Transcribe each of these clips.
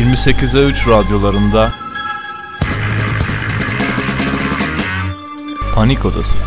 28'e 3 radyolarında Panik Odası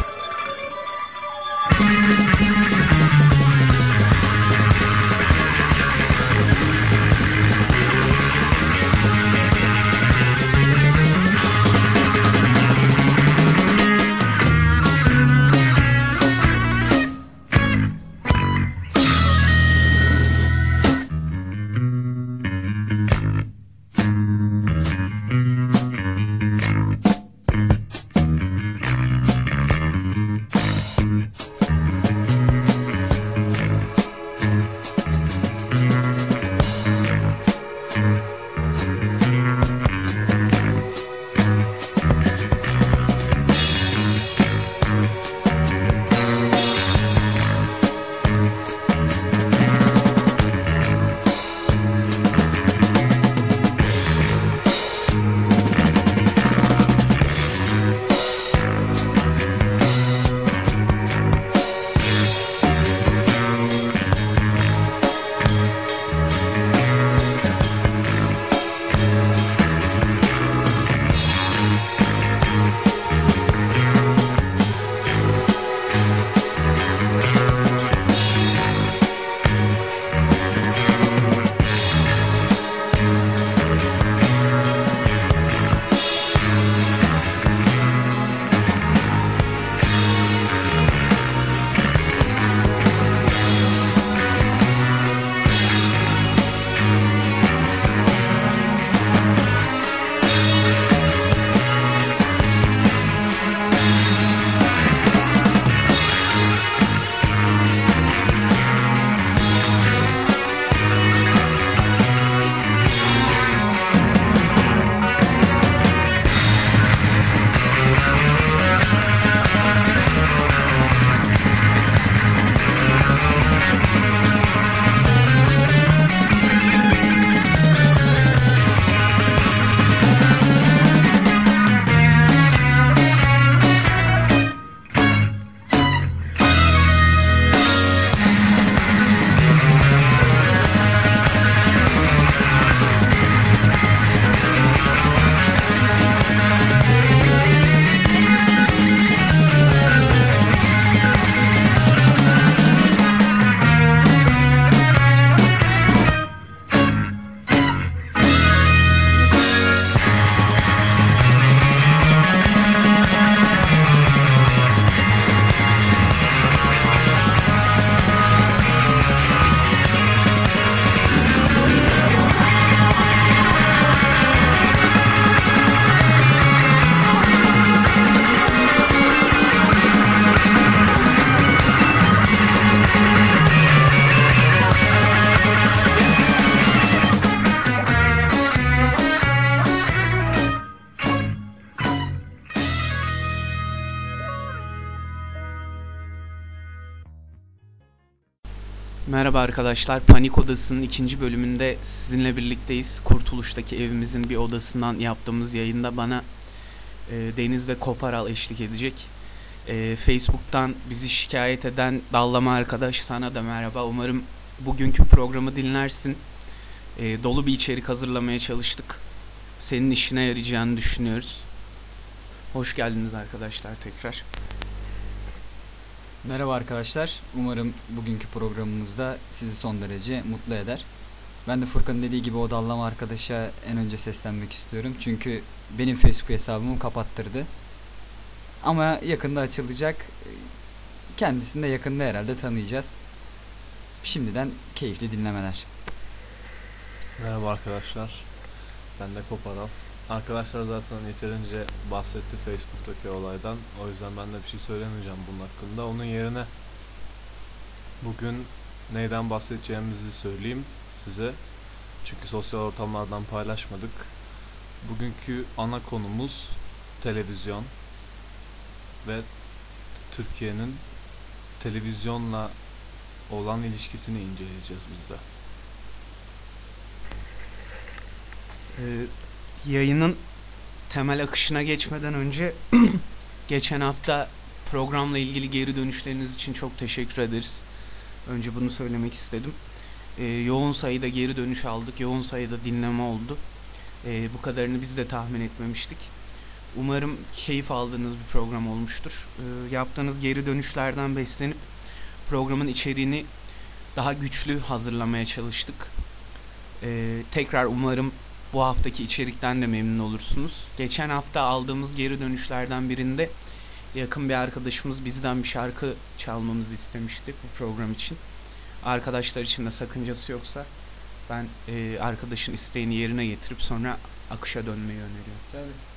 Merhaba arkadaşlar. Panik Odası'nın ikinci bölümünde sizinle birlikteyiz. Kurtuluş'taki evimizin bir odasından yaptığımız yayında bana e, Deniz ve Koparal eşlik edecek. E, Facebook'tan bizi şikayet eden dallama arkadaş sana da merhaba. Umarım bugünkü programı dinlersin. E, dolu bir içerik hazırlamaya çalıştık. Senin işine yarayacağını düşünüyoruz. Hoş geldiniz arkadaşlar tekrar. Merhaba arkadaşlar. Umarım bugünkü programımızda sizi son derece mutlu eder. Ben de Furkan'ın dediği gibi o dallama arkadaşa en önce seslenmek istiyorum. Çünkü benim Facebook hesabımı kapattırdı. Ama yakında açılacak. Kendisini de yakında herhalde tanıyacağız. Şimdiden keyifli dinlemeler. Merhaba arkadaşlar. Ben de Koparal. Arkadaşlar zaten yeterince bahsetti Facebook'taki olaydan. O yüzden ben de bir şey söylemeyeceğim bunun hakkında. Onun yerine bugün neyden bahsedeceğimizi söyleyeyim size. Çünkü sosyal ortamlardan paylaşmadık. Bugünkü ana konumuz televizyon ve Türkiye'nin televizyonla olan ilişkisini inceleyeceğiz biz de. Ee, yayının temel akışına geçmeden önce geçen hafta programla ilgili geri dönüşleriniz için çok teşekkür ederiz. Önce bunu söylemek istedim. E, yoğun sayıda geri dönüş aldık. Yoğun sayıda dinleme oldu. E, bu kadarını biz de tahmin etmemiştik. Umarım keyif aldığınız bir program olmuştur. E, yaptığınız geri dönüşlerden beslenip programın içeriğini daha güçlü hazırlamaya çalıştık. E, tekrar umarım bu haftaki içerikten de memnun olursunuz. Geçen hafta aldığımız geri dönüşlerden birinde yakın bir arkadaşımız bizden bir şarkı çalmamızı istemişti bu program için. Arkadaşlar için de sakıncası yoksa ben e, arkadaşın isteğini yerine getirip sonra akışa dönmeyi öneriyorum. Tabii.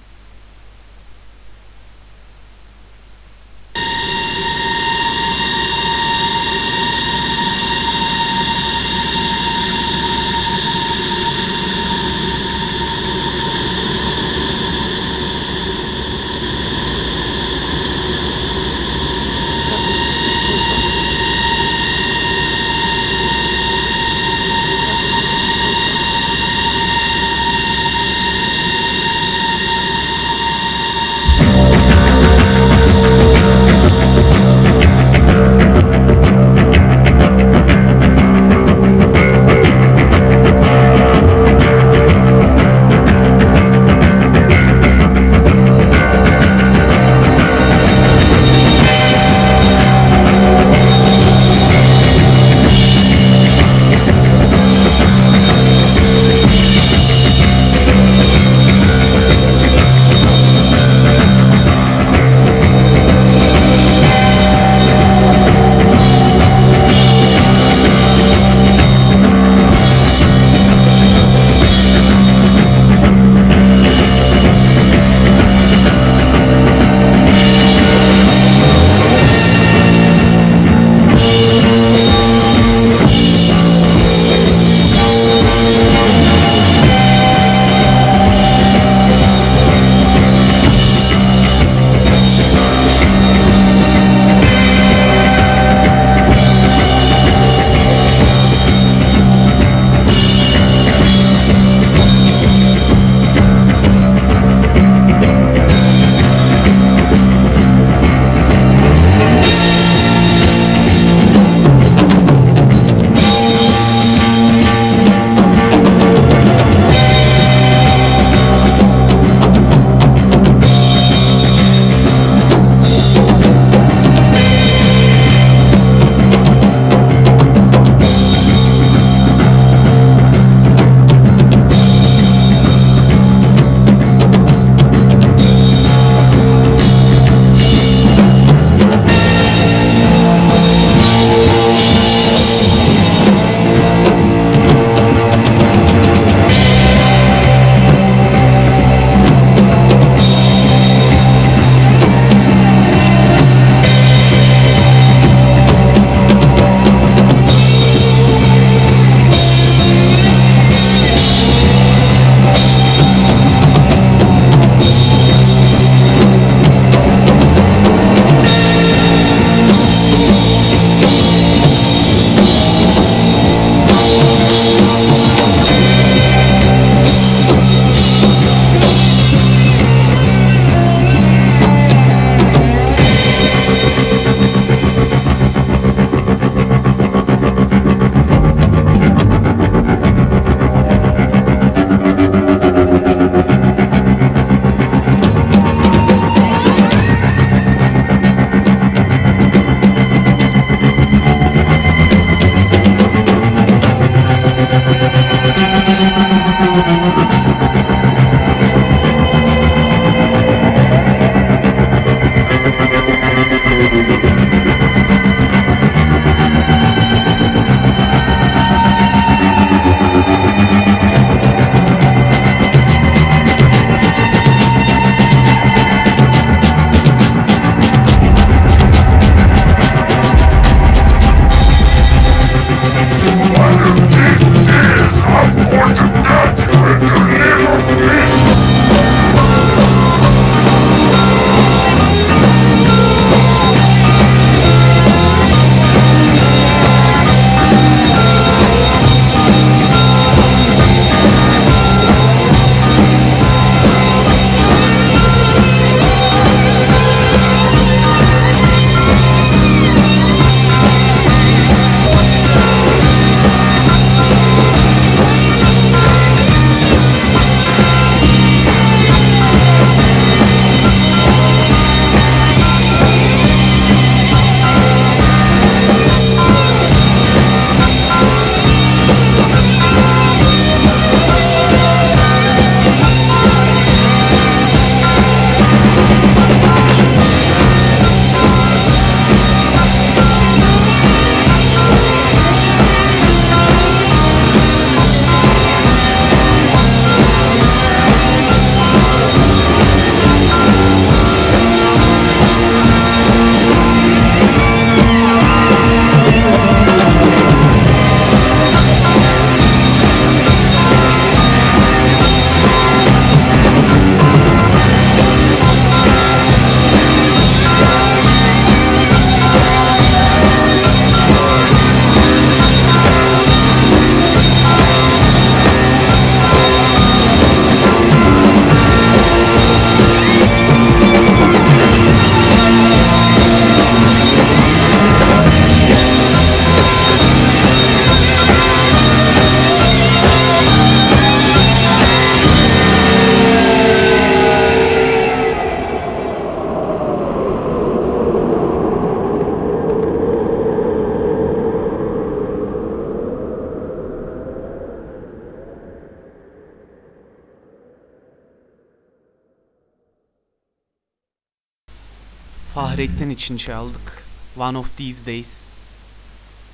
İçin çaldık. One of These Days.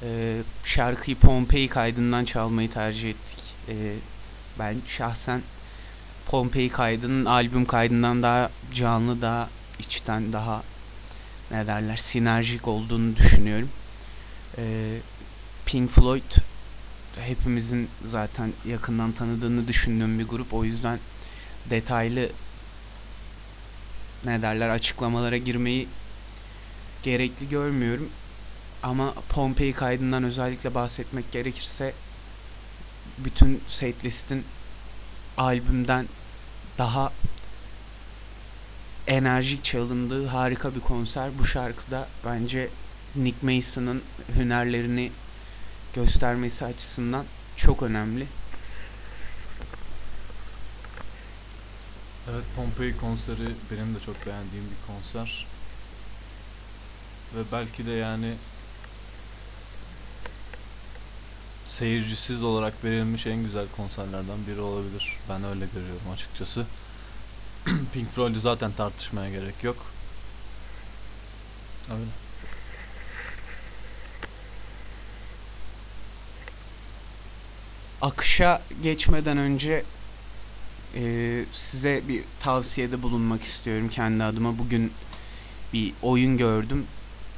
Ee, şarkıyı Pompei kaydından çalmayı tercih ettik. Ee, ben şahsen Pompei kaydının albüm kaydından daha canlı, daha içten, daha ne derler sinerjik olduğunu düşünüyorum. Ee, Pink Floyd hepimizin zaten yakından tanıdığını düşündüğüm bir grup. O yüzden detaylı ne derler açıklamalara girmeyi gerekli görmüyorum. Ama Pompei kaydından özellikle bahsetmek gerekirse bütün setlistin albümden daha enerjik çalındığı harika bir konser. Bu şarkıda bence Nick Mason'ın hünerlerini göstermesi açısından çok önemli. Evet Pompei konseri benim de çok beğendiğim bir konser. Ve belki de yani seyircisiz olarak verilmiş en güzel konserlerden biri olabilir. Ben öyle görüyorum açıkçası. Pink Floyd'u zaten tartışmaya gerek yok. Öyle. Akışa geçmeden önce e, size bir tavsiyede bulunmak istiyorum kendi adıma. Bugün bir oyun gördüm.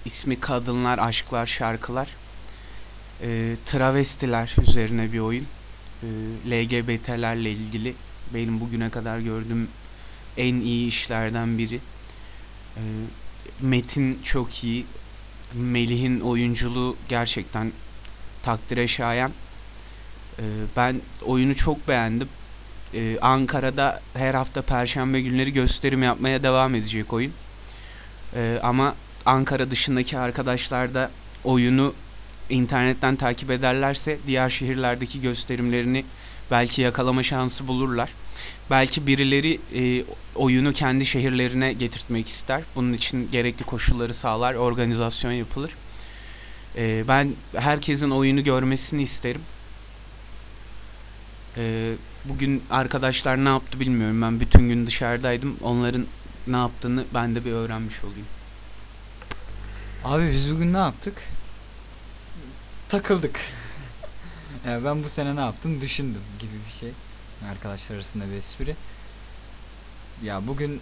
İsmi Kadınlar, Aşklar, Şarkılar. E, travestiler üzerine bir oyun. E, LGBT'lerle ilgili benim bugüne kadar gördüğüm en iyi işlerden biri. E, metin çok iyi. Melih'in oyunculuğu gerçekten takdire şayan. Ee, ben oyunu çok beğendim. Ee, Ankara'da her hafta Perşembe günleri gösterim yapmaya devam edecek oyun. Ee, ama Ankara dışındaki arkadaşlar da oyunu internetten takip ederlerse diğer şehirlerdeki gösterimlerini belki yakalama şansı bulurlar. Belki birileri e, oyunu kendi şehirlerine getirtmek ister. Bunun için gerekli koşulları sağlar, organizasyon yapılır. Ee, ben herkesin oyunu görmesini isterim. Ee, bugün arkadaşlar ne yaptı bilmiyorum. Ben bütün gün dışarıdaydım. Onların ne yaptığını ben de bir öğrenmiş olayım. Abi biz bugün ne yaptık? Takıldık. yani ben bu sene ne yaptım düşündüm gibi bir şey. Arkadaşlar arasında bir espri. Ya bugün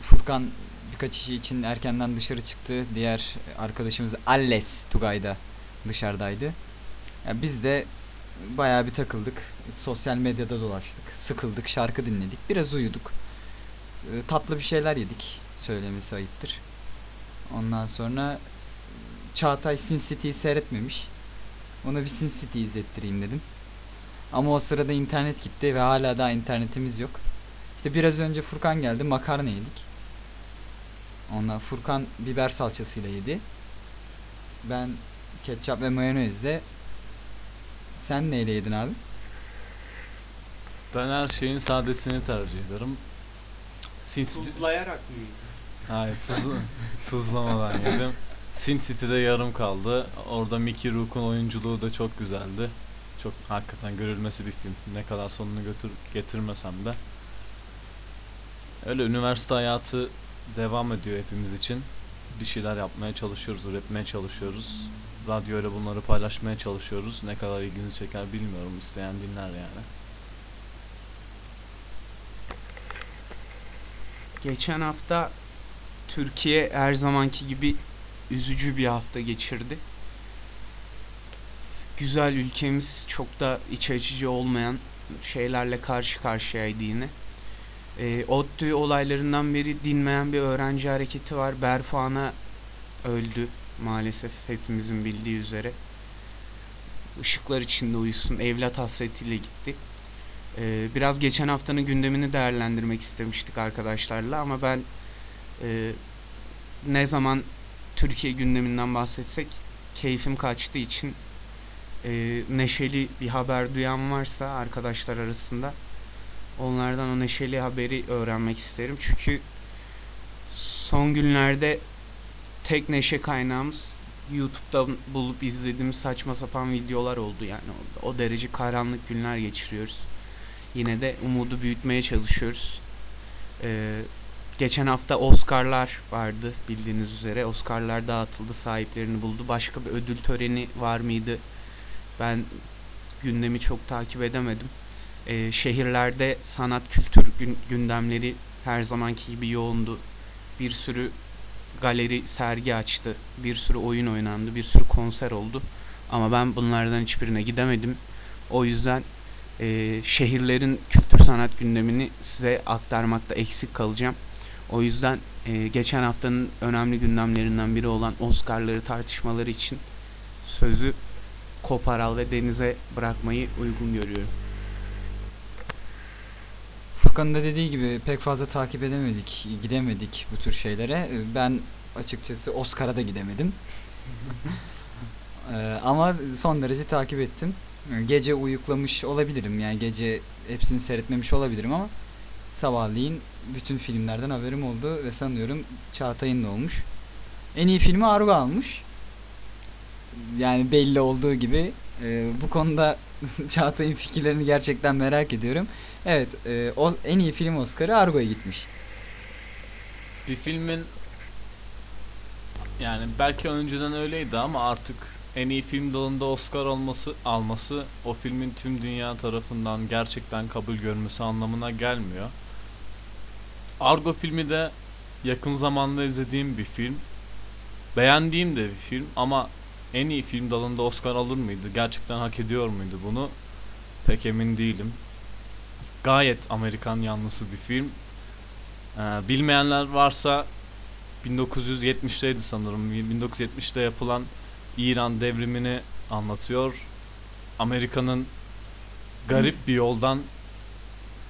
Furkan birkaç işi için erkenden dışarı çıktı. Diğer arkadaşımız Alles Tugay'da dışarıdaydı. Ya biz de bayağı bir takıldık. Sosyal medyada dolaştık. Sıkıldık, şarkı dinledik. Biraz uyuduk. Ee, tatlı bir şeyler yedik. Söylemesi ayıptır. Ondan sonra Çağatay Sin City'yi seyretmemiş. Ona bir Sin City izlettireyim dedim. Ama o sırada internet gitti ve hala daha internetimiz yok. İşte biraz önce Furkan geldi makarna yedik. Ondan Furkan biber salçasıyla yedi. Ben ketçap ve mayonezle sen neyle yedin abi? Ben her şeyin sadesini tercih ederim. Sin City... Tuzlayarak mı? Hayır tuzlu, tuzlamadan yedim. Sin City'de yarım kaldı. Orada Mickey Rourke'un oyunculuğu da çok güzeldi. Çok hakikaten görülmesi bir film. Ne kadar sonunu götür getirmesem de. Öyle üniversite hayatı devam ediyor hepimiz için. Bir şeyler yapmaya çalışıyoruz, üretmeye çalışıyoruz. Radyoyla bunları paylaşmaya çalışıyoruz. Ne kadar ilginizi çeker bilmiyorum. İsteyen dinler yani. Geçen hafta Türkiye her zamanki gibi üzücü bir hafta geçirdi. Güzel ülkemiz çok da iç açıcı olmayan şeylerle karşı karşıyaydı yine. E, ODTÜ olaylarından beri dinmeyen bir öğrenci hareketi var. Berfuana öldü maalesef hepimizin bildiği üzere. Işıklar içinde uyusun evlat hasretiyle gitti. Ee, biraz geçen haftanın gündemini değerlendirmek istemiştik arkadaşlarla ama ben e, ne zaman Türkiye gündeminden bahsetsek keyfim kaçtığı için e, neşeli bir haber duyan varsa arkadaşlar arasında onlardan o neşeli haberi öğrenmek isterim. Çünkü son günlerde tek neşe kaynağımız YouTube'da bulup izlediğimiz saçma sapan videolar oldu yani o, derece karanlık günler geçiriyoruz. Yine de umudu büyütmeye çalışıyoruz. Ee, geçen hafta Oscar'lar vardı bildiğiniz üzere. Oscar'lar dağıtıldı, sahiplerini buldu. Başka bir ödül töreni var mıydı? Ben gündemi çok takip edemedim. Ee, şehirlerde sanat kültür gün- gündemleri her zamanki gibi yoğundu. Bir sürü galeri sergi açtı. Bir sürü oyun oynandı. Bir sürü konser oldu. Ama ben bunlardan hiçbirine gidemedim. O yüzden e, şehirlerin kültür sanat gündemini size aktarmakta eksik kalacağım. O yüzden e, geçen haftanın önemli gündemlerinden biri olan Oscar'ları tartışmaları için sözü Koparal ve Deniz'e bırakmayı uygun görüyorum. Furkan'ın da dediği gibi pek fazla takip edemedik, gidemedik bu tür şeylere. Ben açıkçası Oscar'a da gidemedim. Ee, ama son derece takip ettim. Gece uyuklamış olabilirim yani gece hepsini seyretmemiş olabilirim ama sabahleyin bütün filmlerden haberim oldu ve sanıyorum Çağatay'ın da olmuş. En iyi filmi Argo almış. Yani belli olduğu gibi Ee, bu konuda Çağatay'ın fikirlerini gerçekten merak ediyorum. Evet, e, o en iyi film Oscar'ı Argo'ya gitmiş. Bir filmin yani belki önceden öyleydi ama artık en iyi film dalında Oscar olması alması o filmin tüm dünya tarafından gerçekten kabul görmesi anlamına gelmiyor. Argo filmi de yakın zamanda izlediğim bir film. Beğendiğim de bir film ama en iyi film dalında Oscar alır mıydı? Gerçekten hak ediyor muydu bunu? Pek emin değilim. Gayet Amerikan yanlısı bir film. Ee, bilmeyenler varsa 1970'teydi sanırım. 1970'te yapılan İran devrimini anlatıyor. Amerika'nın garip bir yoldan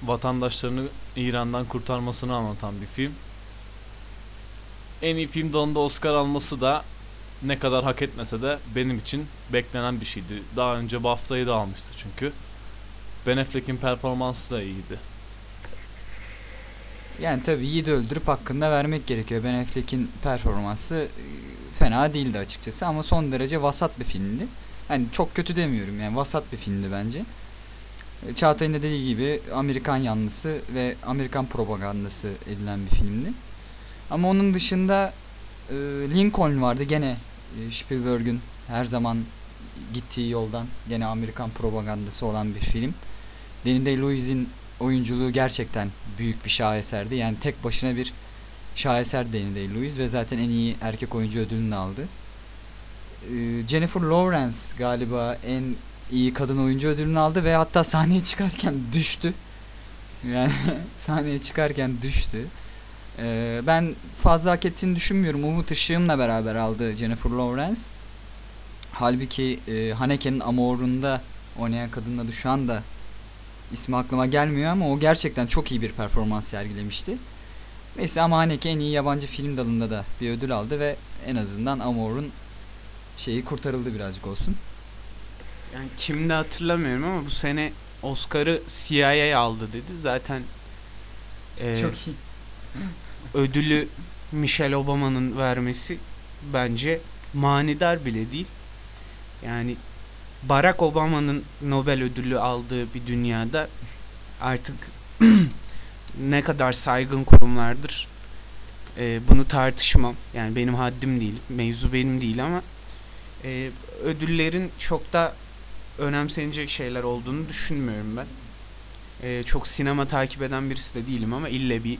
vatandaşlarını İran'dan kurtarmasını anlatan bir film. En iyi film dalında Oscar alması da ne kadar hak etmese de benim için beklenen bir şeydi. Daha önce BAFTA'yı da almıştı çünkü. Ben Affleck'in performansı da iyiydi. Yani tabii Yiğit'i öldürüp hakkında vermek gerekiyor. Ben Affleck'in performansı e, fena değildi açıkçası ama son derece vasat bir filmdi. Hani çok kötü demiyorum yani vasat bir filmdi bence. E, Çağatay'ın da dediği gibi Amerikan yanlısı ve Amerikan propagandası edilen bir filmdi. Ama onun dışında e, Lincoln vardı gene e, Spielberg'ün her zaman gittiği yoldan gene Amerikan propagandası olan bir film. Danny Day-Lewis'in oyunculuğu gerçekten büyük bir şaheserdi. Yani tek başına bir şaheser Danny Day-Lewis ve zaten en iyi erkek oyuncu ödülünü aldı. Ee, Jennifer Lawrence galiba en iyi kadın oyuncu ödülünü aldı ve hatta sahneye çıkarken düştü. Yani sahneye çıkarken düştü. Ee, ben fazla hak ettiğini düşünmüyorum. Umut Işığım'la beraber aldı Jennifer Lawrence. Halbuki e, Haneke'nin Amour'unda oynayan kadının adı şu anda ismi aklıma gelmiyor ama o gerçekten çok iyi bir performans sergilemişti. Neyse ama Haneke en iyi yabancı film dalında da bir ödül aldı ve en azından Amour'un şeyi kurtarıldı birazcık olsun. Yani kimde hatırlamıyorum ama bu sene Oscar'ı CIA aldı dedi. Zaten e, çok iyi. ödülü Michelle Obama'nın vermesi bence manidar bile değil. Yani Barack Obama'nın Nobel ödülü aldığı bir dünyada artık ne kadar saygın kurumlardır e, bunu tartışmam. Yani benim haddim değil, mevzu benim değil ama e, ödüllerin çok da önemsenecek şeyler olduğunu düşünmüyorum ben. E, çok sinema takip eden birisi de değilim ama ille bir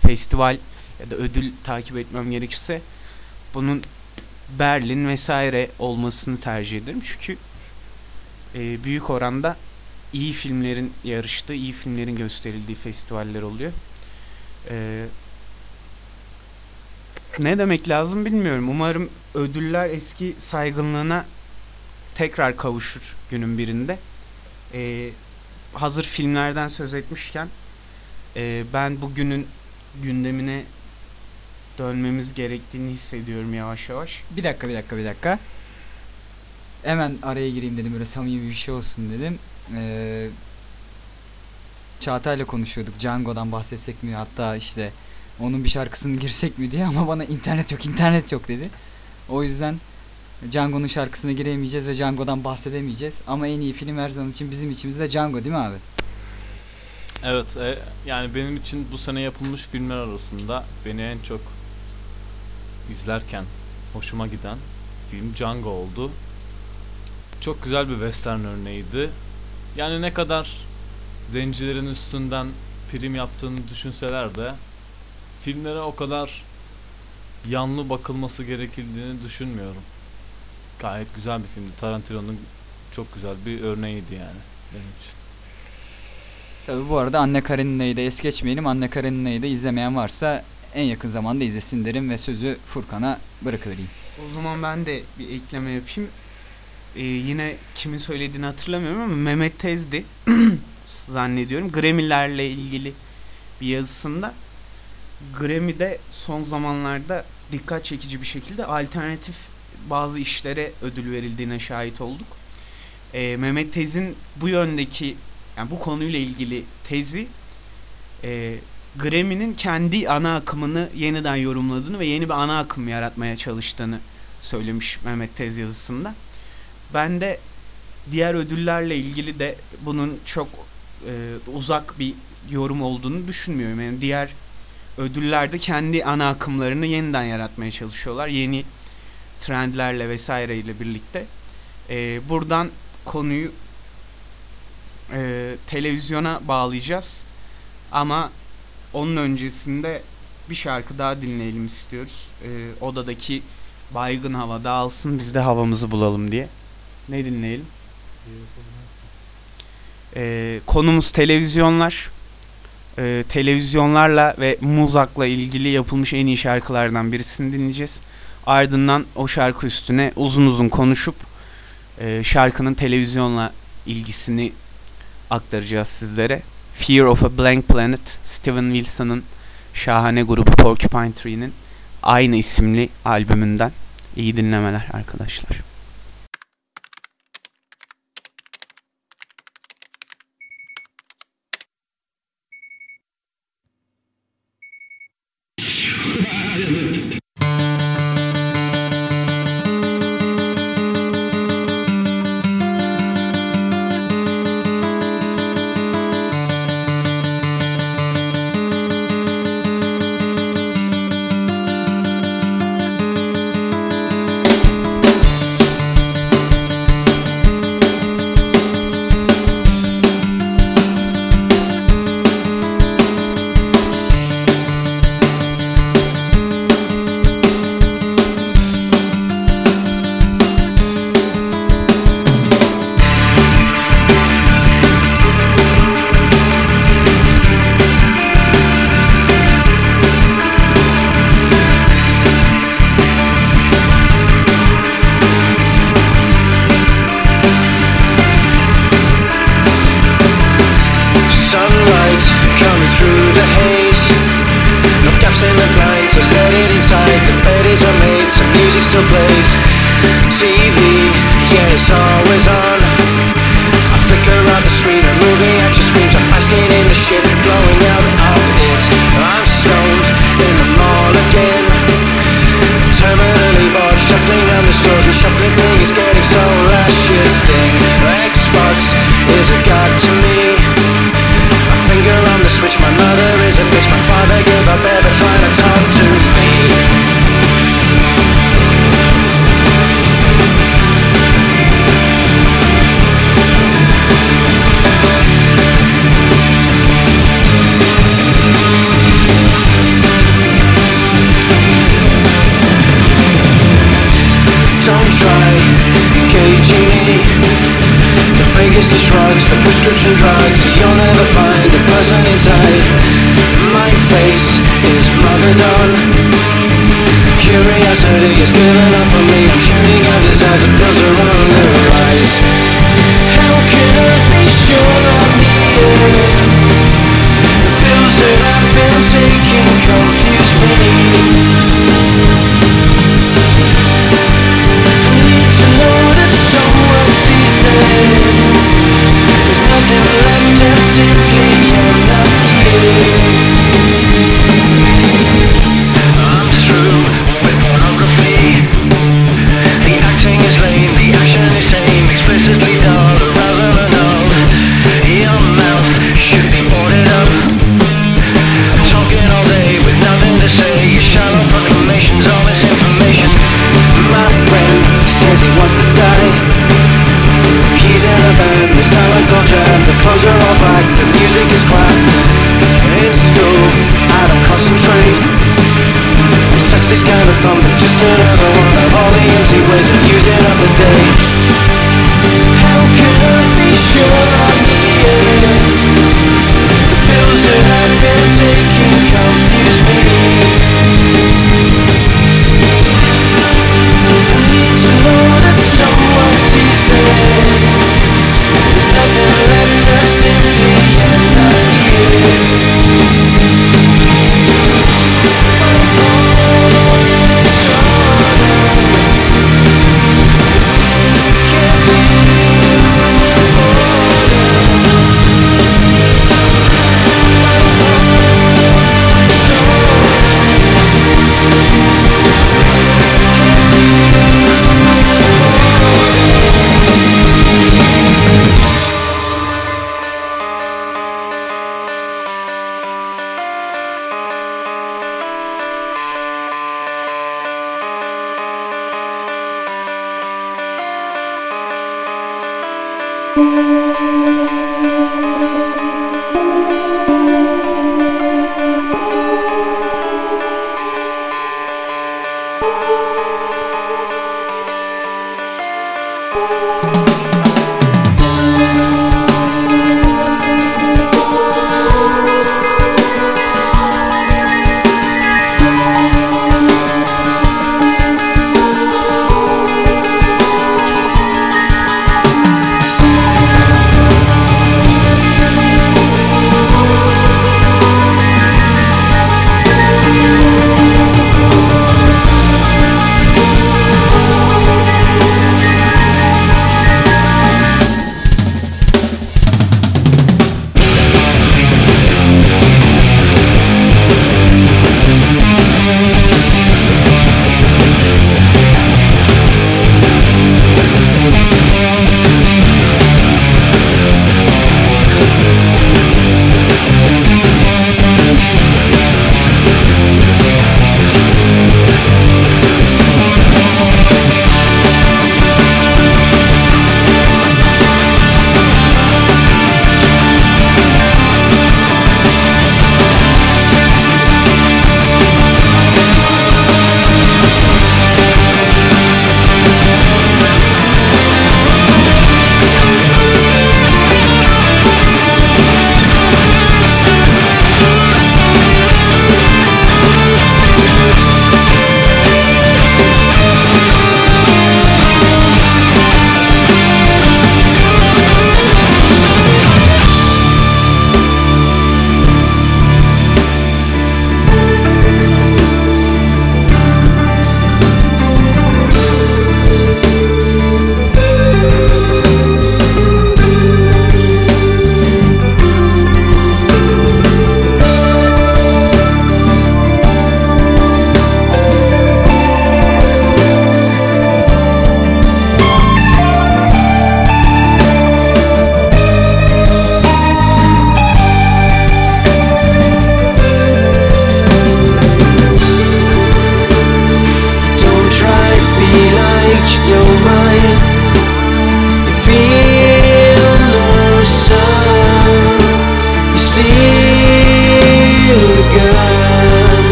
festival ya da ödül takip etmem gerekirse bunun Berlin vesaire olmasını tercih ederim. Çünkü e, büyük oranda iyi filmlerin yarıştığı, iyi filmlerin gösterildiği festivaller oluyor. E, ne demek lazım bilmiyorum. Umarım ödüller eski saygınlığına tekrar kavuşur günün birinde. E, hazır filmlerden söz etmişken e, ben bugünün gündemine dönmemiz gerektiğini hissediyorum yavaş yavaş. Bir dakika bir dakika bir dakika. Hemen araya gireyim dedim böyle samimi bir şey olsun dedim. Ee, Çağatay'la konuşuyorduk Django'dan bahsetsek mi hatta işte onun bir şarkısını girsek mi diye ama bana internet yok internet yok dedi. O yüzden Django'nun şarkısına giremeyeceğiz ve Django'dan bahsedemeyeceğiz. Ama en iyi film her zaman için bizim içimizde Django değil mi abi? Evet, e, yani benim için bu sene yapılmış filmler arasında beni en çok izlerken hoşuma giden film Django oldu. Çok güzel bir western örneğiydi. Yani ne kadar zencilerin üstünden prim yaptığını düşünseler de filmlere o kadar yanlı bakılması gerekildiğini düşünmüyorum. Gayet güzel bir filmdi. Tarantino'nun çok güzel bir örneğiydi yani benim için. Tabi bu arada Anne Karenina'yı da es geçmeyelim. Anne Karenina'yı da izlemeyen varsa en yakın zamanda izlesin derim ve sözü Furkan'a bırakıvereyim. O zaman ben de bir ekleme yapayım. Ee, yine kimin söylediğini hatırlamıyorum ama Mehmet Tezdi zannediyorum. Grammy'lerle ilgili bir yazısında Grammy'de son zamanlarda dikkat çekici bir şekilde alternatif bazı işlere ödül verildiğine şahit olduk. Ee, Mehmet Tez'in bu yöndeki yani bu konuyla ilgili tezi e, Grammy'nin kendi ana akımını yeniden yorumladığını ve yeni bir ana akım yaratmaya çalıştığını söylemiş Mehmet Tez yazısında. Ben de diğer ödüllerle ilgili de bunun çok e, uzak bir yorum olduğunu düşünmüyorum. Yani diğer ödüllerde kendi ana akımlarını yeniden yaratmaya çalışıyorlar. Yeni trendlerle vesaireyle birlikte. E, buradan konuyu e, televizyona bağlayacağız. Ama onun öncesinde bir şarkı daha dinleyelim istiyoruz. E, odadaki baygın hava dağılsın biz de havamızı bulalım diye. Ne dinleyelim? E, konumuz televizyonlar. E, televizyonlarla ve Muzak'la ilgili yapılmış en iyi şarkılardan birisini dinleyeceğiz. Ardından o şarkı üstüne uzun uzun konuşup e, şarkının televizyonla ilgisini aktaracağız sizlere. Fear of a Blank Planet, Steven Wilson'ın şahane grubu Porcupine Tree'nin aynı isimli albümünden. İyi dinlemeler arkadaşlar. The shrugs, the prescription drugs. You'll never find a person inside. My face is mothered on. Curiosity is given up on me. I'm shooting out desires, the pills are on the rise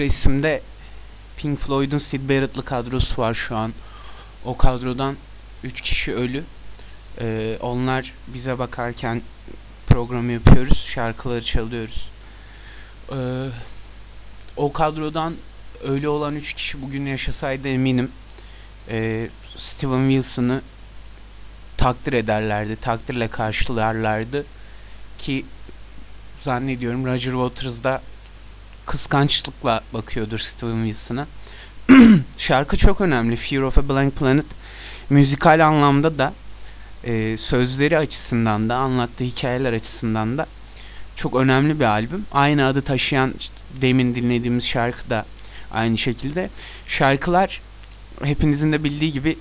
resimde Pink Floyd'un Sid Barrett'lı kadrosu var şu an. O kadrodan 3 kişi ölü. Ee, onlar bize bakarken programı yapıyoruz, şarkıları çalıyoruz. Ee, o kadrodan ölü olan 3 kişi bugün yaşasaydı eminim ee, Steven Wilson'ı takdir ederlerdi, takdirle karşılarlardı ki zannediyorum Roger Waters da kıskançlıkla bakıyordur Steven Wilson'a. Şarkı çok önemli. Fear of a Blank Planet müzikal anlamda da e, sözleri açısından da anlattığı hikayeler açısından da çok önemli bir albüm. Aynı adı taşıyan demin dinlediğimiz şarkı da aynı şekilde. Şarkılar hepinizin de bildiği gibi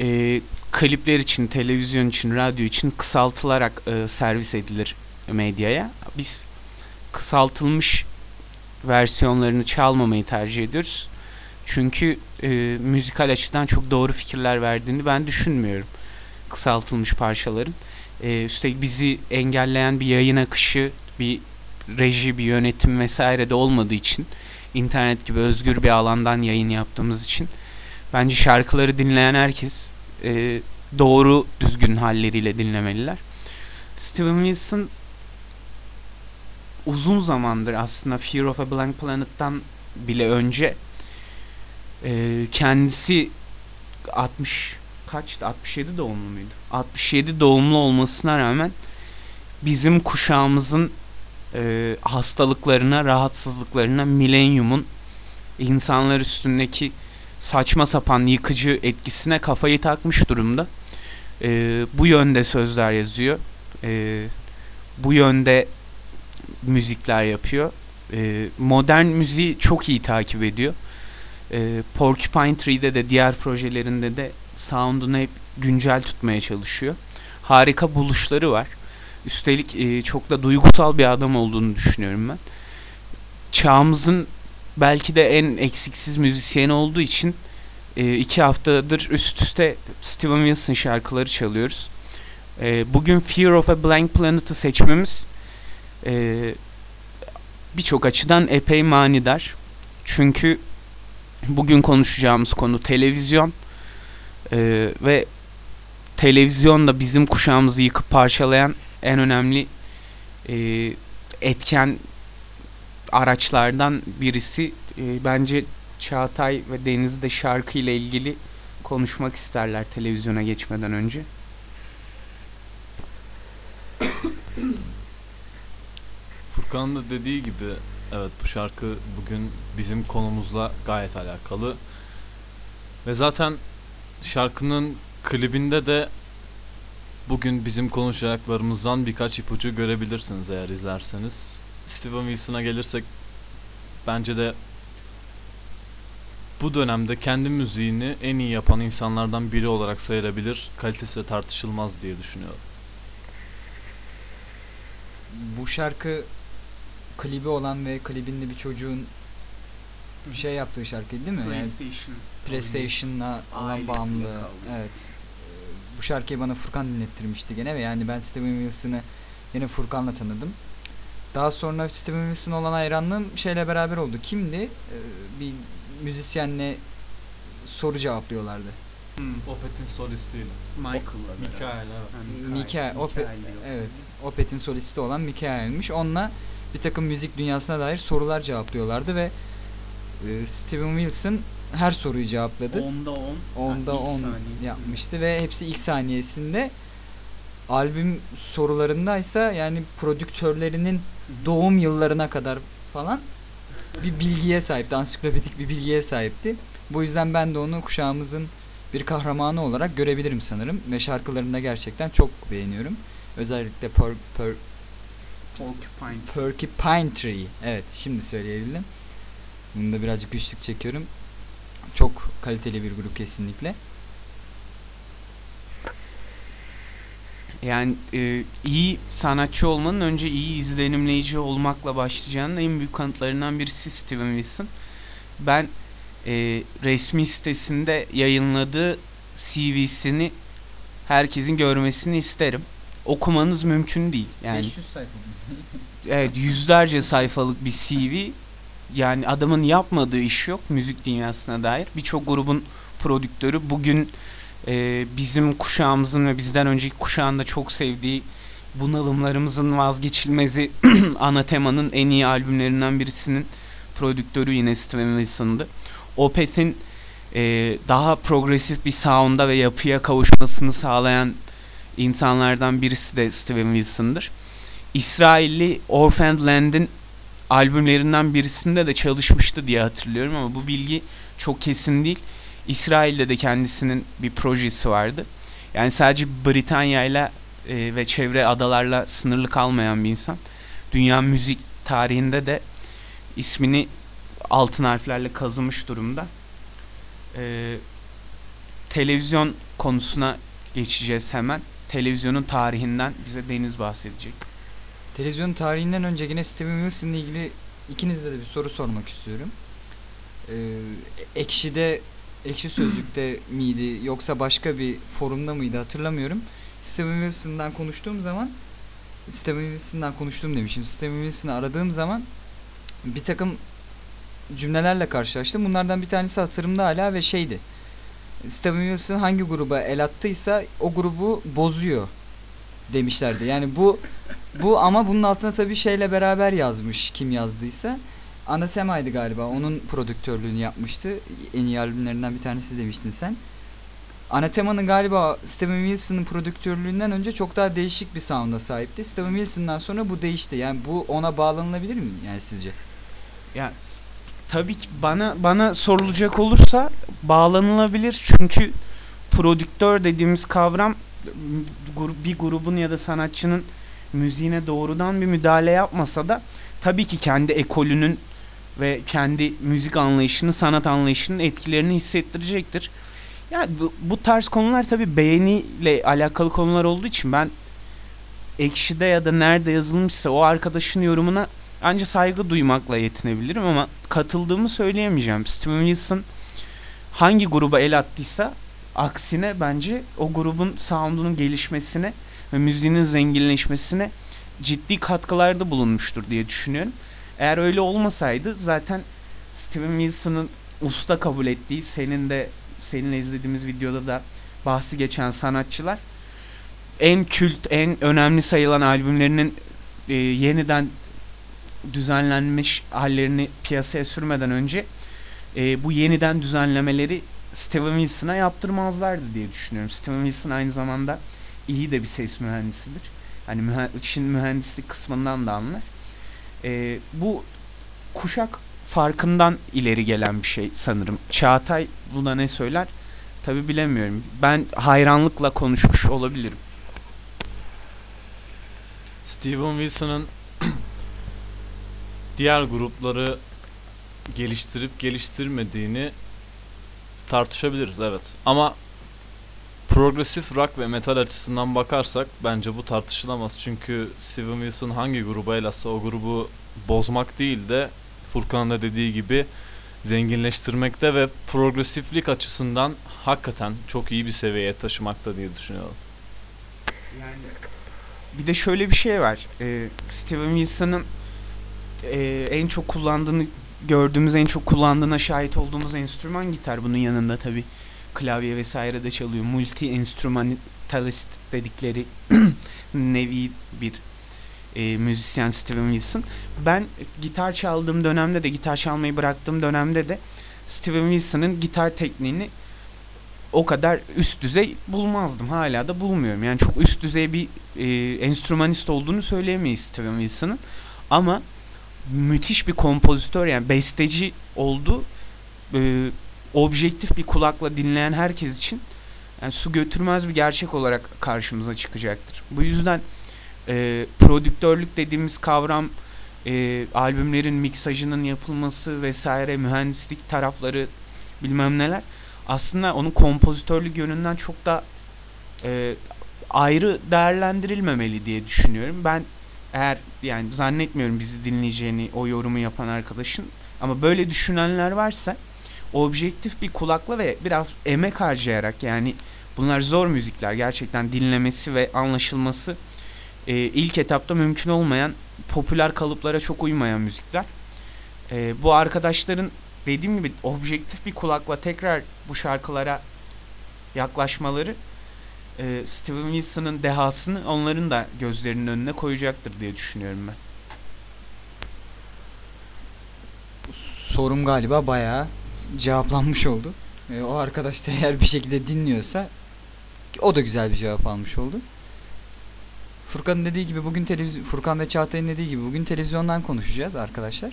e, klipler için, televizyon için, radyo için kısaltılarak e, servis edilir medyaya. Biz kısaltılmış versiyonlarını çalmamayı tercih ediyoruz. Çünkü e, müzikal açıdan çok doğru fikirler verdiğini ben düşünmüyorum kısaltılmış parçaların. E, üstelik bizi engelleyen bir yayın akışı, bir reji, bir yönetim vesaire de olmadığı için internet gibi özgür bir alandan yayın yaptığımız için bence şarkıları dinleyen herkes e, doğru düzgün halleriyle dinlemeliler. Steven Wilson uzun zamandır aslında Fear of a Blank Planet'tan bile önce e, kendisi 60 kaçtı 67 doğumlu muydu? 67 doğumlu olmasına rağmen bizim kuşağımızın e, hastalıklarına, rahatsızlıklarına, milenyumun insanlar üstündeki saçma sapan yıkıcı etkisine kafayı takmış durumda. E, bu yönde sözler yazıyor. E, bu yönde müzikler yapıyor. E, modern müziği çok iyi takip ediyor. E, Porcupine Tree'de de diğer projelerinde de sound'unu hep güncel tutmaya çalışıyor. Harika buluşları var. Üstelik e, çok da duygusal bir adam olduğunu düşünüyorum ben. Çağımızın belki de en eksiksiz müzisyeni olduğu için e, iki haftadır üst üste Steven Wilson şarkıları çalıyoruz. E, bugün Fear of a Blank Planet'ı seçmemiz e, birçok açıdan epey manidar. Çünkü bugün konuşacağımız konu televizyon e, ve televizyon da bizim kuşağımızı yıkıp parçalayan en önemli e, etken araçlardan birisi. E, bence Çağatay ve Deniz de şarkı ile ilgili konuşmak isterler televizyona geçmeden önce. Furkan'ın da dediği gibi evet bu şarkı bugün bizim konumuzla gayet alakalı. Ve zaten şarkının klibinde de bugün bizim konuşacaklarımızdan birkaç ipucu görebilirsiniz eğer izlerseniz. Steven Wilson'a gelirsek bence de bu dönemde kendi müziğini en iyi yapan insanlardan biri olarak sayılabilir. Kalitesi de tartışılmaz diye düşünüyorum. Bu şarkı klibi olan ve klibinde bir çocuğun bir şey yaptığı şarkıydı değil mi? Yani PlayStation. PlayStation'la olan bağımlılığı. kaldı. Evet. Ee, Bu şarkıyı bana Furkan dinlettirmişti gene ve yani ben Steven Wilson'ı yine Furkan'la tanıdım. Daha sonra Steven Wilson olan hayranlığım şeyle beraber oldu. Kimdi? Ee, Bir müzisyenle soru cevaplıyorlardı. Hmm. Opet'in solistiyle. Michael'la. Mikael evet. Mikael, Opet, Mikael evet. Opet'in solisti olan Mikael'miş. Onunla bir takım müzik dünyasına dair sorular cevaplıyorlardı ve e, Steven Wilson her soruyu cevapladı. Onda 10. Onda ilk 10 saniyesi. yapmıştı ve hepsi ilk saniyesinde albüm sorularındaysa yani prodüktörlerinin doğum yıllarına kadar falan bir bilgiye sahipti. Ansiklopedik bir bilgiye sahipti. Bu yüzden ben de onu kuşağımızın bir kahramanı olarak görebilirim sanırım. Ve şarkılarını da gerçekten çok beğeniyorum. Özellikle per, per, Porcupine. Porcupine Tree. Evet şimdi söyleyebildim. Bunu da birazcık güçlük çekiyorum. Çok kaliteli bir grup kesinlikle. Yani e, iyi sanatçı olmanın önce iyi izlenimleyici olmakla başlayacağının en büyük kanıtlarından birisi Steven Wilson. Ben e, resmi sitesinde yayınladığı CV'sini herkesin görmesini isterim. Okumanız mümkün değil. Yani 500 sayfa. evet yüzlerce sayfalık bir CV yani adamın yapmadığı iş yok müzik dünyasına dair. Birçok grubun prodüktörü bugün e, bizim kuşağımızın ve bizden önceki kuşağın da çok sevdiği bunalımlarımızın vazgeçilmezi ana temanın en iyi albümlerinden birisinin prodüktörü yine Steven Wilson'dı. Opeth'in e, daha progresif bir sound'a ve yapıya kavuşmasını sağlayan insanlardan birisi de Steven Wilson'dır. İsrailli Orphaned Land'in albümlerinden birisinde de çalışmıştı diye hatırlıyorum ama bu bilgi çok kesin değil. İsrail'de de kendisinin bir projesi vardı. Yani sadece Britanya ile ve çevre adalarla sınırlı kalmayan bir insan. Dünya müzik tarihinde de ismini altın harflerle kazımış durumda. E, televizyon konusuna geçeceğiz hemen. Televizyonun tarihinden bize Deniz bahsedecek. Televizyon tarihinden önce yine Steven Wilson'la ilgili ikinizle de bir soru sormak istiyorum. Ee, Ekşi'de, Ekşi Sözlük'te miydi yoksa başka bir forumda mıydı hatırlamıyorum. Steven Wilson'dan konuştuğum zaman Steven Wilson'dan konuştuğum demişim. Steven Wilson'ı aradığım zaman bir takım cümlelerle karşılaştım. Bunlardan bir tanesi hatırımda hala ve şeydi. Steven Wilson hangi gruba el attıysa o grubu bozuyor demişlerdi. Yani bu bu ama bunun altına tabii şeyle beraber yazmış kim yazdıysa. Anathema'ydı galiba. Onun prodüktörlüğünü yapmıştı. En iyi albümlerinden bir tanesi demiştin sen. Anathema'nın galiba Steven Wilson'ın prodüktörlüğünden önce çok daha değişik bir sound'a sahipti. Steven Wilson'dan sonra bu değişti. Yani bu ona bağlanılabilir mi yani sizce? Ya tabii ki bana bana sorulacak olursa bağlanılabilir çünkü prodüktör dediğimiz kavram bir grubun ya da sanatçının müziğine doğrudan bir müdahale yapmasa da tabii ki kendi ekolünün ve kendi müzik anlayışını, sanat anlayışının etkilerini hissettirecektir. Yani bu, bu tarz konular tabii beğeniyle alakalı konular olduğu için ben ekşide ya da nerede yazılmışsa o arkadaşın yorumuna Anca saygı duymakla yetinebilirim ama katıldığımı söyleyemeyeceğim. Steven Wilson hangi gruba el attıysa aksine bence o grubun sound'unun gelişmesine ve müziğinin zenginleşmesine ciddi katkılarda bulunmuştur diye düşünüyorum. Eğer öyle olmasaydı zaten Steven Wilson'ın usta kabul ettiği senin de seninle izlediğimiz videoda da bahsi geçen sanatçılar en kült, en önemli sayılan albümlerinin e, yeniden düzenlenmiş hallerini piyasaya sürmeden önce e, bu yeniden düzenlemeleri Steven Wilson'a yaptırmazlardı diye düşünüyorum. Steven Wilson aynı zamanda iyi de bir ses mühendisidir. Hani mühe- işin mühendislik kısmından da anlar. E, bu kuşak farkından ileri gelen bir şey sanırım. Çağatay buna ne söyler? Tabi bilemiyorum. Ben hayranlıkla konuşmuş olabilirim. Steven Wilson'ın diğer grupları geliştirip geliştirmediğini tartışabiliriz evet. Ama progresif rock ve metal açısından bakarsak bence bu tartışılamaz. Çünkü Steven Wilson hangi gruba el o grubu bozmak değil de Furkan'ın da dediği gibi zenginleştirmekte ve progresiflik açısından hakikaten çok iyi bir seviyeye taşımakta diye düşünüyorum. Yani bir de şöyle bir şey var. Ee, Steven Wilson'ın e, en çok kullandığını gördüğümüz en çok kullandığına şahit olduğumuz enstrüman gitar. Bunun yanında tabi klavye vesaire de çalıyor. Multi enstrümantalist dedikleri nevi bir e, müzisyen Steven Wilson. Ben gitar çaldığım dönemde de gitar çalmayı bıraktığım dönemde de Steven Wilson'ın gitar tekniğini o kadar üst düzey bulmazdım. Hala da bulmuyorum. Yani çok üst düzey bir e, enstrümanist olduğunu söyleyemeyiz Steven Wilson'ın. Ama müthiş bir kompozitör yani besteci oldu. E, objektif bir kulakla dinleyen herkes için yani su götürmez bir gerçek olarak karşımıza çıkacaktır. Bu yüzden e, prodüktörlük dediğimiz kavram e, albümlerin miksajının yapılması vesaire mühendislik tarafları bilmem neler aslında onun kompozitörlük yönünden çok da e, ayrı değerlendirilmemeli diye düşünüyorum. Ben eğer yani zannetmiyorum bizi dinleyeceğini o yorumu yapan arkadaşın ama böyle düşünenler varsa objektif bir kulakla ve biraz emek harcayarak yani bunlar zor müzikler gerçekten dinlemesi ve anlaşılması e, ilk etapta mümkün olmayan popüler kalıplara çok uymayan müzikler. Ee, bu arkadaşların dediğim gibi objektif bir kulakla tekrar bu şarkılara yaklaşmaları e, Steven Wilson'ın dehasını onların da gözlerinin önüne koyacaktır diye düşünüyorum ben. Sorum galiba bayağı cevaplanmış oldu. E, o arkadaş da eğer bir şekilde dinliyorsa o da güzel bir cevap almış oldu. Furkan'ın dediği gibi bugün televizyon Furkan ve Çağatay'ın dediği gibi bugün televizyondan konuşacağız arkadaşlar.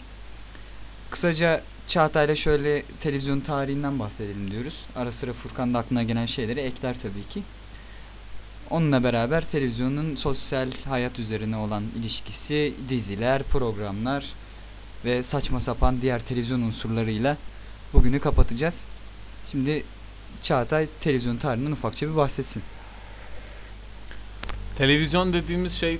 Kısaca Çağatay'la şöyle televizyon tarihinden bahsedelim diyoruz. Ara sıra Furkan'ın da aklına gelen şeyleri ekler tabii ki. Onunla beraber televizyonun sosyal hayat üzerine olan ilişkisi, diziler, programlar ve saçma sapan diğer televizyon unsurlarıyla bugünü kapatacağız. Şimdi Çağatay televizyon tarihinden ufakça bir bahsetsin. Televizyon dediğimiz şey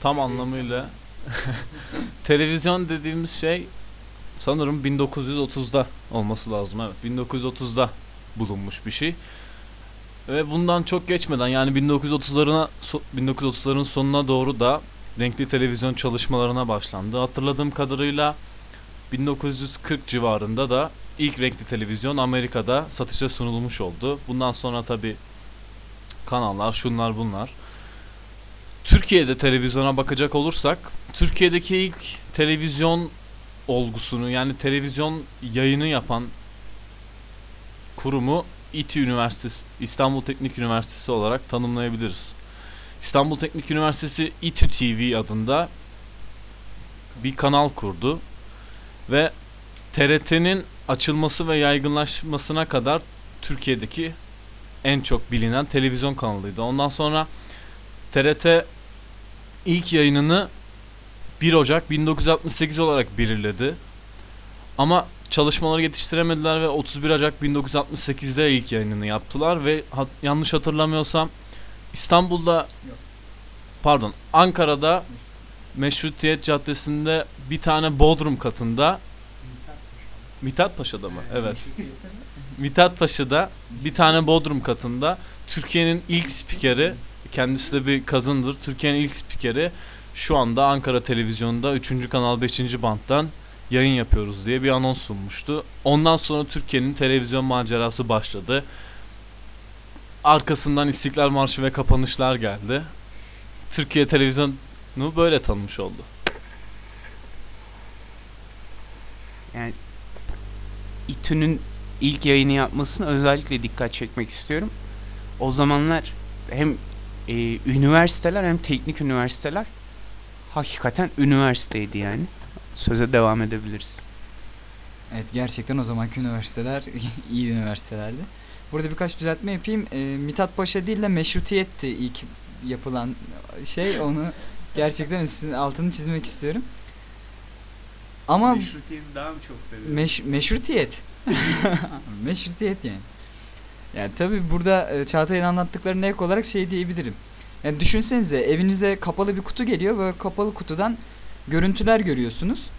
tam anlamıyla televizyon dediğimiz şey sanırım 1930'da olması lazım evet 1930'da bulunmuş bir şey. Ve bundan çok geçmeden yani 1930'larına so- 1930'ların sonuna doğru da renkli televizyon çalışmalarına başlandı. Hatırladığım kadarıyla 1940 civarında da ilk renkli televizyon Amerika'da satışa sunulmuş oldu. Bundan sonra tabi kanallar şunlar bunlar. Türkiye'de televizyona bakacak olursak Türkiye'deki ilk televizyon olgusunu yani televizyon yayını yapan kurumu İTÜ Üniversitesi, İstanbul Teknik Üniversitesi olarak tanımlayabiliriz. İstanbul Teknik Üniversitesi İTÜ TV adında bir kanal kurdu ve TRT'nin açılması ve yaygınlaşmasına kadar Türkiye'deki en çok bilinen televizyon kanalıydı. Ondan sonra TRT ilk yayınını 1 Ocak 1968 olarak belirledi. Ama çalışmaları yetiştiremediler ve 31 Ocak 1968'de ilk yayınını yaptılar ve hat- yanlış hatırlamıyorsam İstanbul'da pardon Ankara'da Meşrutiyet Caddesi'nde bir tane bodrum katında Mithat Paşa'da mı? Evet. Mithat Paşa'da bir tane bodrum katında Türkiye'nin ilk spikeri kendisi de bir kadındır. Türkiye'nin ilk spikeri şu anda Ankara Televizyonu'nda 3. kanal 5. banttan yayın yapıyoruz diye bir anons sunmuştu. Ondan sonra Türkiye'nin televizyon macerası başladı. Arkasından İstiklal Marşı ve kapanışlar geldi. Türkiye televizyonu böyle tanımış oldu. Yani İTÜ'nün ilk yayını yapmasına özellikle dikkat çekmek istiyorum. O zamanlar hem e, üniversiteler hem teknik üniversiteler hakikaten üniversiteydi yani. Söze devam edebiliriz. Evet gerçekten o zamanki üniversiteler iyi üniversitelerdi. Burada birkaç düzeltme yapayım. E, Mithat Paşa değil de Meşrutiyet'ti ilk yapılan şey. Onu gerçekten üstünün altını çizmek istiyorum. Ama daha mı çok seviyorum? Meş, meşrutiyet. meşrutiyet yani. Yani tabii burada e, Çağatay'ın anlattıklarına ek olarak şey diyebilirim. Yani düşünsenize evinize kapalı bir kutu geliyor ve kapalı kutudan görüntüler görüyorsunuz.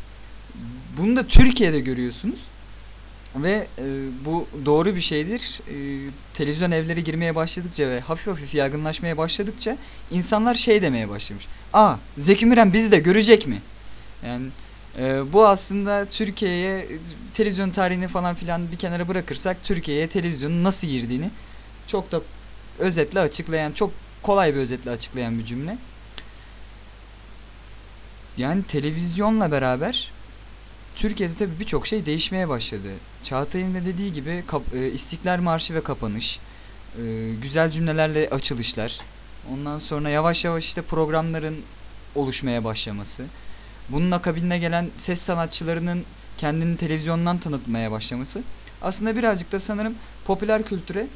Bunu da Türkiye'de görüyorsunuz. Ve e, bu doğru bir şeydir. E, televizyon evleri girmeye başladıkça ve hafif hafif yaygınlaşmaya başladıkça insanlar şey demeye başlamış. Aa Zeki Müren bizi de görecek mi? Yani ee, bu aslında Türkiye'ye e, televizyon tarihini falan filan bir kenara bırakırsak Türkiye'ye televizyonun nasıl girdiğini çok da özetle açıklayan, çok kolay bir özetle açıklayan bir cümle. Yani televizyonla beraber Türkiye'de tabii birçok şey değişmeye başladı. Çağatay'ın da dediği gibi kap- e, İstiklal Marşı ve kapanış, e, güzel cümlelerle açılışlar, ondan sonra yavaş yavaş işte programların oluşmaya başlaması. Bunun akabinde gelen ses sanatçılarının kendini televizyondan tanıtmaya başlaması aslında birazcık da sanırım popüler kültüre,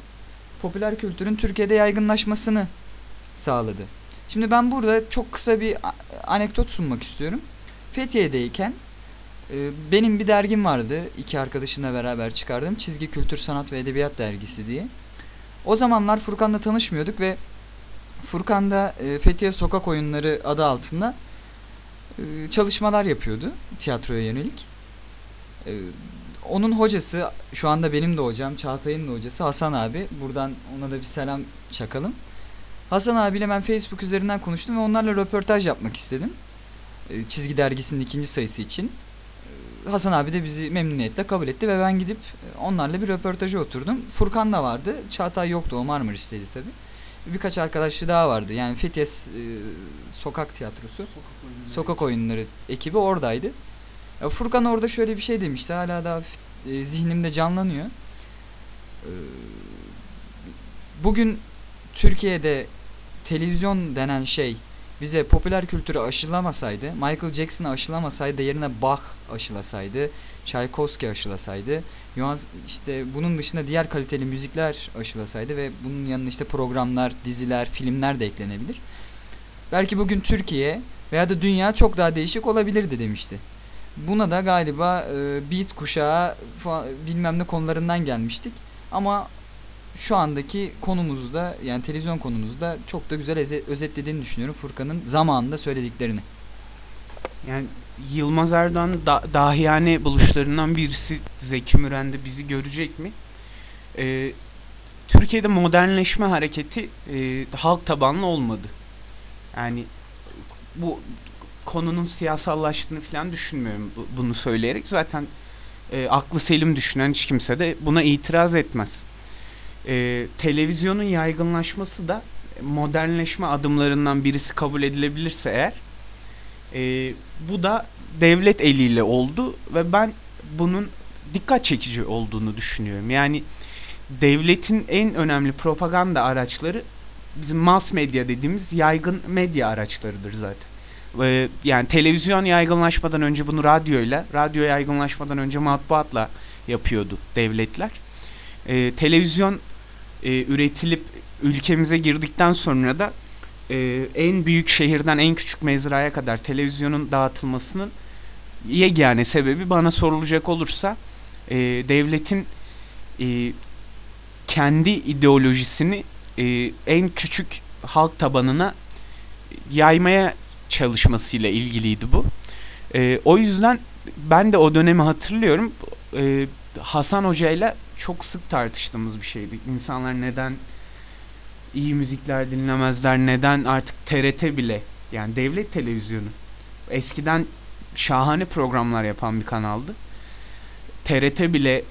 popüler kültürün Türkiye'de yaygınlaşmasını sağladı. Şimdi ben burada çok kısa bir anekdot sunmak istiyorum. Fethiye'deyken e, benim bir dergim vardı. iki arkadaşımla beraber çıkardığım Çizgi Kültür Sanat ve Edebiyat Dergisi diye. O zamanlar Furkan'la tanışmıyorduk ve Furkan da e, Fethiye Sokak Oyunları adı altında e, çalışmalar yapıyordu tiyatroya yönelik. E, onun hocası şu anda benim de hocam Çağatay'ın da hocası Hasan abi. Buradan ona da bir selam çakalım. Hasan abiyle ben Facebook üzerinden konuştum ve onlarla röportaj yapmak istedim. E, Çizgi dergisinin ikinci sayısı için. E, Hasan abi de bizi memnuniyetle kabul etti ve ben gidip e, onlarla bir röportaja oturdum. Furkan da vardı. Çağatay yoktu. O Marmaris'teydi tabii. Birkaç arkadaşı daha vardı. Yani Fethiye e, Sokak Tiyatrosu, Sokak Oyunları ekibi oradaydı. Ya Furkan orada şöyle bir şey demişti. Hala daha e, zihnimde canlanıyor. E, bugün Türkiye'de televizyon denen şey bize popüler kültürü aşılamasaydı, Michael Jackson'ı aşılamasaydı yerine Bach aşılasaydı, Tchaikovsky aşılasaydı, Johann- işte bunun dışında diğer kaliteli müzikler aşılasaydı ve bunun yanına işte programlar, diziler, filmler de eklenebilir. Belki bugün Türkiye veya da dünya çok daha değişik olabilirdi demişti. Buna da galiba e, beat kuşağı bilmem ne konularından gelmiştik. Ama şu andaki konumuzu da yani televizyon konumuzu da çok da güzel özetlediğini düşünüyorum Furkan'ın zamanında söylediklerini. Yani Yılmaz Erdoğan da, dahiyane buluşlarından birisi Zeki Müren'de bizi görecek mi? Ee, Türkiye'de modernleşme hareketi e, halk tabanlı olmadı. Yani bu konunun siyasallaştığını falan düşünmüyorum bu- bunu söyleyerek. Zaten e, aklı selim düşünen hiç kimse de buna itiraz etmez. E, televizyonun yaygınlaşması da modernleşme adımlarından birisi kabul edilebilirse eğer e, bu da devlet eliyle oldu ve ben bunun dikkat çekici olduğunu düşünüyorum. Yani devletin en önemli propaganda araçları bizim mass medya dediğimiz yaygın medya araçlarıdır zaten. Ee, yani televizyon yaygınlaşmadan önce bunu radyoyla, radyo yaygınlaşmadan önce matbuatla yapıyordu devletler. Ee, televizyon e, üretilip ülkemize girdikten sonra da e, en büyük şehirden en küçük mezraya kadar televizyonun dağıtılmasının yegane sebebi bana sorulacak olursa e, devletin e, kendi ideolojisini e, en küçük halk tabanına yaymaya çalışmasıyla ilgiliydi bu. E, o yüzden ben de o dönemi hatırlıyorum. E, Hasan Hoca ile çok sık tartıştığımız bir şeydi. İnsanlar neden iyi müzikler dinlemezler, neden artık TRT bile yani devlet televizyonu eskiden şahane programlar yapan bir kanaldı. TRT bile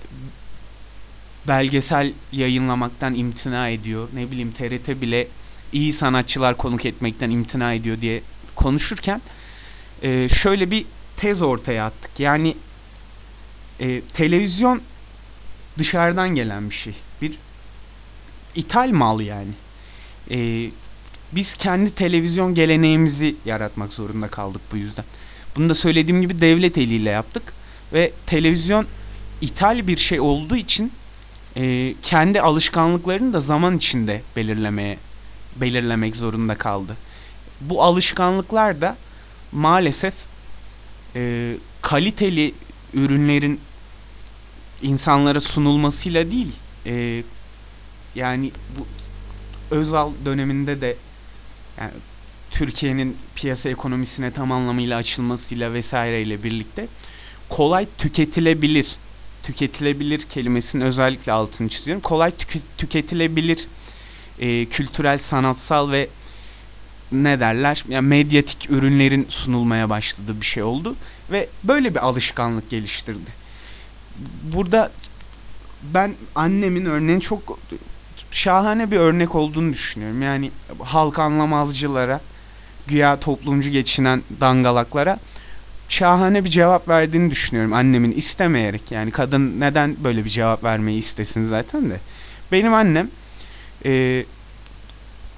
belgesel yayınlamaktan imtina ediyor. Ne bileyim TRT bile iyi sanatçılar konuk etmekten imtina ediyor diye konuşurken e, şöyle bir tez ortaya attık. Yani e, televizyon dışarıdan gelen bir şey. Bir ithal mal yani. E, biz kendi televizyon geleneğimizi yaratmak zorunda kaldık bu yüzden. Bunu da söylediğim gibi devlet eliyle yaptık ve televizyon ithal bir şey olduğu için e, kendi alışkanlıklarını da zaman içinde belirlemeye belirlemek zorunda kaldı. Bu alışkanlıklar da maalesef e, kaliteli ürünlerin insanlara sunulmasıyla değil e, yani bu Özal döneminde de yani Türkiye'nin piyasa ekonomisine tam anlamıyla açılmasıyla vesaireyle birlikte kolay tüketilebilir tüketilebilir kelimesinin özellikle altını çiziyorum. Kolay tükü- tüketilebilir e, kültürel, sanatsal ve ne derler? Yani medyatik ürünlerin sunulmaya başladığı bir şey oldu ve böyle bir alışkanlık geliştirdi. Burada ben annemin örneğin çok şahane bir örnek olduğunu düşünüyorum. Yani halk anlamazcılara, güya toplumcu geçinen dangalaklara şahane bir cevap verdiğini düşünüyorum annemin istemeyerek. Yani kadın neden böyle bir cevap vermeyi istesin zaten de. Benim annem e,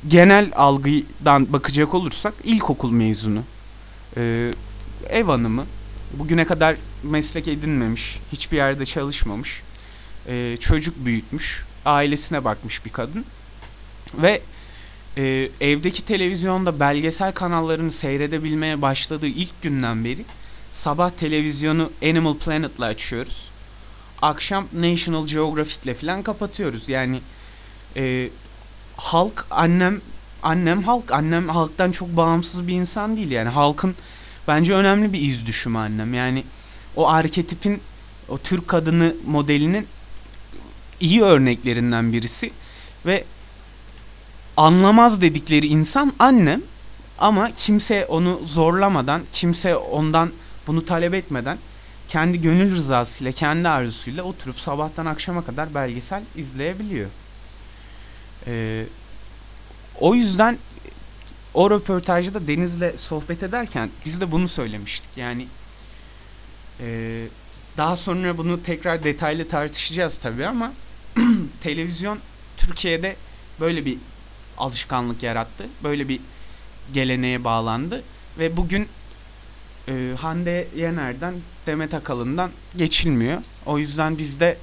genel algıdan bakacak olursak ilkokul mezunu. E, ev hanımı. Bugüne kadar meslek edinmemiş. Hiçbir yerde çalışmamış. E, çocuk büyütmüş. Ailesine bakmış bir kadın. Ve e, evdeki televizyonda belgesel kanallarını seyredebilmeye başladığı ilk günden beri sabah televizyonu Animal Planet'la açıyoruz. Akşam National Geographic'le falan kapatıyoruz. Yani e, halk annem annem halk annem halktan çok bağımsız bir insan değil yani halkın bence önemli bir iz düşümü annem yani o arketipin o Türk kadını modelinin iyi örneklerinden birisi ve anlamaz dedikleri insan annem ama kimse onu zorlamadan kimse ondan bunu talep etmeden kendi gönül rızasıyla, kendi arzusuyla oturup sabahtan akşama kadar belgesel izleyebiliyor. Ee, o yüzden o röportajda Deniz'le sohbet ederken biz de bunu söylemiştik. Yani e, daha sonra bunu tekrar detaylı tartışacağız tabii ama televizyon Türkiye'de böyle bir alışkanlık yarattı. Böyle bir geleneğe bağlandı ve bugün e, Hande Yener'den Demet Akalın'dan geçilmiyor. O yüzden biz de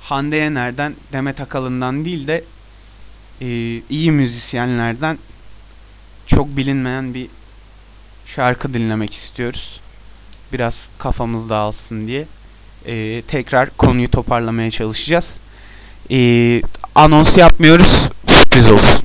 Hande Yener'den Demet Akalın'dan değil de e, iyi müzisyenlerden çok bilinmeyen bir şarkı dinlemek istiyoruz. Biraz kafamız dağılsın diye. E, tekrar konuyu toparlamaya çalışacağız. E, anons yapmıyoruz. Sürpriz olsun.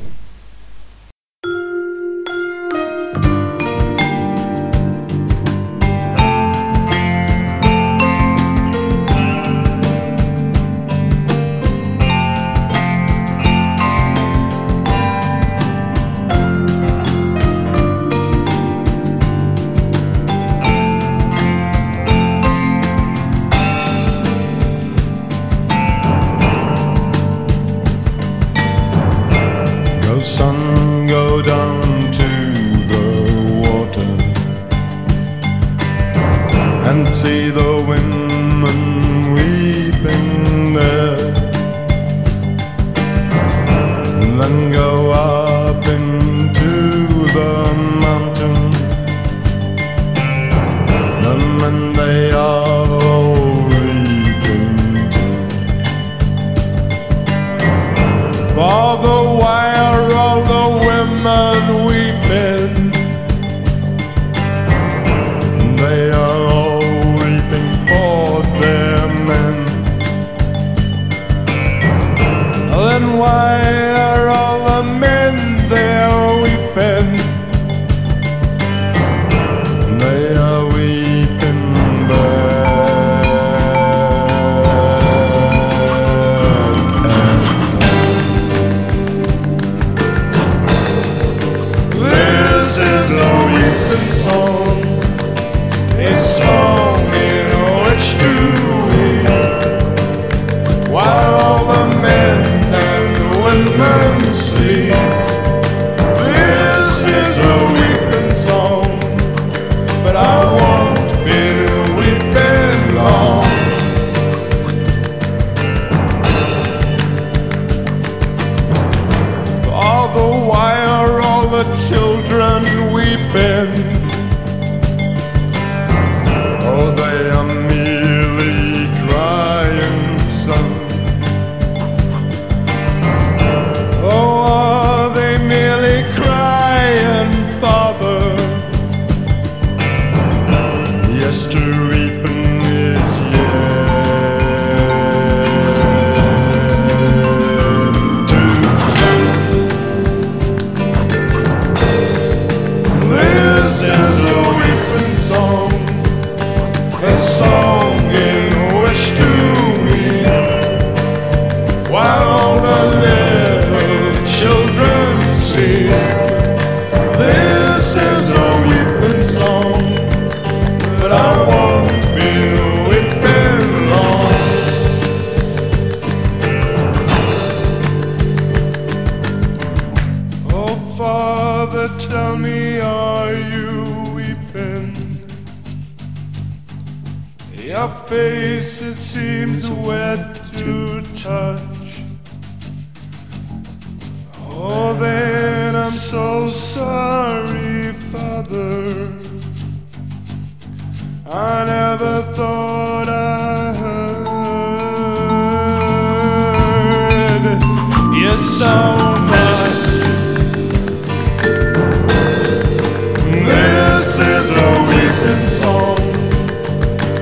A song,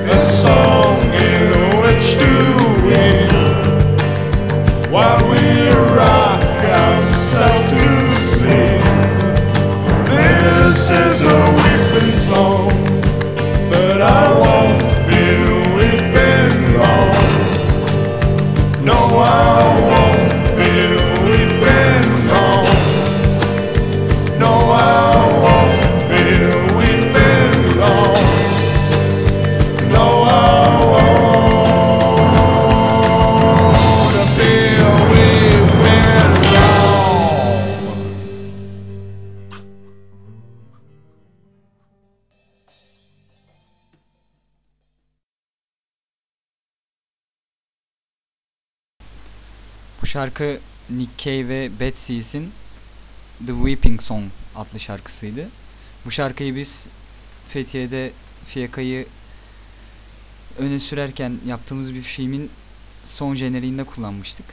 a song in which to weep while we şarkı Nick Cave ve Bad Seeds'in The Weeping Song adlı şarkısıydı. Bu şarkıyı biz Fethiye'de Fiyaka'yı öne sürerken yaptığımız bir filmin son jeneriğinde kullanmıştık.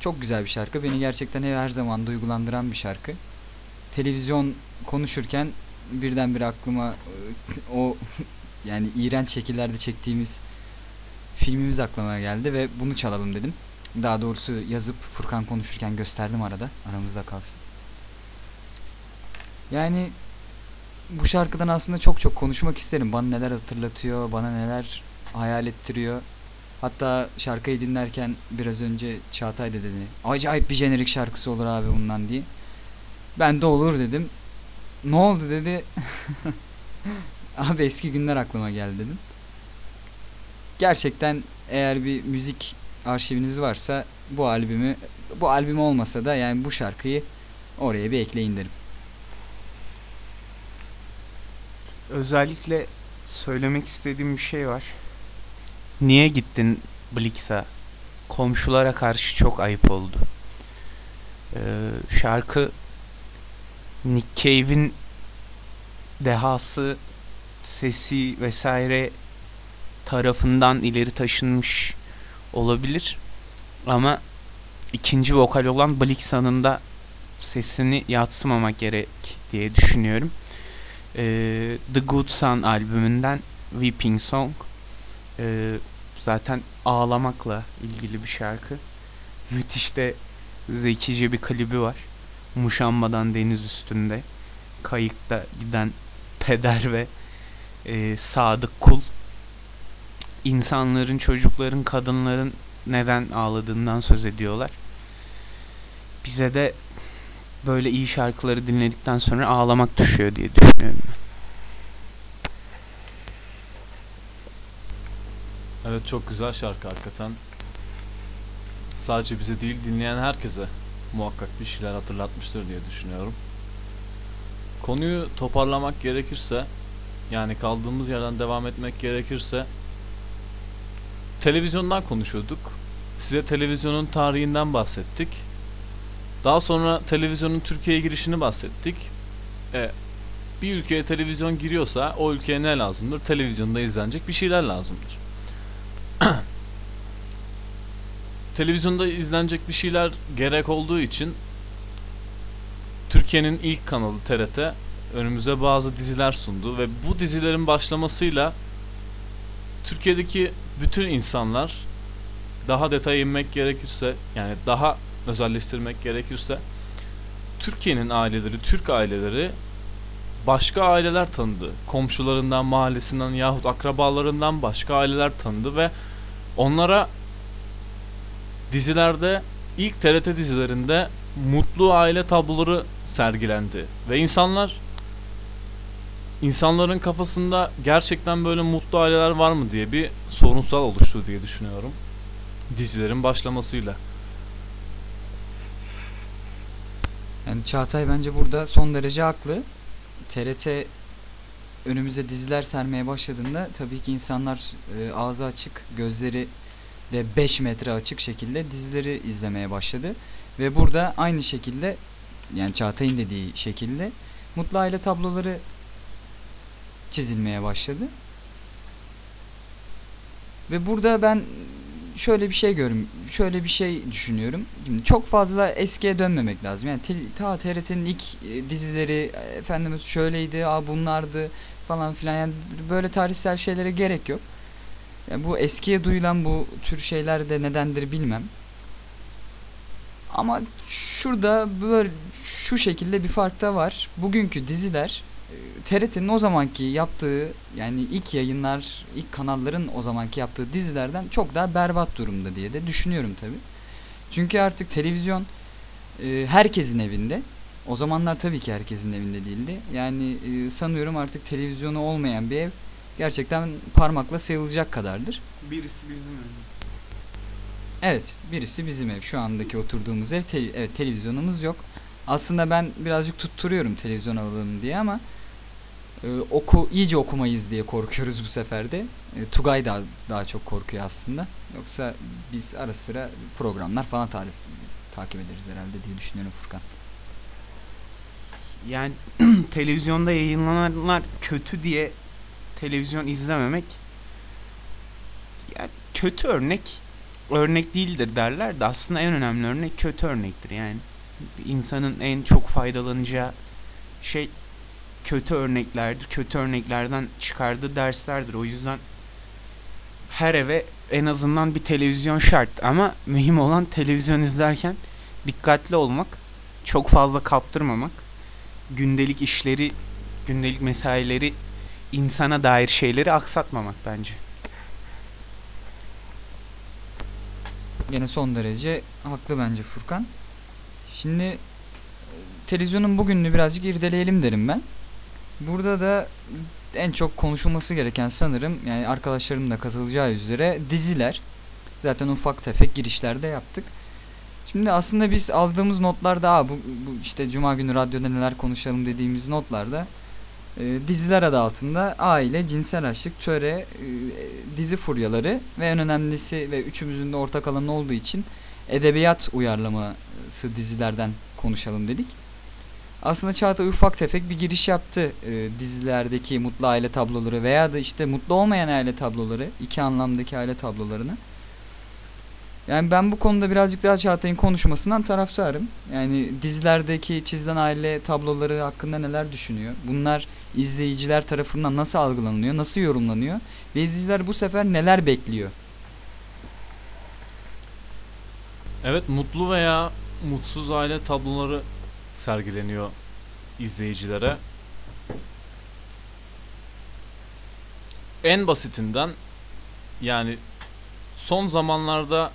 Çok güzel bir şarkı. Beni gerçekten her zaman duygulandıran bir şarkı. Televizyon konuşurken birdenbire aklıma e, o yani iğrenç şekillerde çektiğimiz filmimiz aklıma geldi ve bunu çalalım dedim. Daha doğrusu yazıp Furkan konuşurken gösterdim arada. Aramızda kalsın. Yani bu şarkıdan aslında çok çok konuşmak isterim. Bana neler hatırlatıyor, bana neler hayal ettiriyor. Hatta şarkıyı dinlerken biraz önce Çağatay da dedi. Acayip bir jenerik şarkısı olur abi bundan diye. Ben de olur dedim. Ne oldu dedi. abi eski günler aklıma geldi dedim. Gerçekten eğer bir müzik arşiviniz varsa bu albümü bu albüm olmasa da yani bu şarkıyı oraya bir ekleyin derim. Özellikle söylemek istediğim bir şey var. Niye gittin Blix'a? Komşulara karşı çok ayıp oldu. Ee, şarkı Nick Cave'in dehası, sesi vesaire tarafından ileri taşınmış olabilir. Ama ikinci vokal olan Blixa'nın da sesini yatsımamak gerek diye düşünüyorum. Ee, The Good Son albümünden Weeping Song Ee, zaten ağlamakla ilgili bir şarkı. Müthiş de zekice bir klibi var. Muşamba'dan deniz üstünde kayıkta giden peder ve e, sadık kul insanların, çocukların, kadınların neden ağladığından söz ediyorlar. Bize de böyle iyi şarkıları dinledikten sonra ağlamak düşüyor diye düşünüyorum ben. Evet çok güzel şarkı hakikaten. Sadece bize değil dinleyen herkese muhakkak bir şeyler hatırlatmıştır diye düşünüyorum. Konuyu toparlamak gerekirse yani kaldığımız yerden devam etmek gerekirse televizyondan konuşuyorduk. Size televizyonun tarihinden bahsettik. Daha sonra televizyonun Türkiye'ye girişini bahsettik. E, bir ülkeye televizyon giriyorsa o ülkeye ne lazımdır? Televizyonda izlenecek bir şeyler lazımdır. Televizyonda izlenecek bir şeyler gerek olduğu için Türkiye'nin ilk kanalı TRT önümüze bazı diziler sundu ve bu dizilerin başlamasıyla Türkiye'deki bütün insanlar daha detaya inmek gerekirse yani daha özelleştirmek gerekirse Türkiye'nin aileleri, Türk aileleri başka aileler tanıdı. Komşularından, mahallesinden yahut akrabalarından başka aileler tanıdı ve onlara dizilerde ilk TRT dizilerinde mutlu aile tabloları sergilendi ve insanlar insanların kafasında gerçekten böyle mutlu aileler var mı diye bir sorunsal oluştu diye düşünüyorum. Dizilerin başlamasıyla. Yani Çağatay bence burada son derece haklı. TRT önümüze diziler sermeye başladığında tabii ki insanlar e, ağzı açık, gözleri de 5 metre açık şekilde dizileri izlemeye başladı. Ve burada aynı şekilde yani Çağatay'ın dediği şekilde mutlu aile tabloları çizilmeye başladı. Ve burada ben şöyle bir şey görüm, şöyle bir şey düşünüyorum. Şimdi çok fazla eskiye dönmemek lazım. Yani ta TRT'nin ilk e, dizileri e, efendimiz şöyleydi, a bunlardı falan filan. Yani böyle tarihsel şeylere gerek yok. Yani bu eskiye duyulan bu tür şeyler de nedendir bilmem. Ama şurada böyle şu şekilde bir fark da var. Bugünkü diziler TRT'nin o zamanki yaptığı yani ilk yayınlar, ilk kanalların o zamanki yaptığı dizilerden çok daha berbat durumda diye de düşünüyorum tabi. Çünkü artık televizyon e, herkesin evinde. O zamanlar tabii ki herkesin evinde değildi. Yani e, sanıyorum artık televizyonu olmayan bir ev gerçekten parmakla sayılacak kadardır. Birisi bizim Evet, birisi bizim ev. Şu andaki oturduğumuz ev. te- evet, televizyonumuz yok. Aslında ben birazcık tutturuyorum televizyon alalım diye ama e, oku iyice okumayız diye korkuyoruz bu sefer de. E, Tugay daha daha çok korkuyor aslında. Yoksa biz ara sıra programlar falan tarif, takip ederiz herhalde diye düşünüyorum Furkan. Yani televizyonda yayınlananlar kötü diye televizyon izlememek yani kötü örnek örnek değildir derler de aslında en önemli örnek kötü örnektir yani insanın en çok faydalanacağı şey kötü örneklerdir kötü örneklerden çıkardığı derslerdir o yüzden her eve en azından bir televizyon şart ama mühim olan televizyon izlerken dikkatli olmak çok fazla kaptırmamak gündelik işleri, gündelik mesaileri, insana dair şeyleri aksatmamak bence. Gene son derece haklı bence Furkan. Şimdi e, televizyonun bugününü birazcık irdeleyelim derim ben. Burada da en çok konuşulması gereken sanırım yani arkadaşlarımın da katılacağı üzere diziler. Zaten ufak tefek girişlerde yaptık. Şimdi aslında biz aldığımız notlarda Aa, bu, bu işte cuma günü radyoda neler konuşalım dediğimiz notlarda e, diziler adı altında aile, cinsel açlık, töre, e, dizi furyaları ve en önemlisi ve üçümüzün de ortak alanı olduğu için edebiyat uyarlaması dizilerden konuşalım dedik. Aslında Çağatay ufak tefek bir giriş yaptı e, dizilerdeki mutlu aile tabloları veya da işte mutlu olmayan aile tabloları, iki anlamdaki aile tablolarını. Yani ben bu konuda birazcık daha Çağatay'ın konuşmasından taraftarım. Yani dizilerdeki çizilen aile tabloları hakkında neler düşünüyor? Bunlar izleyiciler tarafından nasıl algılanıyor, nasıl yorumlanıyor? Ve izleyiciler bu sefer neler bekliyor? Evet mutlu veya mutsuz aile tabloları sergileniyor izleyicilere. En basitinden yani son zamanlarda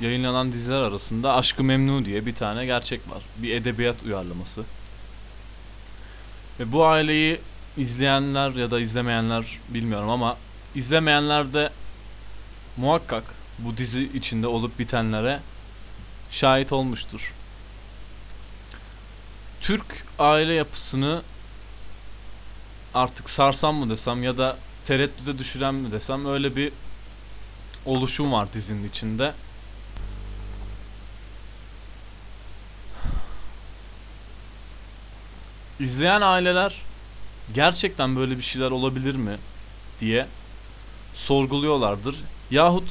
yayınlanan diziler arasında Aşkı Memnu diye bir tane gerçek var. Bir edebiyat uyarlaması. Ve bu aileyi izleyenler ya da izlemeyenler bilmiyorum ama izlemeyenler de muhakkak bu dizi içinde olup bitenlere şahit olmuştur. Türk aile yapısını artık sarsan mı desem ya da tereddüde düşüren mi desem öyle bir oluşum var dizinin içinde. İzleyen aileler gerçekten böyle bir şeyler olabilir mi diye sorguluyorlardır. Yahut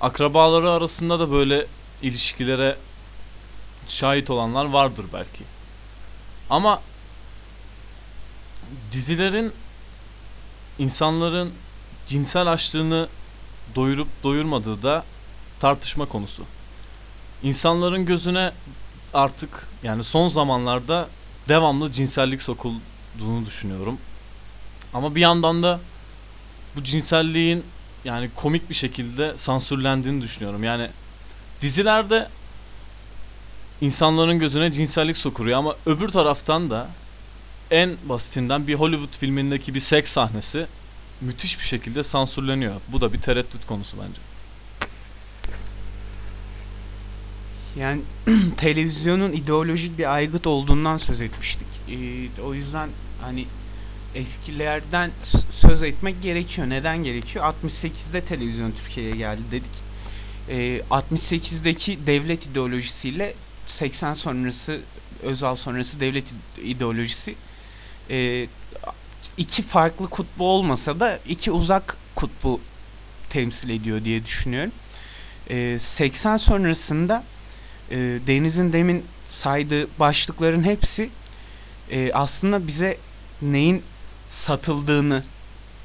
akrabaları arasında da böyle ilişkilere şahit olanlar vardır belki. Ama dizilerin insanların cinsel açlığını doyurup doyurmadığı da tartışma konusu. İnsanların gözüne artık yani son zamanlarda devamlı cinsellik sokulduğunu düşünüyorum. Ama bir yandan da bu cinselliğin yani komik bir şekilde sansürlendiğini düşünüyorum. Yani dizilerde insanların gözüne cinsellik sokuruyor ama öbür taraftan da en basitinden bir Hollywood filmindeki bir seks sahnesi müthiş bir şekilde sansürleniyor. Bu da bir tereddüt konusu bence. Yani televizyonun ideolojik bir aygıt olduğundan söz etmiştik. Ee, o yüzden hani eskilerden söz etmek gerekiyor. Neden gerekiyor? 68'de televizyon Türkiye'ye geldi dedik. Ee, 68'deki devlet ideolojisiyle 80 sonrası Özal sonrası devlet ide- ideolojisi e, iki farklı kutbu olmasa da iki uzak kutbu temsil ediyor diye düşünüyorum. Ee, 80 sonrasında e, Deniz'in demin saydığı başlıkların hepsi e, aslında bize neyin satıldığını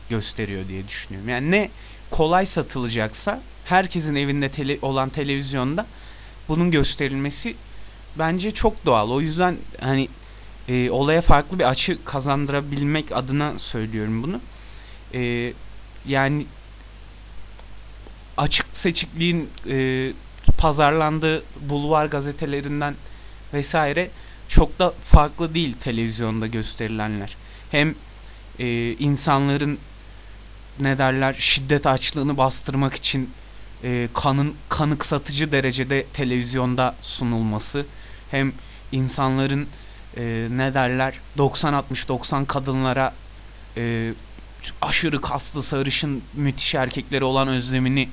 gösteriyor diye düşünüyorum. Yani ne kolay satılacaksa herkesin evinde tele, olan televizyonda bunun gösterilmesi bence çok doğal. O yüzden hani e, olaya farklı bir açı kazandırabilmek adına söylüyorum bunu. E, yani açık seçikliğin e, pazarlandığı bulvar gazetelerinden vesaire çok da farklı değil televizyonda gösterilenler. Hem e, insanların ne derler şiddet açlığını bastırmak için e, kanın kanıksatıcı derecede televizyonda sunulması hem insanların e, ne derler 90-60-90 kadınlara e, aşırı kaslı sarışın müthiş erkekleri olan özlemini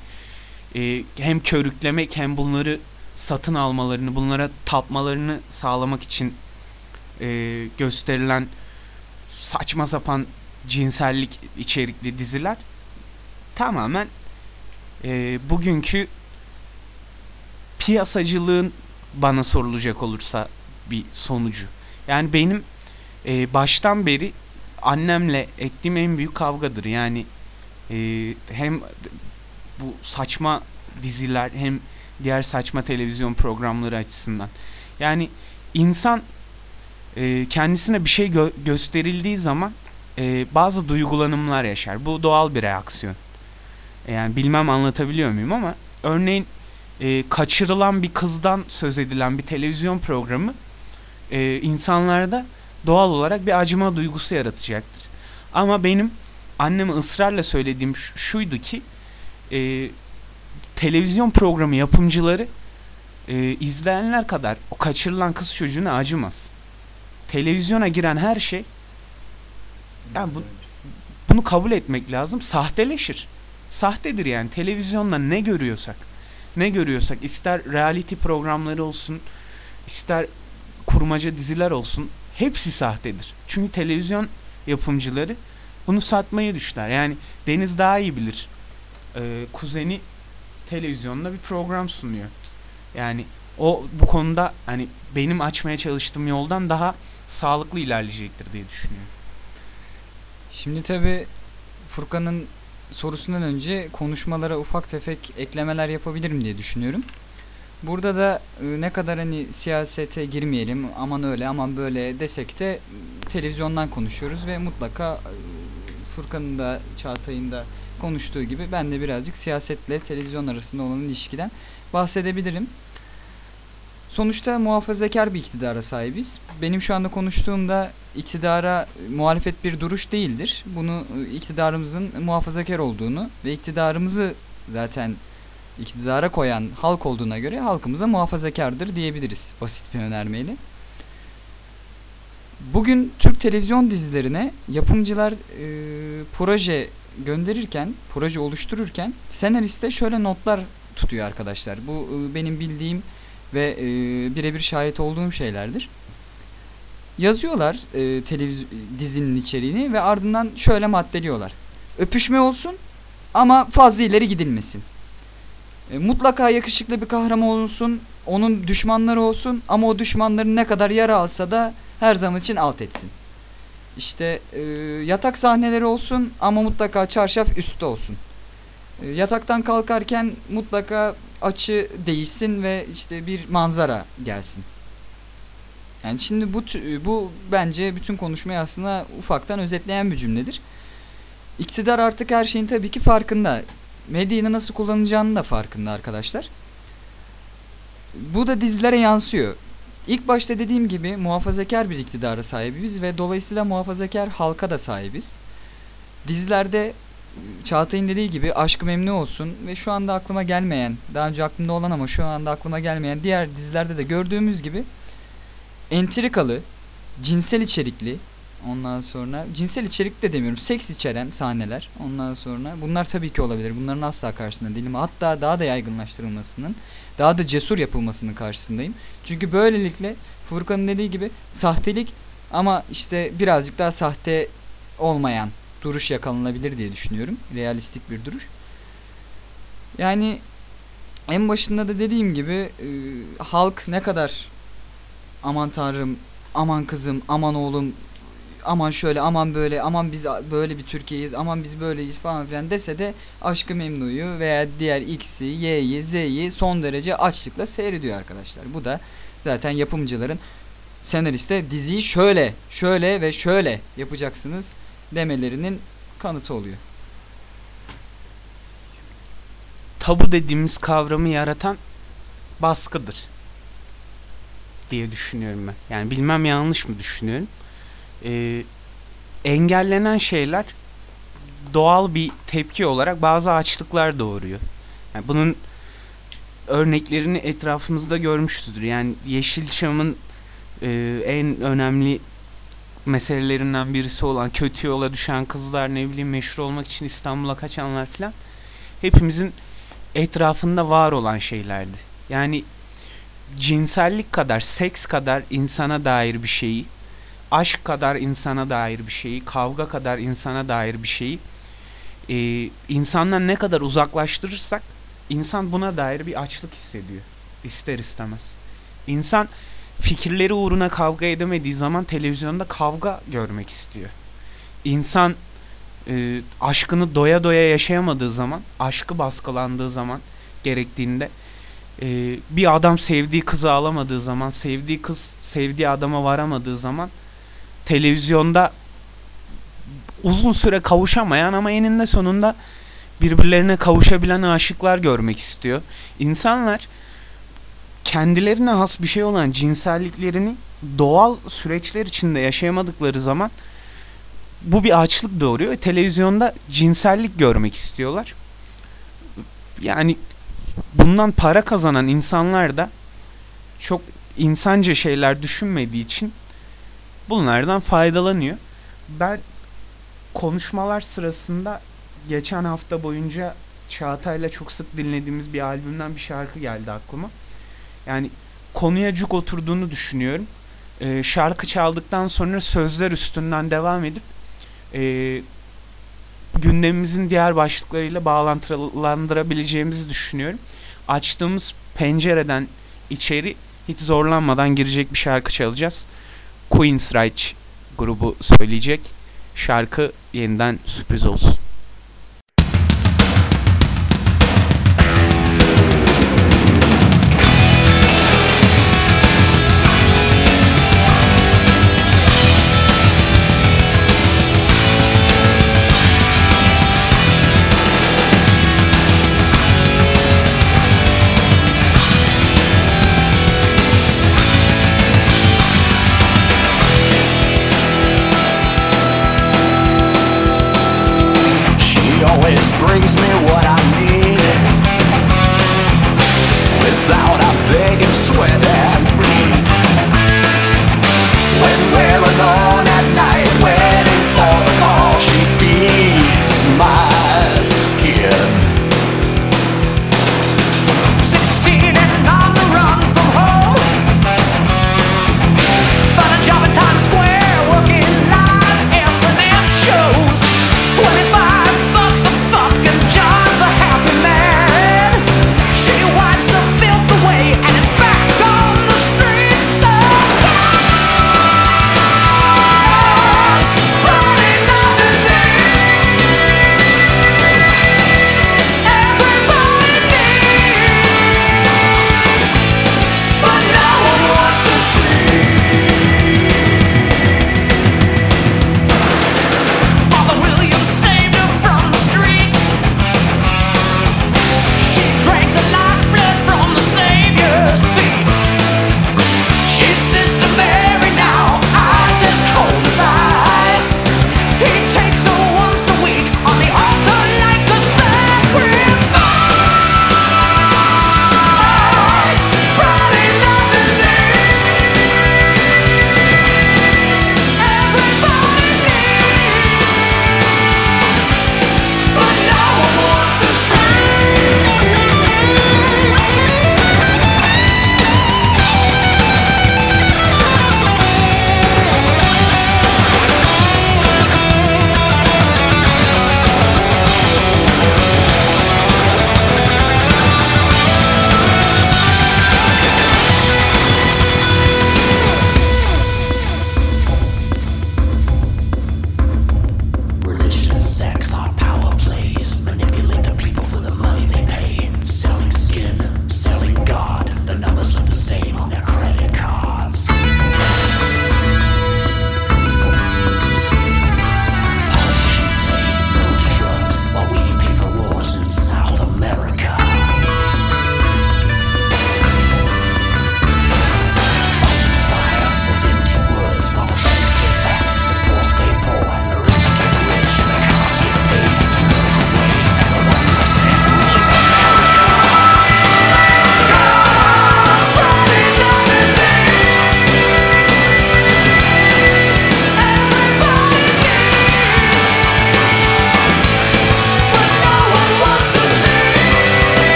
e, hem körüklemek hem bunları satın almalarını, bunlara tapmalarını sağlamak için e, gösterilen saçma sapan cinsellik içerikli diziler tamamen e, bugünkü piyasacılığın bana sorulacak olursa bir sonucu. Yani benim e, baştan beri annemle ettiğim en büyük kavgadır. Yani e, hem bu saçma diziler hem diğer saçma televizyon programları açısından. Yani insan e, kendisine bir şey gö- gösterildiği zaman e, bazı duygulanımlar yaşar. Bu doğal bir reaksiyon. Yani bilmem anlatabiliyor muyum ama örneğin e, kaçırılan bir kızdan söz edilen bir televizyon programı e, insanlarda doğal olarak bir acıma duygusu yaratacaktır. Ama benim anneme ısrarla söylediğim şuydu ki e, televizyon programı yapımcıları e, izleyenler kadar o kaçırılan kız çocuğuna acımaz. Televizyona giren her şey yani bu, bunu kabul etmek lazım. Sahteleşir. Sahtedir yani. Televizyonda ne görüyorsak, ne görüyorsak ister reality programları olsun, ister kurmaca diziler olsun hepsi sahtedir. Çünkü televizyon yapımcıları bunu satmayı düşler. Yani Deniz daha iyi bilir. Ee, kuzeni televizyonda bir program sunuyor. Yani o bu konuda hani benim açmaya çalıştığım yoldan daha sağlıklı ilerleyecektir diye düşünüyorum. Şimdi tabi Furkan'ın sorusundan önce konuşmalara ufak tefek eklemeler yapabilirim diye düşünüyorum. Burada da e, ne kadar hani siyasete girmeyelim aman öyle aman böyle desek de e, televizyondan konuşuyoruz ve mutlaka e, Furkan'ın da Çağatay'ın da konuştuğu gibi ben de birazcık siyasetle televizyon arasında olan ilişkiden bahsedebilirim. Sonuçta muhafazakar bir iktidara sahibiz. Benim şu anda konuştuğumda iktidara e, muhalefet bir duruş değildir. Bunu e, iktidarımızın muhafazakar olduğunu ve iktidarımızı zaten iktidara koyan halk olduğuna göre halkımıza muhafazakardır diyebiliriz basit bir önermeyle. Bugün Türk televizyon dizilerine yapımcılar e, proje gönderirken, proje oluştururken senariste şöyle notlar tutuyor arkadaşlar. Bu e, benim bildiğim ve e, birebir şahit olduğum şeylerdir. Yazıyorlar e, televiz- dizinin içeriğini ve ardından şöyle maddeliyorlar. Öpüşme olsun ama fazla ileri gidilmesin. E, mutlaka yakışıklı bir kahraman olsun, onun düşmanları olsun ama o düşmanların ne kadar yara alsa da her zaman için alt etsin. İşte e, yatak sahneleri olsun ama mutlaka çarşaf üstte olsun. E, yataktan kalkarken mutlaka açı değişsin ve işte bir manzara gelsin. Yani şimdi bu bu bence bütün konuşmayı aslında ufaktan özetleyen bir cümledir. İktidar artık her şeyin tabii ki farkında. Medyayı nasıl kullanacağını da farkında arkadaşlar. Bu da dizilere yansıyor. İlk başta dediğim gibi muhafazakar bir iktidara sahibiz ve dolayısıyla muhafazakar halka da sahibiz. Dizilerde Çağatay'ın dediği gibi Aşk-ı Memnu olsun ve şu anda aklıma gelmeyen, daha önce aklımda olan ama şu anda aklıma gelmeyen diğer dizilerde de gördüğümüz gibi entrikalı, cinsel içerikli, ondan sonra cinsel içerik de demiyorum, seks içeren sahneler, ondan sonra bunlar tabii ki olabilir. Bunların asla karşısında değilim. Hatta daha da yaygınlaştırılmasının, daha da cesur yapılmasının karşısındayım. Çünkü böylelikle Furkan'ın dediği gibi sahtelik ama işte birazcık daha sahte olmayan duruş yakalanabilir diye düşünüyorum. Realistik bir duruş. Yani en başında da dediğim gibi e, halk ne kadar aman tanrım, aman kızım, aman oğlum, aman şöyle, aman böyle, aman biz böyle bir Türkiye'yiz, aman biz böyleyiz falan filan dese de Aşkı Memnu'yu veya diğer X'i, Y'yi, Z'yi son derece açlıkla seyrediyor arkadaşlar. Bu da zaten yapımcıların senariste diziyi şöyle, şöyle ve şöyle yapacaksınız demelerinin kanıtı oluyor. Tabu dediğimiz kavramı yaratan baskıdır diye düşünüyorum ben. Yani bilmem yanlış mı düşünüyorum. Ee, engellenen şeyler doğal bir tepki olarak bazı açlıklar doğuruyor. Yani bunun örneklerini etrafımızda görmüştür. Yani Yeşilçam'ın e, en önemli meselelerinden birisi olan kötü yola düşen kızlar ne bileyim meşhur olmak için İstanbul'a kaçanlar filan hepimizin etrafında var olan şeylerdi. Yani cinsellik kadar, seks kadar insana dair bir şeyi, aşk kadar insana dair bir şeyi, kavga kadar insana dair bir şeyi e, insandan ne kadar uzaklaştırırsak insan buna dair bir açlık hissediyor. ister istemez. İnsan fikirleri uğruna kavga edemediği zaman televizyonda kavga görmek istiyor. İnsan e, aşkını doya doya yaşayamadığı zaman, aşkı baskılandığı zaman gerektiğinde e, bir adam sevdiği kızı alamadığı zaman, sevdiği kız sevdiği adama varamadığı zaman televizyonda uzun süre kavuşamayan ama eninde sonunda birbirlerine kavuşabilen aşıklar görmek istiyor. İnsanlar kendilerine has bir şey olan cinselliklerini doğal süreçler içinde yaşayamadıkları zaman bu bir açlık doğuruyor ve televizyonda cinsellik görmek istiyorlar. Yani bundan para kazanan insanlar da çok insanca şeyler düşünmediği için bunlardan faydalanıyor. Ben konuşmalar sırasında geçen hafta boyunca Çağatay'la çok sık dinlediğimiz bir albümden bir şarkı geldi aklıma. Yani konuya cuk oturduğunu düşünüyorum. Ee, şarkı çaldıktan sonra sözler üstünden devam edip e, gündemimizin diğer başlıklarıyla bağlantılandırabileceğimizi düşünüyorum. Açtığımız pencereden içeri hiç zorlanmadan girecek bir şarkı çalacağız. Queensryche grubu söyleyecek. Şarkı yeniden sürpriz olsun.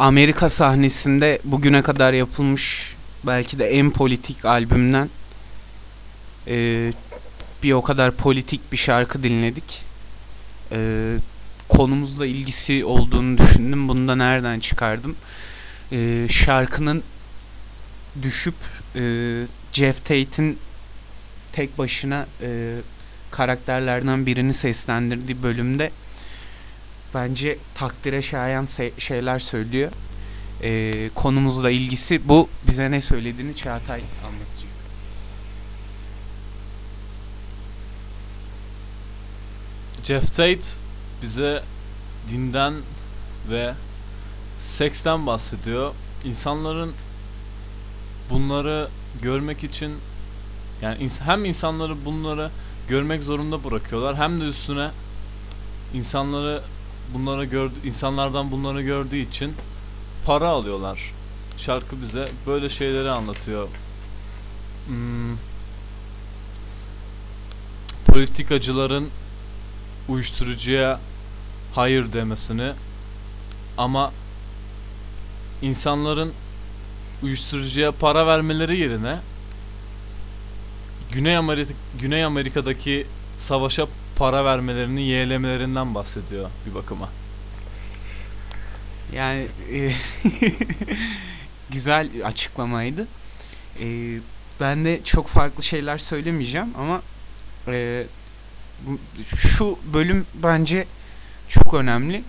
Amerika sahnesinde bugüne kadar yapılmış belki de en politik albümden ee, bir o kadar politik bir şarkı dinledik. Ee, konumuzla ilgisi olduğunu düşündüm. Bunu da nereden çıkardım? Ee, şarkının düşüp ee, Jeff Tate'in tek başına ee, karakterlerden birini seslendirdiği bölümde bence takdire şayan şeyler söylüyor. Ee, konumuzla ilgisi bu. Bize ne söylediğini Çağatay anlatacak. Jeff Tate bize dinden ve seksten bahsediyor. İnsanların bunları görmek için yani hem insanları bunları görmek zorunda bırakıyorlar hem de üstüne insanları bunları gördü insanlardan bunları gördüğü için para alıyorlar. Şarkı bize böyle şeyleri anlatıyor. Hmm, politikacıların uyuşturucuya hayır demesini ama insanların uyuşturucuya para vermeleri yerine Güney Amerika Güney Amerika'daki savaşa para vermelerini yeğlemelerinden bahsediyor bir bakıma. Yani e, güzel açıklamaydı. E, ben de çok farklı şeyler söylemeyeceğim ama e, şu bölüm bence çok önemli.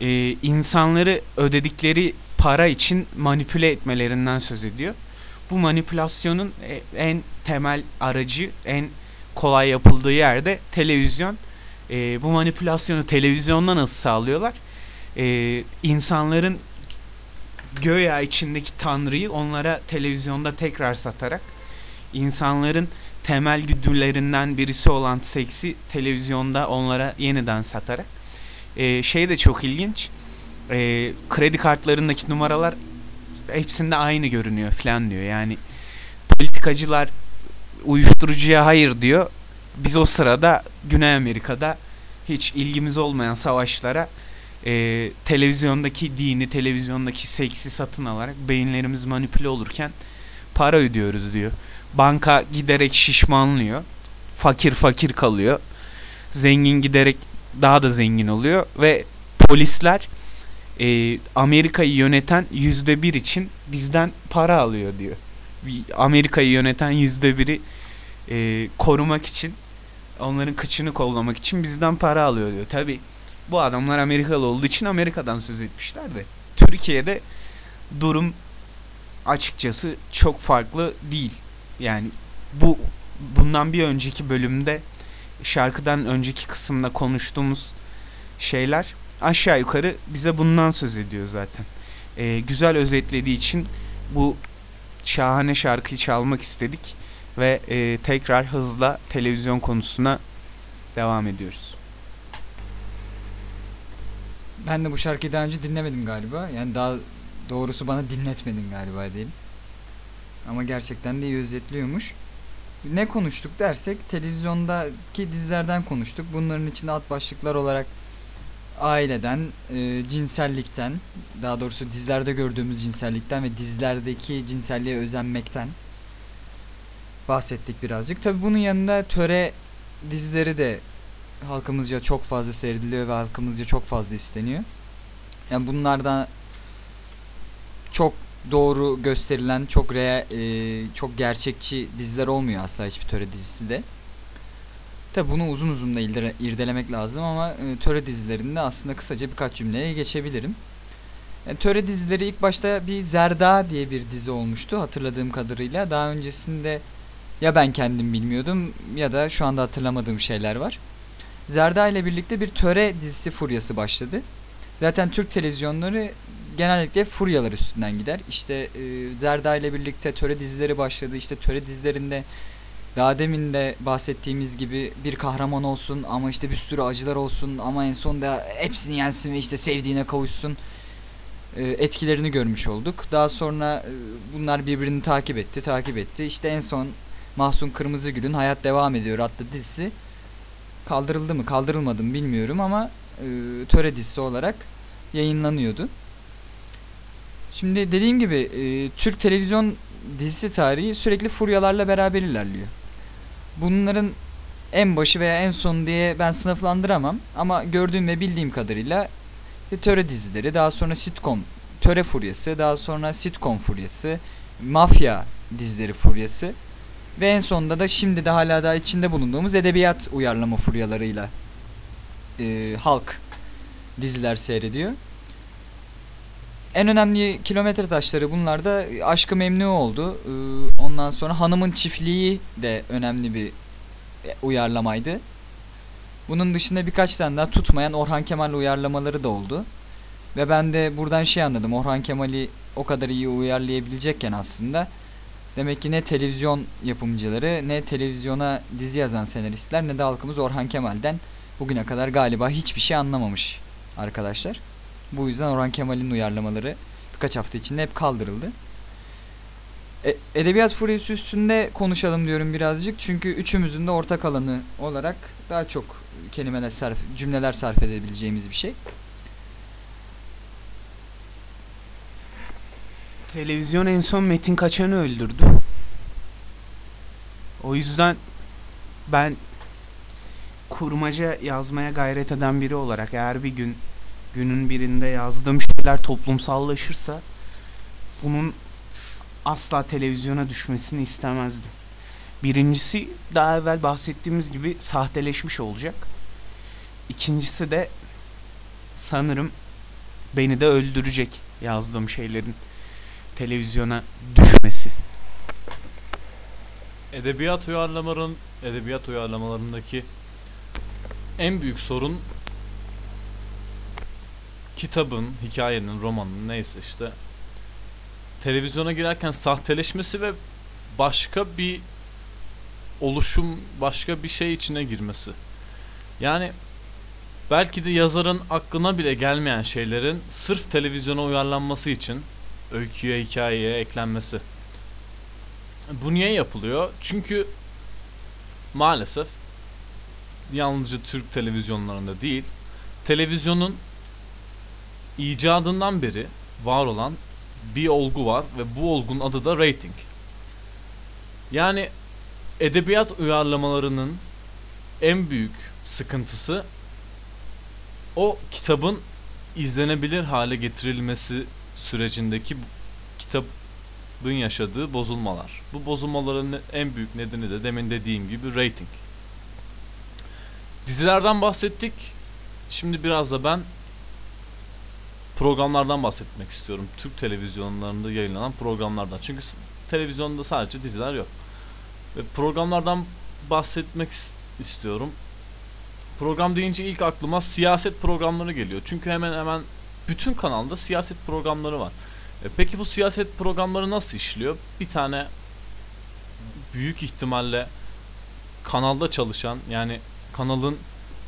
E, insanları ödedikleri para için manipüle etmelerinden söz ediyor. Bu manipülasyonun e, en temel aracı, en kolay yapıldığı yerde televizyon. E, bu manipülasyonu televizyonda nasıl sağlıyorlar? e, insanların göya içindeki tanrıyı onlara televizyonda tekrar satarak insanların temel güdülerinden birisi olan seksi televizyonda onlara yeniden satarak e, şey de çok ilginç e, kredi kartlarındaki numaralar hepsinde aynı görünüyor falan diyor yani politikacılar uyuşturucuya hayır diyor biz o sırada Güney Amerika'da hiç ilgimiz olmayan savaşlara e, televizyondaki dini, televizyondaki seksi satın alarak beyinlerimiz manipüle olurken para ödüyoruz diyor. Banka giderek şişmanlıyor. Fakir fakir kalıyor. Zengin giderek daha da zengin oluyor ve polisler e, Amerika'yı yöneten yüzde bir için bizden para alıyor diyor. Amerika'yı yöneten yüzde biri e, korumak için onların kıçını kollamak için bizden para alıyor diyor. Tabi bu adamlar Amerikalı olduğu için Amerika'dan söz etmişler de. Türkiye'de durum açıkçası çok farklı değil. Yani bu bundan bir önceki bölümde şarkıdan önceki kısımda konuştuğumuz şeyler aşağı yukarı bize bundan söz ediyor zaten. Ee, güzel özetlediği için bu şahane şarkıyı çalmak istedik ve e, tekrar hızla televizyon konusuna devam ediyoruz. Ben de bu şarkıyı daha önce dinlemedim galiba. Yani daha doğrusu bana dinletmedin galiba diyelim. Ama gerçekten de iyi özetliyormuş. Ne konuştuk dersek televizyondaki dizilerden konuştuk. Bunların içinde alt başlıklar olarak aileden, e, cinsellikten, daha doğrusu dizilerde gördüğümüz cinsellikten ve dizilerdeki cinselliğe özenmekten bahsettik birazcık. Tabi bunun yanında töre dizileri de halkımızca çok fazla seyrediliyor ve halkımızca çok fazla isteniyor. Yani bunlardan çok doğru gösterilen, çok rea, e, çok gerçekçi diziler olmuyor asla hiçbir töre dizisi de. Tabi bunu uzun uzun da irdele- irdelemek lazım ama e, töre dizilerinde aslında kısaca birkaç cümleye geçebilirim. Yani töre dizileri ilk başta bir Zerda diye bir dizi olmuştu hatırladığım kadarıyla. Daha öncesinde ya ben kendim bilmiyordum ya da şu anda hatırlamadığım şeyler var. Zerda ile birlikte bir töre dizisi furyası başladı. Zaten Türk televizyonları genellikle furyalar üstünden gider. İşte e, Zerda ile birlikte töre dizileri başladı. İşte töre dizilerinde daha demin de bahsettiğimiz gibi bir kahraman olsun ama işte bir sürü acılar olsun ama en sonunda hepsini yensin ve işte sevdiğine kavuşsun e, etkilerini görmüş olduk. Daha sonra e, bunlar birbirini takip etti, takip etti. İşte en son Mahsun Kırmızıgül'ün Hayat Devam Ediyor adlı dizisi kaldırıldı mı kaldırılmadı mı bilmiyorum ama e, töre dizisi olarak yayınlanıyordu. Şimdi dediğim gibi e, Türk televizyon dizisi tarihi sürekli furyalarla beraber ilerliyor. Bunların en başı veya en sonu diye ben sınıflandıramam ama gördüğüm ve bildiğim kadarıyla işte töre dizileri, daha sonra sitcom, töre furyası, daha sonra sitcom furyası, mafya dizileri furyası ve en sonunda da şimdi de hala daha içinde bulunduğumuz edebiyat uyarlama furyalarıyla e, halk diziler seyrediyor. En önemli kilometre taşları bunlar da Aşkı Memnu oldu. Ee, Ondan sonra Hanımın Çiftliği de önemli bir e, uyarlamaydı. Bunun dışında birkaç tane daha tutmayan Orhan Kemal uyarlamaları da oldu. Ve ben de buradan şey anladım. Orhan Kemal'i o kadar iyi uyarlayabilecekken aslında demek ki ne televizyon yapımcıları ne televizyona dizi yazan senaristler ne de halkımız Orhan Kemal'den bugüne kadar galiba hiçbir şey anlamamış arkadaşlar. Bu yüzden Orhan Kemal'in uyarlamaları birkaç hafta içinde hep kaldırıldı. E, edebiyat furyası üstünde konuşalım diyorum birazcık. Çünkü üçümüzün de ortak alanı olarak daha çok kelimeler sarf, cümleler sarf edebileceğimiz bir şey. Televizyon en son Metin Kaçan'ı öldürdü. O yüzden ben kurmaca yazmaya gayret eden biri olarak eğer bir gün günün birinde yazdığım şeyler toplumsallaşırsa bunun asla televizyona düşmesini istemezdim. Birincisi daha evvel bahsettiğimiz gibi sahteleşmiş olacak. İkincisi de sanırım beni de öldürecek yazdığım şeylerin televizyona düşmesi. Edebiyat uyarlamaların edebiyat uyarlamalarındaki en büyük sorun kitabın, hikayenin, romanın neyse işte televizyona girerken sahteleşmesi ve başka bir oluşum, başka bir şey içine girmesi. Yani belki de yazarın aklına bile gelmeyen şeylerin sırf televizyona uyarlanması için öyküye, hikayeye eklenmesi. Bu niye yapılıyor? Çünkü maalesef yalnızca Türk televizyonlarında değil, televizyonun icadından beri var olan bir olgu var ve bu olgunun adı da rating. Yani edebiyat uyarlamalarının en büyük sıkıntısı o kitabın izlenebilir hale getirilmesi sürecindeki kitabın yaşadığı bozulmalar. Bu bozulmaların en büyük nedeni de demin dediğim gibi rating. Dizilerden bahsettik. Şimdi biraz da ben programlardan bahsetmek istiyorum. Türk televizyonlarında yayınlanan programlardan. Çünkü televizyonda sadece diziler yok. Ve programlardan bahsetmek is- istiyorum. Program deyince ilk aklıma siyaset programları geliyor. Çünkü hemen hemen bütün kanalda siyaset programları var. E, peki bu siyaset programları nasıl işliyor? Bir tane büyük ihtimalle kanalda çalışan yani kanalın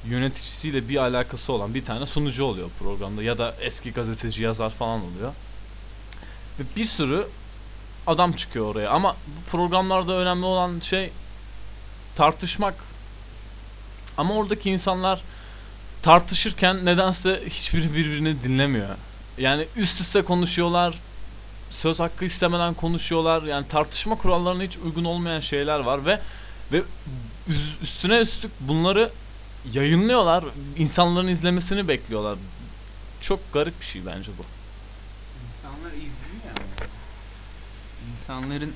yöneticisiyle bir alakası olan bir tane sunucu oluyor programda ya da eski gazeteci yazar falan oluyor. Ve bir sürü adam çıkıyor oraya ama bu programlarda önemli olan şey tartışmak. Ama oradaki insanlar tartışırken nedense hiçbiri birbirini dinlemiyor. Yani üst üste konuşuyorlar. Söz hakkı istemeden konuşuyorlar. Yani tartışma kurallarına hiç uygun olmayan şeyler var ve ve üstüne üstlük bunları yayınlıyorlar. İnsanların izlemesini bekliyorlar. Çok garip bir şey bence bu. İnsanlar izliyor. İnsanların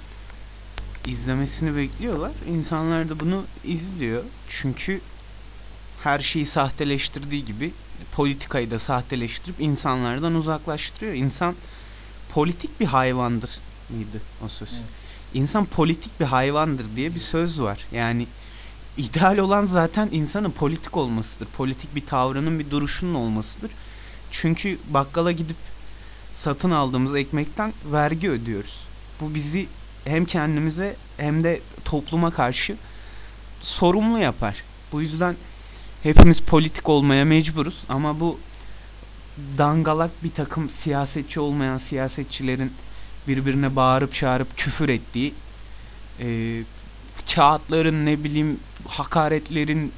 izlemesini bekliyorlar. İnsanlar da bunu izliyor. Çünkü her şeyi sahteleştirdiği gibi politikayı da sahteleştirip insanlardan uzaklaştırıyor. İnsan politik bir hayvandır mıydı o söz? Evet. İnsan politik bir hayvandır diye bir söz var. Yani ideal olan zaten insanın politik olmasıdır. Politik bir tavrının bir duruşunun olmasıdır. Çünkü bakkala gidip satın aldığımız ekmekten vergi ödüyoruz. Bu bizi hem kendimize hem de topluma karşı sorumlu yapar. Bu yüzden hepimiz politik olmaya mecburuz ama bu dangalak bir takım siyasetçi olmayan siyasetçilerin birbirine bağırıp çağırıp küfür ettiği e, kağıtların ne bileyim hakaretlerin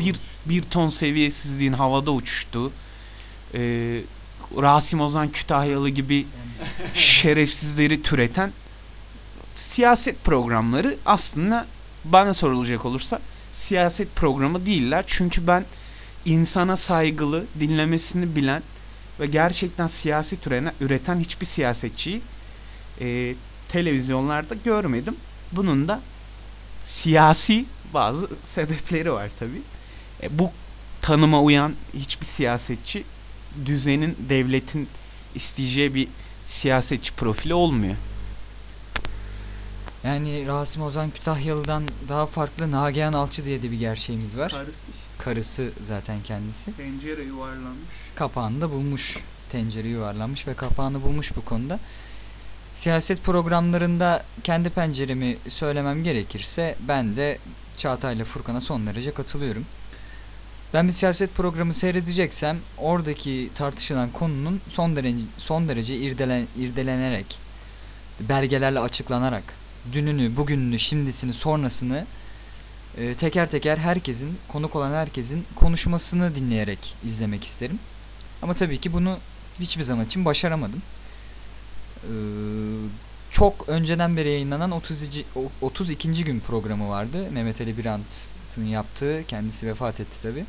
bir bir ton seviyesizliğin havada uçuştuğu e, Rasim Ozan Kütahyalı gibi şerefsizleri türeten siyaset programları aslında bana sorulacak olursa siyaset programı değiller. Çünkü ben insana saygılı, dinlemesini bilen ve gerçekten siyaset üreten, üreten hiçbir siyasetçiyi e, televizyonlarda görmedim. Bunun da siyasi bazı sebepleri var tabi. bu tanıma uyan hiçbir siyasetçi düzenin, devletin isteyeceği bir siyasetçi profili olmuyor. Yani Rasim Ozan Kütahyalı'dan daha farklı Nagihan Alçı diye de bir gerçeğimiz var. Karısı işte Karısı zaten kendisi. pencere yuvarlanmış. Kapağını da bulmuş. Tencere yuvarlanmış ve kapağını bulmuş bu konuda. Siyaset programlarında kendi penceremi söylemem gerekirse ben de Çağatay ile Furkan'a son derece katılıyorum. Ben bir siyaset programı seyredeceksem oradaki tartışılan konunun son derece son derece irdelen, irdelenerek belgelerle açıklanarak dününü, bugününü, şimdisini, sonrasını e, teker teker herkesin, konuk olan herkesin konuşmasını dinleyerek izlemek isterim. Ama tabii ki bunu hiçbir zaman için başaramadım. Ee, çok önceden beri yayınlanan 32. o- 32. gün programı vardı. Mehmet Ali Birant'ın yaptığı. Kendisi vefat etti tabii.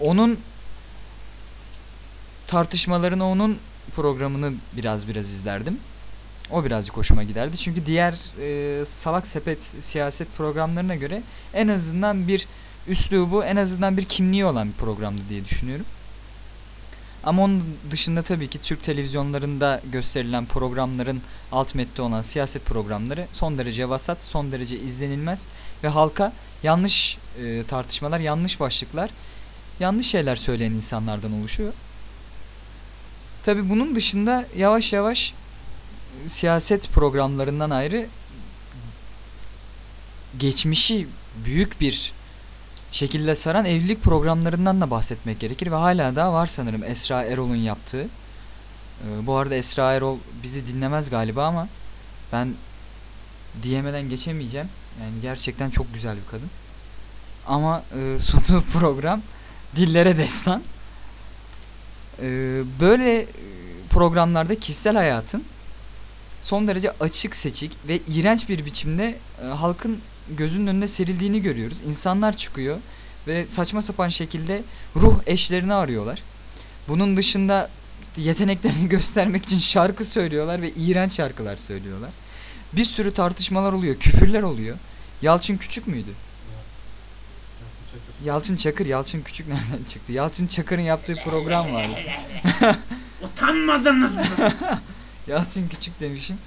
Onun tartışmalarını onun programını biraz biraz izlerdim. O birazcık hoşuma giderdi. Çünkü diğer e, salak sepet siyaset programlarına göre en azından bir üslubu, en azından bir kimliği olan bir programdı diye düşünüyorum. Ama onun dışında tabii ki Türk televizyonlarında gösterilen programların alt metni olan siyaset programları son derece vasat, son derece izlenilmez ve halka yanlış e, tartışmalar, yanlış başlıklar, yanlış şeyler söyleyen insanlardan oluşuyor. Tabii bunun dışında yavaş yavaş siyaset programlarından ayrı geçmişi büyük bir şekilde saran evlilik programlarından da bahsetmek gerekir ve hala daha var sanırım Esra Erol'un yaptığı. Ee, bu arada Esra Erol bizi dinlemez galiba ama ben diyemeden geçemeyeceğim. Yani gerçekten çok güzel bir kadın. Ama e, sunduğu program dillere destan. Ee, böyle e, programlarda kişisel hayatın son derece açık seçik ve iğrenç bir biçimde e, halkın gözünün önünde serildiğini görüyoruz. İnsanlar çıkıyor ve saçma sapan şekilde ruh eşlerini arıyorlar. Bunun dışında yeteneklerini göstermek için şarkı söylüyorlar ve iğrenç şarkılar söylüyorlar. Bir sürü tartışmalar oluyor, küfürler oluyor. Yalçın Küçük müydü? Yalçın Çakır, Yalçın Küçük nereden çıktı? Yalçın Çakır'ın yaptığı program vardı. Utanmadınız mı? Yalçın Küçük demişim.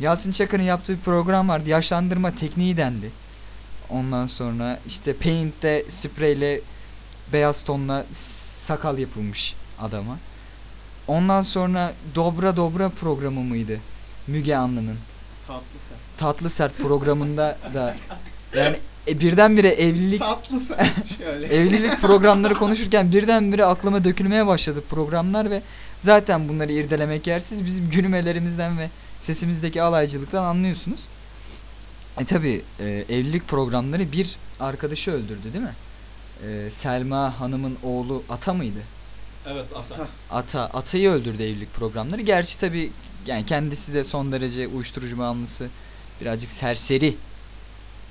Yalçın Çakır'ın yaptığı bir program vardı. Yaşlandırma tekniği dendi. Ondan sonra işte Paint'te spreyle beyaz tonla sakal yapılmış adama. Ondan sonra Dobra Dobra programı mıydı? Müge Anlı'nın. Tatlı sen. Tatlı Sert programında da yani e, birdenbire evlilik Tatlı sen. Şöyle. evlilik programları konuşurken birdenbire aklıma dökülmeye başladı programlar ve zaten bunları irdelemek yersiz bizim gülmelerimizden ve sesimizdeki alaycılıktan anlıyorsunuz. E tabi evlilik programları bir arkadaşı öldürdü değil mi? E, Selma Hanım'ın oğlu Ata mıydı? Evet Ata. Ata, Ata'yı öldürdü evlilik programları. Gerçi tabi yani kendisi de son derece uyuşturucu bağımlısı birazcık serseri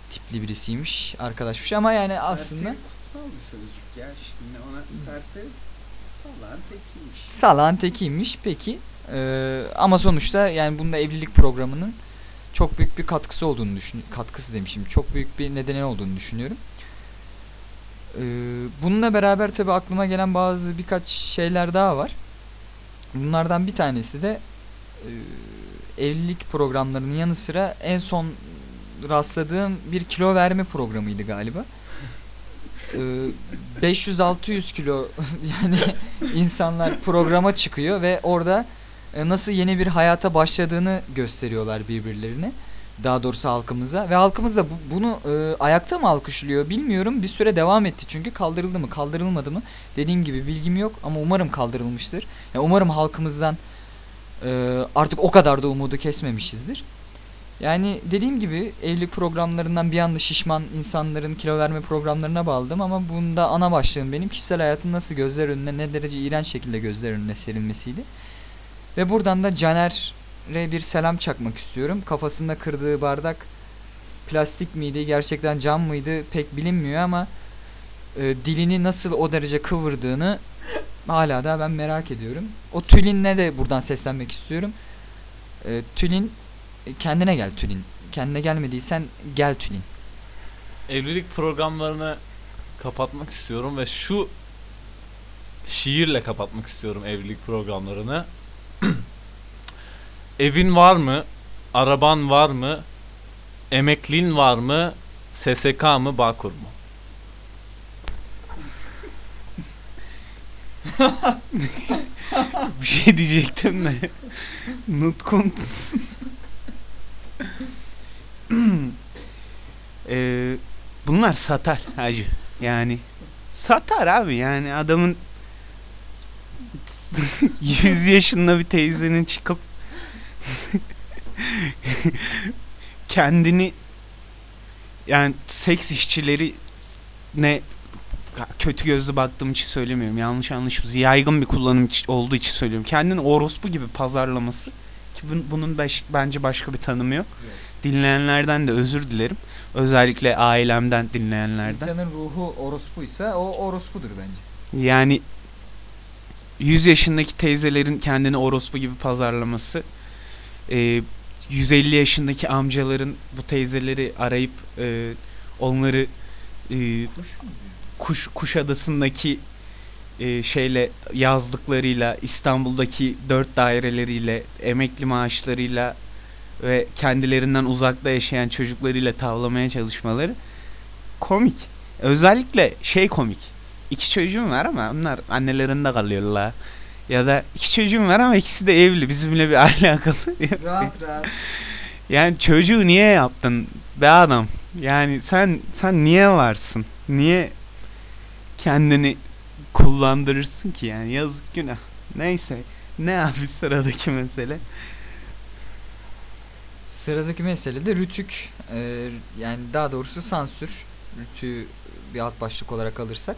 tipli birisiymiş arkadaşmış ama yani aslında Serseri kutsal bir sözcük ya şimdi ona serseri salağın tekiymiş. Peki. Ee, ama sonuçta yani bunda evlilik programının çok büyük bir katkısı olduğunu düşün katkısı demişim. Çok büyük bir nedeni olduğunu düşünüyorum. Ee, bununla beraber tabi aklıma gelen bazı birkaç şeyler daha var. Bunlardan bir tanesi de e, evlilik programlarının yanı sıra en son rastladığım bir kilo verme programıydı galiba. Ee, 500-600 kilo yani insanlar programa çıkıyor ve orada e, nasıl yeni bir hayata başladığını gösteriyorlar birbirlerine. Daha doğrusu halkımıza ve halkımız da bu- bunu e, ayakta mı alkışlıyor bilmiyorum. Bir süre devam etti çünkü kaldırıldı mı kaldırılmadı mı dediğim gibi bilgim yok ama umarım kaldırılmıştır. Ya umarım halkımızdan e, artık o kadar da umudu kesmemişizdir. Yani dediğim gibi evlilik programlarından bir anda şişman insanların kilo verme programlarına bağladım ama bunda ana başlığım benim kişisel hayatın nasıl gözler önüne ne derece iğrenç şekilde gözler önüne serilmesiydi. Ve buradan da Caner Caner'e bir selam çakmak istiyorum. Kafasında kırdığı bardak plastik miydi, gerçekten cam mıydı pek bilinmiyor ama e, dilini nasıl o derece kıvırdığını hala da ben merak ediyorum. O Tülin'le de buradan seslenmek istiyorum. E, Tülin kendine gel Tülin. Kendine gelmediysen gel Tülin. Evlilik programlarını kapatmak istiyorum ve şu şiirle kapatmak istiyorum evlilik programlarını. Evin var mı? Araban var mı? Emeklin var mı? SSK mı? Bağkur mu? Bir şey diyecektim de. Nutkun. Ee, bunlar satar hacı. Yani satar abi yani adamın 100 yaşında bir teyzenin çıkıp kendini yani seks işçileri ne kötü gözle baktığım için söylemiyorum. Yanlış anlaşılmasın. Yaygın bir kullanım olduğu için söylüyorum. Kendini orospu gibi pazarlaması ki bun- bunun baş- bence başka bir tanımı yok. Dinleyenlerden de özür dilerim. Özellikle ailemden dinleyenlerden. İnsanın ruhu orospuysa o orospudur bence. Yani 100 yaşındaki teyzelerin kendini orospu gibi pazarlaması, e, 150 yaşındaki amcaların bu teyzeleri arayıp e, onları e, Kuş Kuşadası'ndaki e, şeyle yazdıklarıyla İstanbul'daki dört daireleriyle emekli maaşlarıyla ve kendilerinden uzakta yaşayan çocuklarıyla tavlamaya çalışmaları komik. Özellikle şey komik. İki çocuğum var ama onlar annelerinde kalıyorlar. Ya da iki çocuğum var ama ikisi de evli. Bizimle bir alakalı. Rahat rahat. Yani çocuğu niye yaptın be adam? Yani sen sen niye varsın? Niye kendini kullandırırsın ki yani yazık günah. Neyse. Ne abi sıradaki mesele? Sıradaki mesele de rütük. Ee, yani daha doğrusu sansür. Rütüğü bir alt başlık olarak alırsak.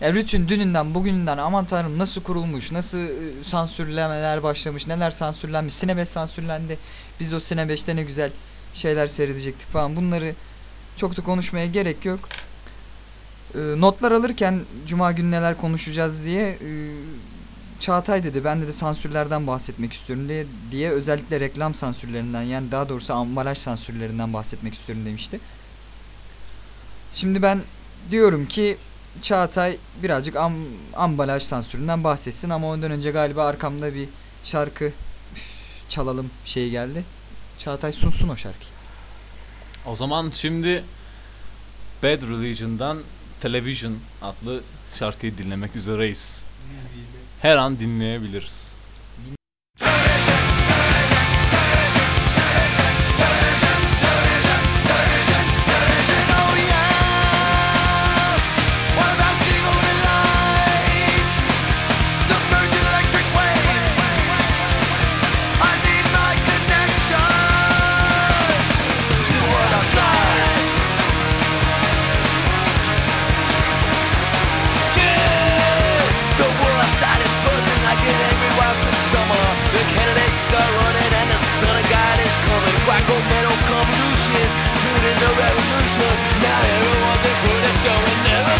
Ya rütün dününden bugününden aman tanrım nasıl kurulmuş, nasıl e, sansürlemeler başlamış, neler sansürlenmiş, Sine 5 sansürlendi. Biz o Sine 5'te ne güzel şeyler seyredecektik falan. Bunları çok da konuşmaya gerek yok. Ee, notlar alırken cuma günü neler konuşacağız diye e, Çağatay dedi ben dedi sansürlerden bahsetmek istiyorum diye, diye özellikle reklam sansürlerinden yani daha doğrusu ambalaj sansürlerinden bahsetmek istiyorum demişti. Şimdi ben diyorum ki Çağatay birazcık am, ambalaj sansüründen bahsetsin ama ondan önce galiba arkamda bir şarkı üf, çalalım şey geldi. Çağatay sunsun o şarkıyı. O zaman şimdi Bad Religion'dan Television adlı şarkıyı dinlemek üzereyiz. Her an dinleyebiliriz.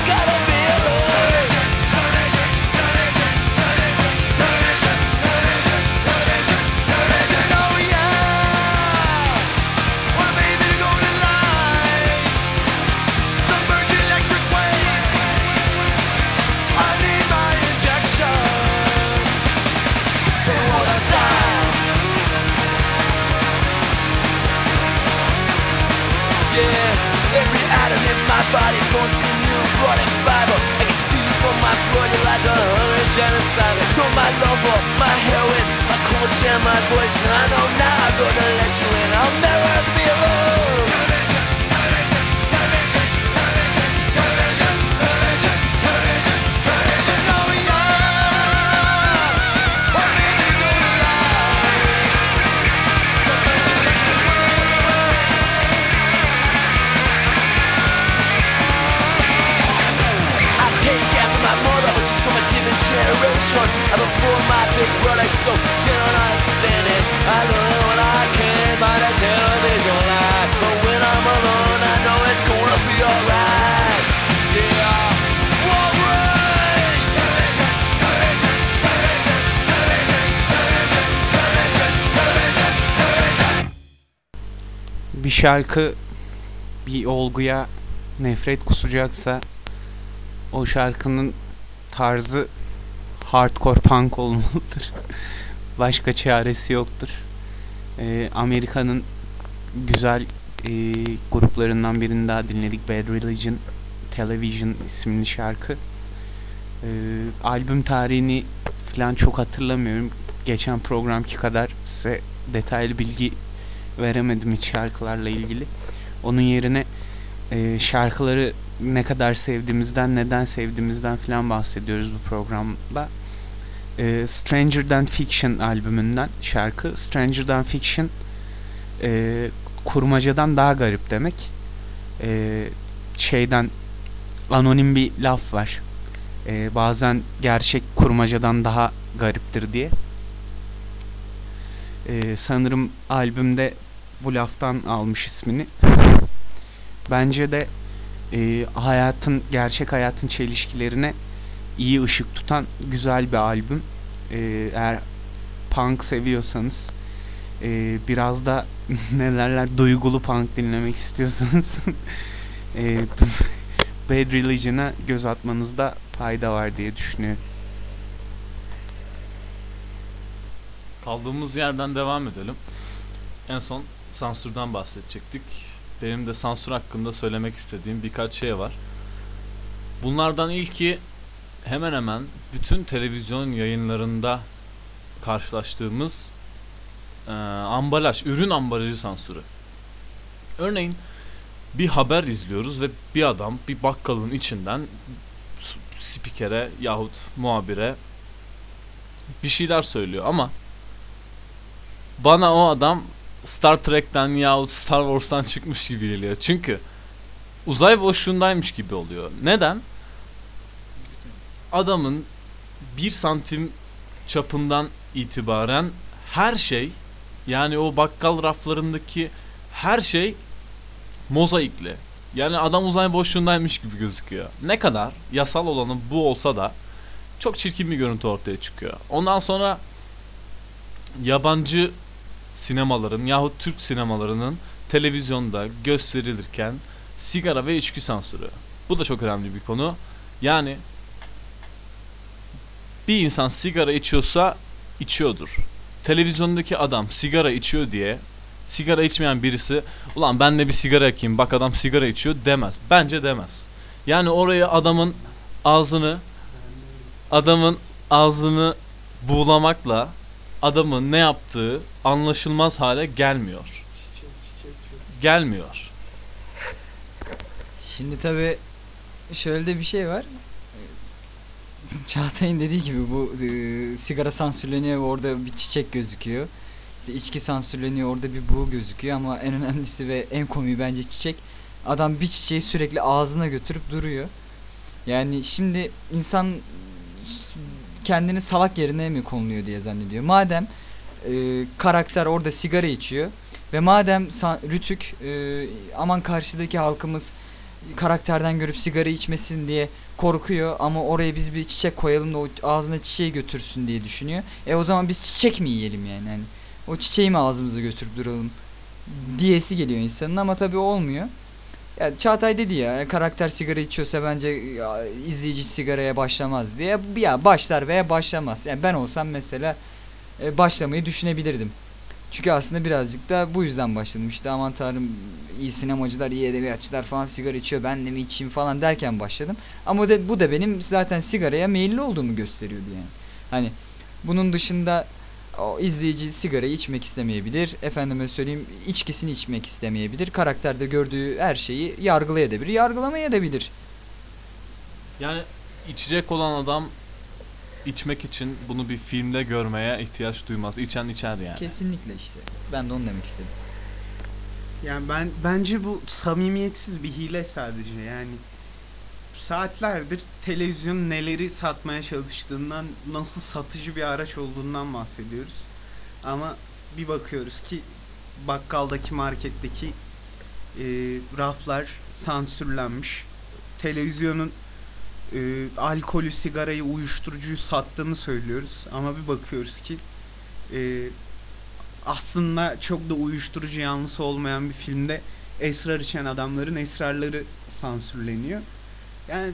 Gotta steal you you're like a hungry genocide. Know my love for my heroin, my share my voice, and I know now I'm gonna let you in. I'll never be alone. my big brother so she don't understand it. I don't know what I can by the television light But when I'm alone I know it's gonna be alright. Yeah. Bir şarkı bir olguya nefret kusacaksa o şarkının tarzı hardcore punk olmalıdır. Başka çaresi yoktur. Ee, Amerika'nın güzel e, gruplarından birini daha dinledik. Bad Religion Television isimli şarkı. Ee, albüm tarihini falan çok hatırlamıyorum. Geçen programki kadar size detaylı bilgi veremedim hiç şarkılarla ilgili. Onun yerine e, şarkıları ne kadar sevdiğimizden, neden sevdiğimizden falan bahsediyoruz bu programda. E, Stranger Than Fiction albümünden şarkı. Stranger Than Fiction e, kurmacadan daha garip demek. E, şeyden anonim bir laf var. E, bazen gerçek kurmacadan daha gariptir diye. E, sanırım albümde bu laftan almış ismini. Bence de e, hayatın gerçek hayatın çelişkilerine iyi ışık tutan güzel bir albüm. E, eğer punk seviyorsanız e, biraz da ne derler duygulu punk dinlemek istiyorsanız e, Bad Religion'a göz atmanızda fayda var diye düşünüyorum. Kaldığımız yerden devam edelim. En son sansürden bahsedecektik. Benim de sansür hakkında söylemek istediğim birkaç şey var. Bunlardan ilki hemen hemen bütün televizyon yayınlarında karşılaştığımız e, ambalaj, ürün ambalajı sansürü. Örneğin bir haber izliyoruz ve bir adam bir bakkalın içinden spikere yahut muhabire bir şeyler söylüyor ama bana o adam Star Trek'ten yahut Star Wars'tan çıkmış gibi geliyor. Çünkü uzay boşluğundaymış gibi oluyor. Neden? Adamın bir santim çapından itibaren her şey yani o bakkal raflarındaki her şey mozaikli. Yani adam uzay boşluğundaymış gibi gözüküyor. Ne kadar yasal olanı bu olsa da çok çirkin bir görüntü ortaya çıkıyor. Ondan sonra yabancı sinemaların yahut Türk sinemalarının televizyonda gösterilirken sigara ve içki sansürü. Bu da çok önemli bir konu. Yani bir insan sigara içiyorsa içiyordur. Televizyondaki adam sigara içiyor diye sigara içmeyen birisi ulan ben de bir sigara yakayım bak adam sigara içiyor demez. Bence demez. Yani oraya adamın ağzını adamın ağzını buğulamakla adamın ne yaptığı anlaşılmaz hale gelmiyor. Gelmiyor. Şimdi tabi şöyle de bir şey var. Çağatay'ın dediği gibi bu e, sigara sansürleniyor ve orada bir çiçek gözüküyor. İşte içki sansürleniyor orada bir buğu gözüküyor ama en önemlisi ve en komiği bence çiçek. Adam bir çiçeği sürekli ağzına götürüp duruyor. Yani şimdi insan kendini salak yerine mi konuluyor diye zannediyor. Madem e, karakter orada sigara içiyor ve madem Rütük e, aman karşıdaki halkımız karakterden görüp sigara içmesin diye korkuyor ama oraya biz bir çiçek koyalım da o ağzına çiçeği götürsün diye düşünüyor. E o zaman biz çiçek mi yiyelim yani hani o çiçeği mi ağzımıza götürüp duralım diyesi geliyor insanın ama tabii olmuyor. Ya Çağatay dedi ya karakter sigara içiyorsa bence ya, izleyici sigaraya başlamaz diye. Ya başlar veya başlamaz. Yani ben olsam mesela e, başlamayı düşünebilirdim. Çünkü aslında birazcık da bu yüzden başladım. İşte aman tanrım iyi sinemacılar, iyi edebiyatçılar falan sigara içiyor ben de mi içeyim falan derken başladım. Ama de, bu da benim zaten sigaraya meyilli olduğumu gösteriyordu yani. Hani bunun dışında o izleyici sigarayı içmek istemeyebilir. Efendime söyleyeyim içkisini içmek istemeyebilir. Karakterde gördüğü her şeyi yargılayabilir, yargılamayabilir. Yani içecek olan adam içmek için bunu bir filmde görmeye ihtiyaç duymaz. İçen içer yani. Kesinlikle işte. Ben de onu demek istedim. Yani ben bence bu samimiyetsiz bir hile sadece yani saatlerdir televizyon neleri satmaya çalıştığından nasıl satıcı bir araç olduğundan bahsediyoruz. Ama bir bakıyoruz ki bakkaldaki marketteki e, raflar sansürlenmiş. Televizyonun e, alkolü, sigarayı, uyuşturucuyu sattığını söylüyoruz. Ama bir bakıyoruz ki e, aslında çok da uyuşturucu yanlısı olmayan bir filmde esrar içen adamların esrarları sansürleniyor. Yani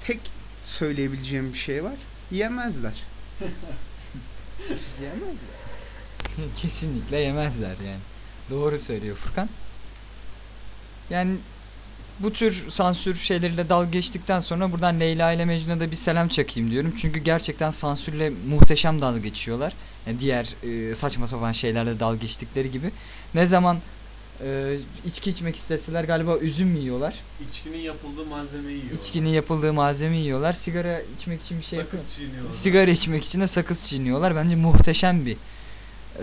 tek söyleyebileceğim bir şey var. Yemezler. Yemezler. Kesinlikle yemezler yani. Doğru söylüyor Furkan. Yani bu tür sansür şeyleriyle dalga geçtikten sonra buradan Leyla ile Mecnun'a da bir selam çakayım diyorum. Çünkü gerçekten sansürle muhteşem dalga geçiyorlar. Yani diğer e, saçma sapan şeylerle dalga geçtikleri gibi. Ne zaman e, içki içmek isteseler galiba üzüm yiyorlar. İçkinin yapıldığı malzemeyi yiyor. İçkinin yapıldığı malzeme yiyorlar. Sigara içmek için bir şey yapıyor. Sakız çiğniyorlar. Sigara içmek için de sakız çiğniyorlar. Bence muhteşem bir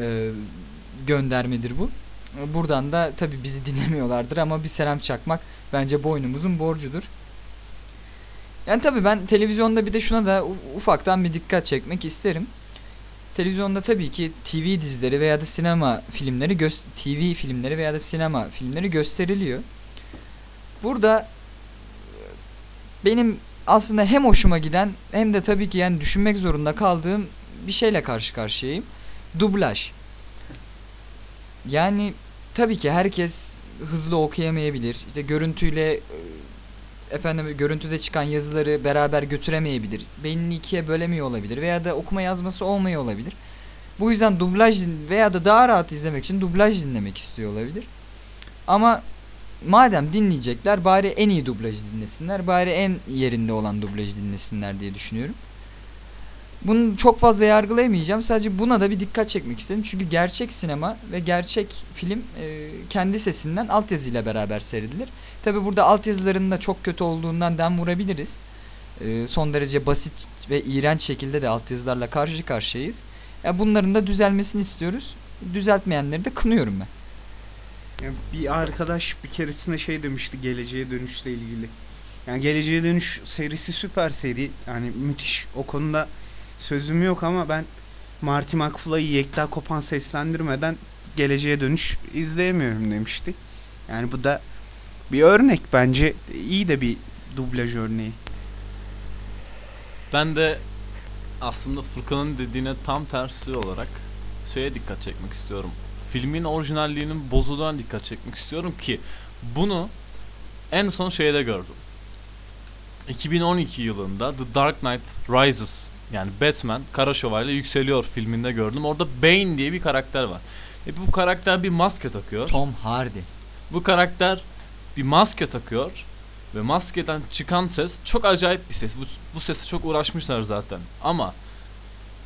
e, göndermedir bu. Buradan da tabi bizi dinlemiyorlardır ama bir selam çakmak bence boynumuzun borcudur. Yani tabi ben televizyonda bir de şuna da ufaktan bir dikkat çekmek isterim. Televizyonda tabii ki TV dizileri veya da sinema filmleri TV filmleri veya da sinema filmleri gösteriliyor. Burada e, benim aslında hem hoşuma giden hem de tabii ki yani düşünmek zorunda kaldığım bir şeyle karşı karşıyayım. Dublaj. Yani tabii ki herkes hızlı okuyamayabilir. İşte görüntüyle e, efendim görüntüde çıkan yazıları beraber götüremeyebilir. Beynini ikiye bölemiyor olabilir veya da okuma yazması olmuyor olabilir. Bu yüzden dublaj veya da daha rahat izlemek için dublaj dinlemek istiyor olabilir. Ama madem dinleyecekler bari en iyi dublajı dinlesinler. Bari en yerinde olan dublajı dinlesinler diye düşünüyorum. Bunu çok fazla yargılayamayacağım. Sadece buna da bir dikkat çekmek istedim. Çünkü gerçek sinema ve gerçek film e, kendi sesinden altyazıyla beraber seyredilir. Tabi burada altyazıların da çok kötü olduğundan dem vurabiliriz. E, son derece basit ve iğrenç şekilde de altyazılarla karşı karşıyayız. Ya bunların da düzelmesini istiyoruz. Düzeltmeyenleri de kınıyorum ben. Yani bir arkadaş bir keresinde şey demişti geleceğe dönüşle ilgili. Yani geleceğe dönüş serisi süper seri. Yani müthiş. O konuda sözüm yok ama ben Marty McFly'ı Yekta Kopan seslendirmeden geleceğe dönüş izleyemiyorum demişti. Yani bu da bir örnek bence iyi de bir dublaj örneği. Ben de aslında Furkan'ın dediğine tam tersi olarak şeye dikkat çekmek istiyorum. Filmin orijinalliğinin bozulduğuna dikkat çekmek istiyorum ki bunu en son şeyde gördüm. 2012 yılında The Dark Knight Rises yani Batman Kara Şövalye yükseliyor filminde gördüm. Orada Bane diye bir karakter var. Ve bu karakter bir maske takıyor. Tom Hardy. Bu karakter bir maske takıyor ve maskeden çıkan ses çok acayip bir ses. Bu, bu sese çok uğraşmışlar zaten. Ama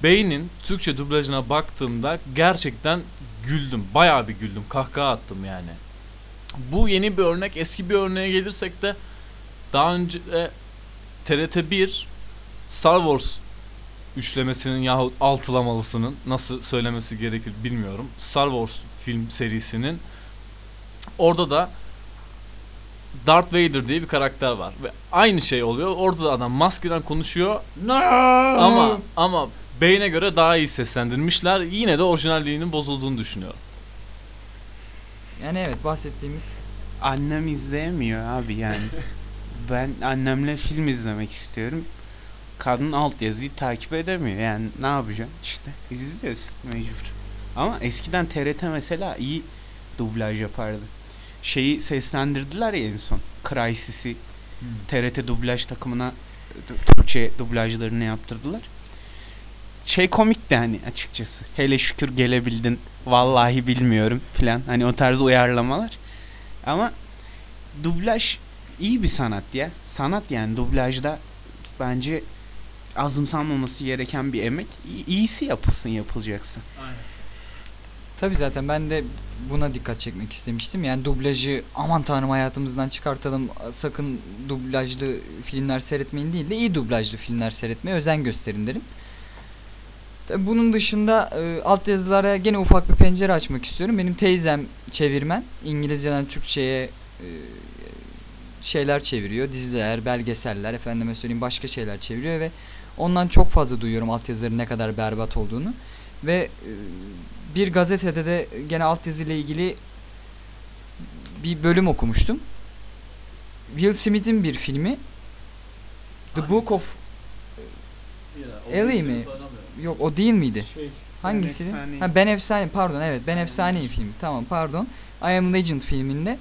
Bey'in Türkçe dublajına baktığımda gerçekten güldüm. Bayağı bir güldüm. Kahkaha attım yani. Bu yeni bir örnek. Eski bir örneğe gelirsek de daha önce de TRT 1 Star Wars üçlemesinin yahut altılamalısının nasıl söylemesi gerekir bilmiyorum. Star Wars film serisinin Orada da Darth Vader diye bir karakter var ve aynı şey oluyor. Orada da adam maskeden konuşuyor. Ama ama Beyne göre daha iyi seslendirmişler. Yine de orijinalliğinin bozulduğunu düşünüyorum. Yani evet bahsettiğimiz Annem izleyemiyor abi yani. ben annemle film izlemek istiyorum. Kadın altyazıyı takip edemiyor. Yani ne yapacaksın işte. İzliyoruz mecbur. Ama eskiden TRT mesela iyi dublaj yapardı. Şeyi seslendirdiler ya en son. Crysis'i TRT dublaj takımına Türkçe dublajlarını yaptırdılar. Şey komikti hani açıkçası. Hele şükür gelebildin. Vallahi bilmiyorum filan. Hani o tarz uyarlamalar. Ama dublaj iyi bir sanat ya. Sanat yani dublajda bence azımsanmaması gereken bir emek. İyi- iyisi yapılsın yapılacaksa. Tabii zaten ben de buna dikkat çekmek istemiştim. Yani dublajı aman tanrım hayatımızdan çıkartalım sakın dublajlı filmler seyretmeyin değil de iyi dublajlı filmler seyretmeye özen gösterin derim. Tabii bunun dışında e, altyazılara gene ufak bir pencere açmak istiyorum. Benim teyzem çevirmen. İngilizceden Türkçe'ye e, şeyler çeviriyor. Diziler, belgeseller, efendime söyleyeyim başka şeyler çeviriyor ve ondan çok fazla duyuyorum altyazıların ne kadar berbat olduğunu. Ve e, bir gazetede de gene altyazı ile ilgili bir bölüm okumuştum. Will Smith'in bir filmi The Book of Ellie mi? Yok o değil miydi? Şey, Hangisi? Efsaneyim. Ha Ben Efsane pardon evet Ben Efsaneyim filmi. Tamam pardon. I Am Legend filminde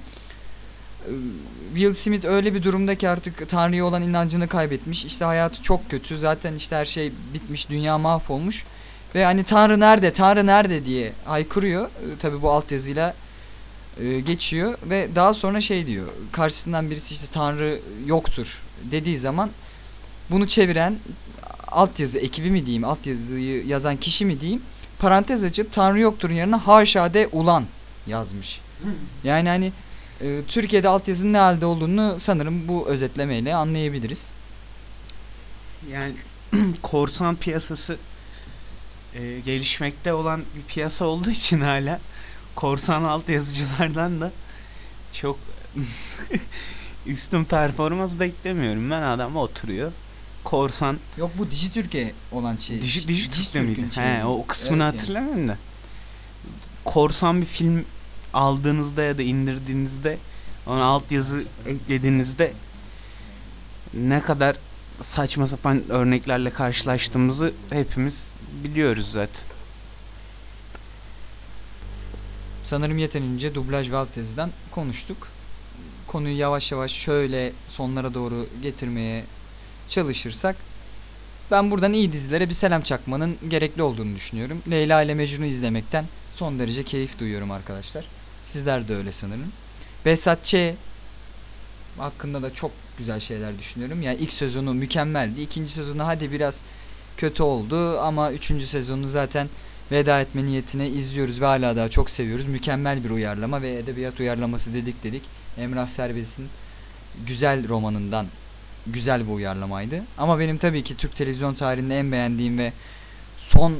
Will Smith öyle bir durumda ki artık Tanrı'ya olan inancını kaybetmiş. İşte hayatı çok kötü. Zaten işte her şey bitmiş. Dünya mahvolmuş. Ve hani Tanrı nerede? Tanrı nerede diye haykırıyor. E, Tabii bu altyazıyla e, geçiyor ve daha sonra şey diyor. Karşısından birisi işte Tanrı yoktur dediği zaman bunu çeviren altyazı ekibi mi diyeyim, altyazıyı yazan kişi mi diyeyim, parantez açıp Tanrı yoktur'un yerine haşa de ulan yazmış. Yani hani e, Türkiye'de altyazının ne halde olduğunu sanırım bu özetlemeyle anlayabiliriz. Yani korsan piyasası e, gelişmekte olan bir piyasa olduğu için hala korsan alt yazıcılardan da çok üstün performans beklemiyorum. Ben adam oturuyor. Korsan Yok bu Dijitürk'e olan şey. Diji, Dijitürk'te miydi? Dijitürk'ün şeyi. He, o kısmını Evet yani. hatırlamıyorum da. Korsan bir film aldığınızda ya da indirdiğinizde ona altyazı eklediğinizde ne kadar saçma sapan örneklerle karşılaştığımızı hepimiz biliyoruz zaten. Sanırım yeterince dublaj ve altyazıdan konuştuk. Konuyu yavaş yavaş şöyle sonlara doğru getirmeye çalışırsak ben buradan iyi dizilere bir selam çakmanın gerekli olduğunu düşünüyorum. Leyla ile Mecnun'u izlemekten son derece keyif duyuyorum arkadaşlar. Sizler de öyle sanırım. Behzat Ç. hakkında da çok güzel şeyler düşünüyorum. Yani ilk sezonu mükemmeldi. İkinci sezonu hadi biraz kötü oldu ama üçüncü sezonu zaten veda etme niyetine izliyoruz ve hala daha çok seviyoruz. Mükemmel bir uyarlama ve edebiyat uyarlaması dedik dedik. Emrah Serbest'in güzel romanından güzel bir uyarlamaydı. Ama benim tabii ki Türk televizyon tarihinde en beğendiğim ve son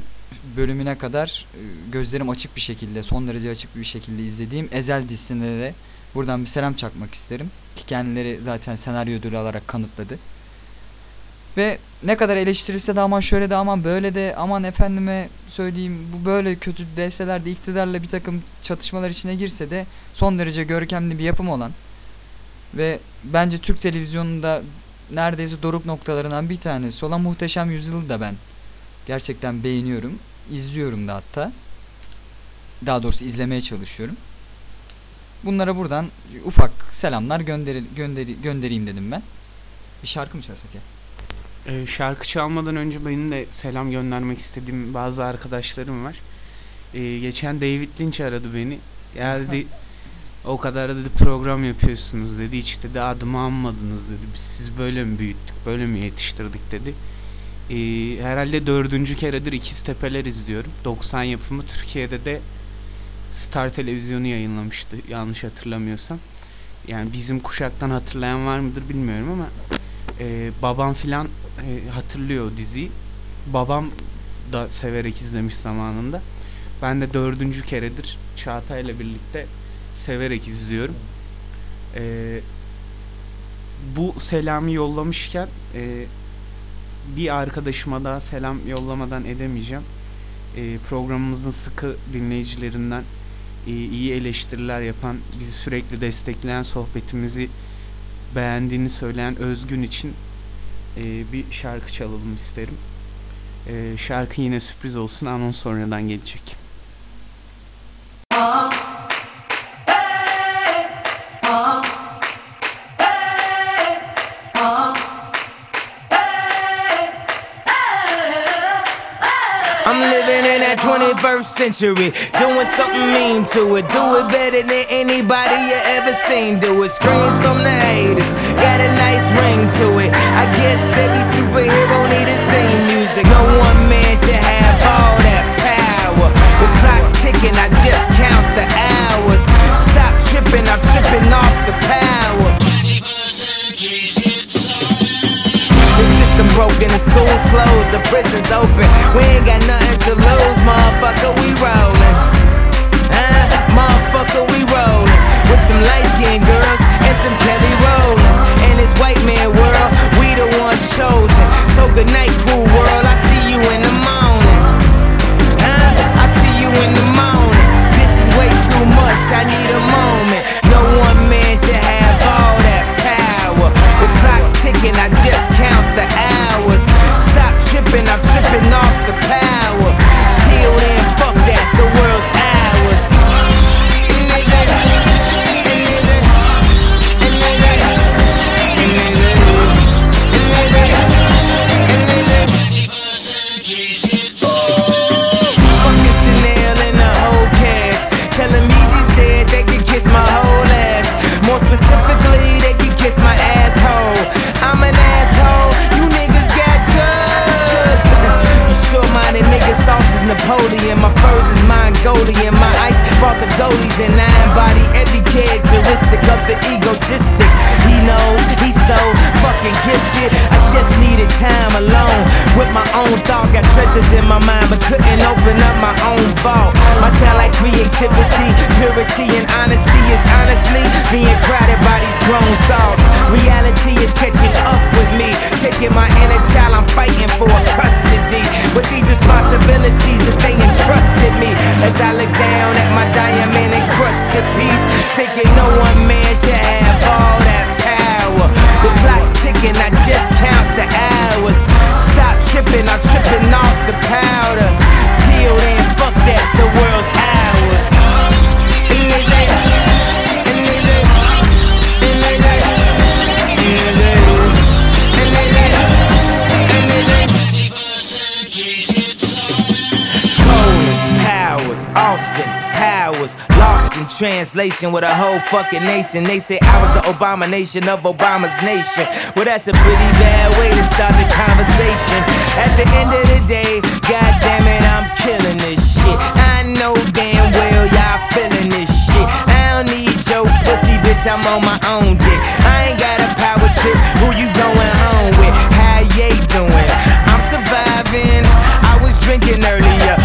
bölümüne kadar e, gözlerim açık bir şekilde, son derece açık bir şekilde izlediğim Ezel dizisine de buradan bir selam çakmak isterim. Ki kendileri zaten senaryo ödülü alarak kanıtladı. Ve ne kadar eleştirilse de aman şöyle de aman böyle de aman efendime söyleyeyim bu böyle kötü deseler de iktidarla bir takım çatışmalar içine girse de son derece görkemli bir yapım olan ve bence Türk televizyonunda neredeyse doruk noktalarından bir tanesi olan Muhteşem Yüzyıl'ı da ben gerçekten beğeniyorum. İzliyorum da hatta. Daha doğrusu izlemeye çalışıyorum. Bunlara buradan ufak selamlar gönderi, gönderi, göndereyim dedim ben. Bir şarkı mı çalsak ya? Ee, şarkı çalmadan önce benim de selam göndermek istediğim bazı arkadaşlarım var. Ee, geçen David Lynch aradı beni. Geldi o kadar dedi program yapıyorsunuz dedi. Hiç dedi adımı anmadınız dedi. Biz siz böyle mi büyüttük, böyle mi yetiştirdik dedi. Ee, herhalde dördüncü keredir İkiz Tepeler izliyorum. 90 yapımı Türkiye'de de Star Televizyonu yayınlamıştı yanlış hatırlamıyorsam. Yani bizim kuşaktan hatırlayan var mıdır bilmiyorum ama e, babam filan e, hatırlıyor diziyi. Babam da severek izlemiş zamanında. Ben de dördüncü keredir Çağatay'la birlikte severek izliyorum. E, bu selamı yollamışken e, bir arkadaşıma daha selam yollamadan edemeyeceğim. E, programımızın sıkı dinleyicilerinden e, iyi eleştiriler yapan, bizi sürekli destekleyen sohbetimizi beğendiğini söyleyen Özgün için e, bir şarkı çalalım isterim. E, şarkı yine sürpriz olsun anons sonradan gelecek. 21st century, doing something mean to it. Do it better than anybody you ever seen. Do it. Screams from the haters, got a nice ring to it. I guess every superhero need his theme music. No one man should have all that power. The clock's ticking, I just count the hours. Stop tripping, I'm tripping off the power. Broken, the school's closed, the prison's open. We ain't got nothing to lose, motherfucker, we rollin'. Huh? Motherfucker, we rollin'. With some light skinned girls and some Kelly Rollins. In this white man world, we the ones chosen. So good night, cool world, I see you in the morning. Huh? I see you in the morning. This is way too much, I need a the hours. And my furs is Mongolian. My ice brought the goalies and I embody every characteristic of the egotistic. He knows he's so fucking gifted. I just needed time alone with my own thoughts. Got treasures in my mind, but couldn't open up my own vault. My talent, creativity, purity, and honesty is honestly being crowded by these grown thoughts. Reality is catching up with me, taking my inner child. I'm fighting for custody with these responsibilities that they entrusted me. As I look down at my diamond encrusted piece, thinking no one man should have all that. The clock's ticking, I just count the hours. Stop tripping, I'm tripping off the powder. Till then, fuck that, the world's ours. Translation with a whole fucking nation. They say I was the abomination of Obama's nation. Well, that's a pretty bad way to start the conversation. At the end of the day, god damn it, I'm killing this shit. I know damn well y'all feeling this shit. I don't need your pussy, bitch, I'm on my own dick. I ain't got a power trip, who you going home with? How you doing? I'm surviving. I was drinking earlier,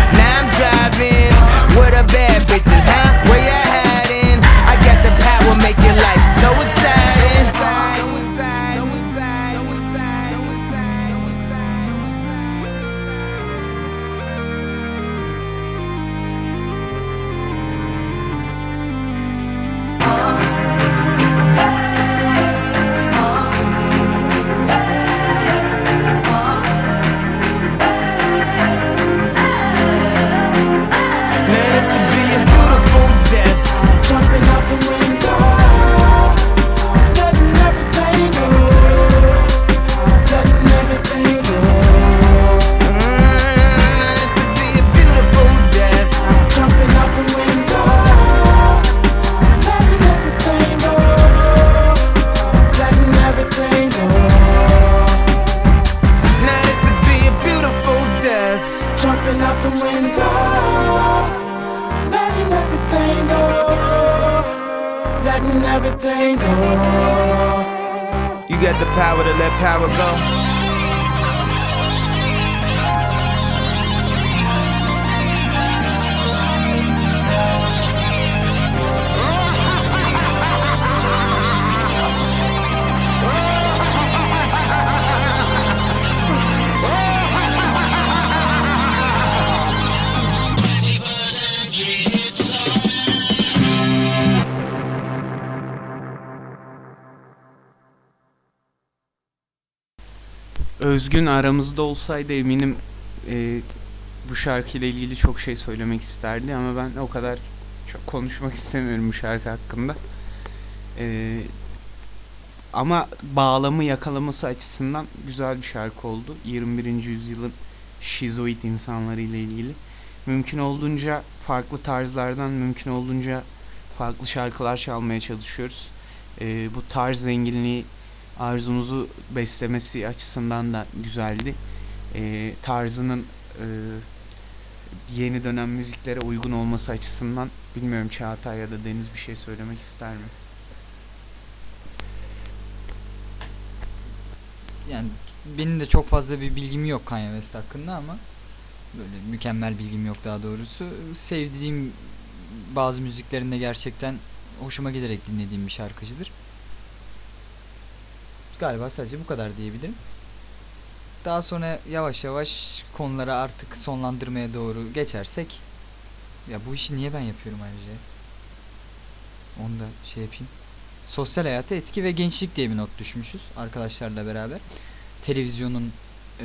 everything go, letting everything go. You got the power to let power go. Özgün aramızda olsaydı eminim e, bu şarkıyla ilgili çok şey söylemek isterdi ama ben o kadar çok konuşmak istemiyorum bu şarkı hakkında. E, ama bağlamı yakalaması açısından güzel bir şarkı oldu. 21. yüzyılın şizoid insanları ile ilgili. Mümkün olduğunca farklı tarzlardan mümkün olduğunca farklı şarkılar çalmaya çalışıyoruz. E, bu tarz zenginliği arzumuzu beslemesi açısından da güzeldi. Ee, tarzının e, yeni dönem müziklere uygun olması açısından bilmiyorum Çağatay ya da Deniz bir şey söylemek ister mi? Yani benim de çok fazla bir bilgim yok Kanye West hakkında ama böyle mükemmel bilgim yok daha doğrusu. Sevdiğim bazı müziklerinde gerçekten hoşuma giderek dinlediğim bir şarkıcıdır. Galiba sadece bu kadar diyebilirim. Daha sonra yavaş yavaş konulara artık sonlandırmaya doğru geçersek ya bu işi niye ben yapıyorum ayrıca? Onu da şey yapayım. Sosyal hayata etki ve gençlik diye bir not düşmüşüz arkadaşlarla beraber. Televizyonun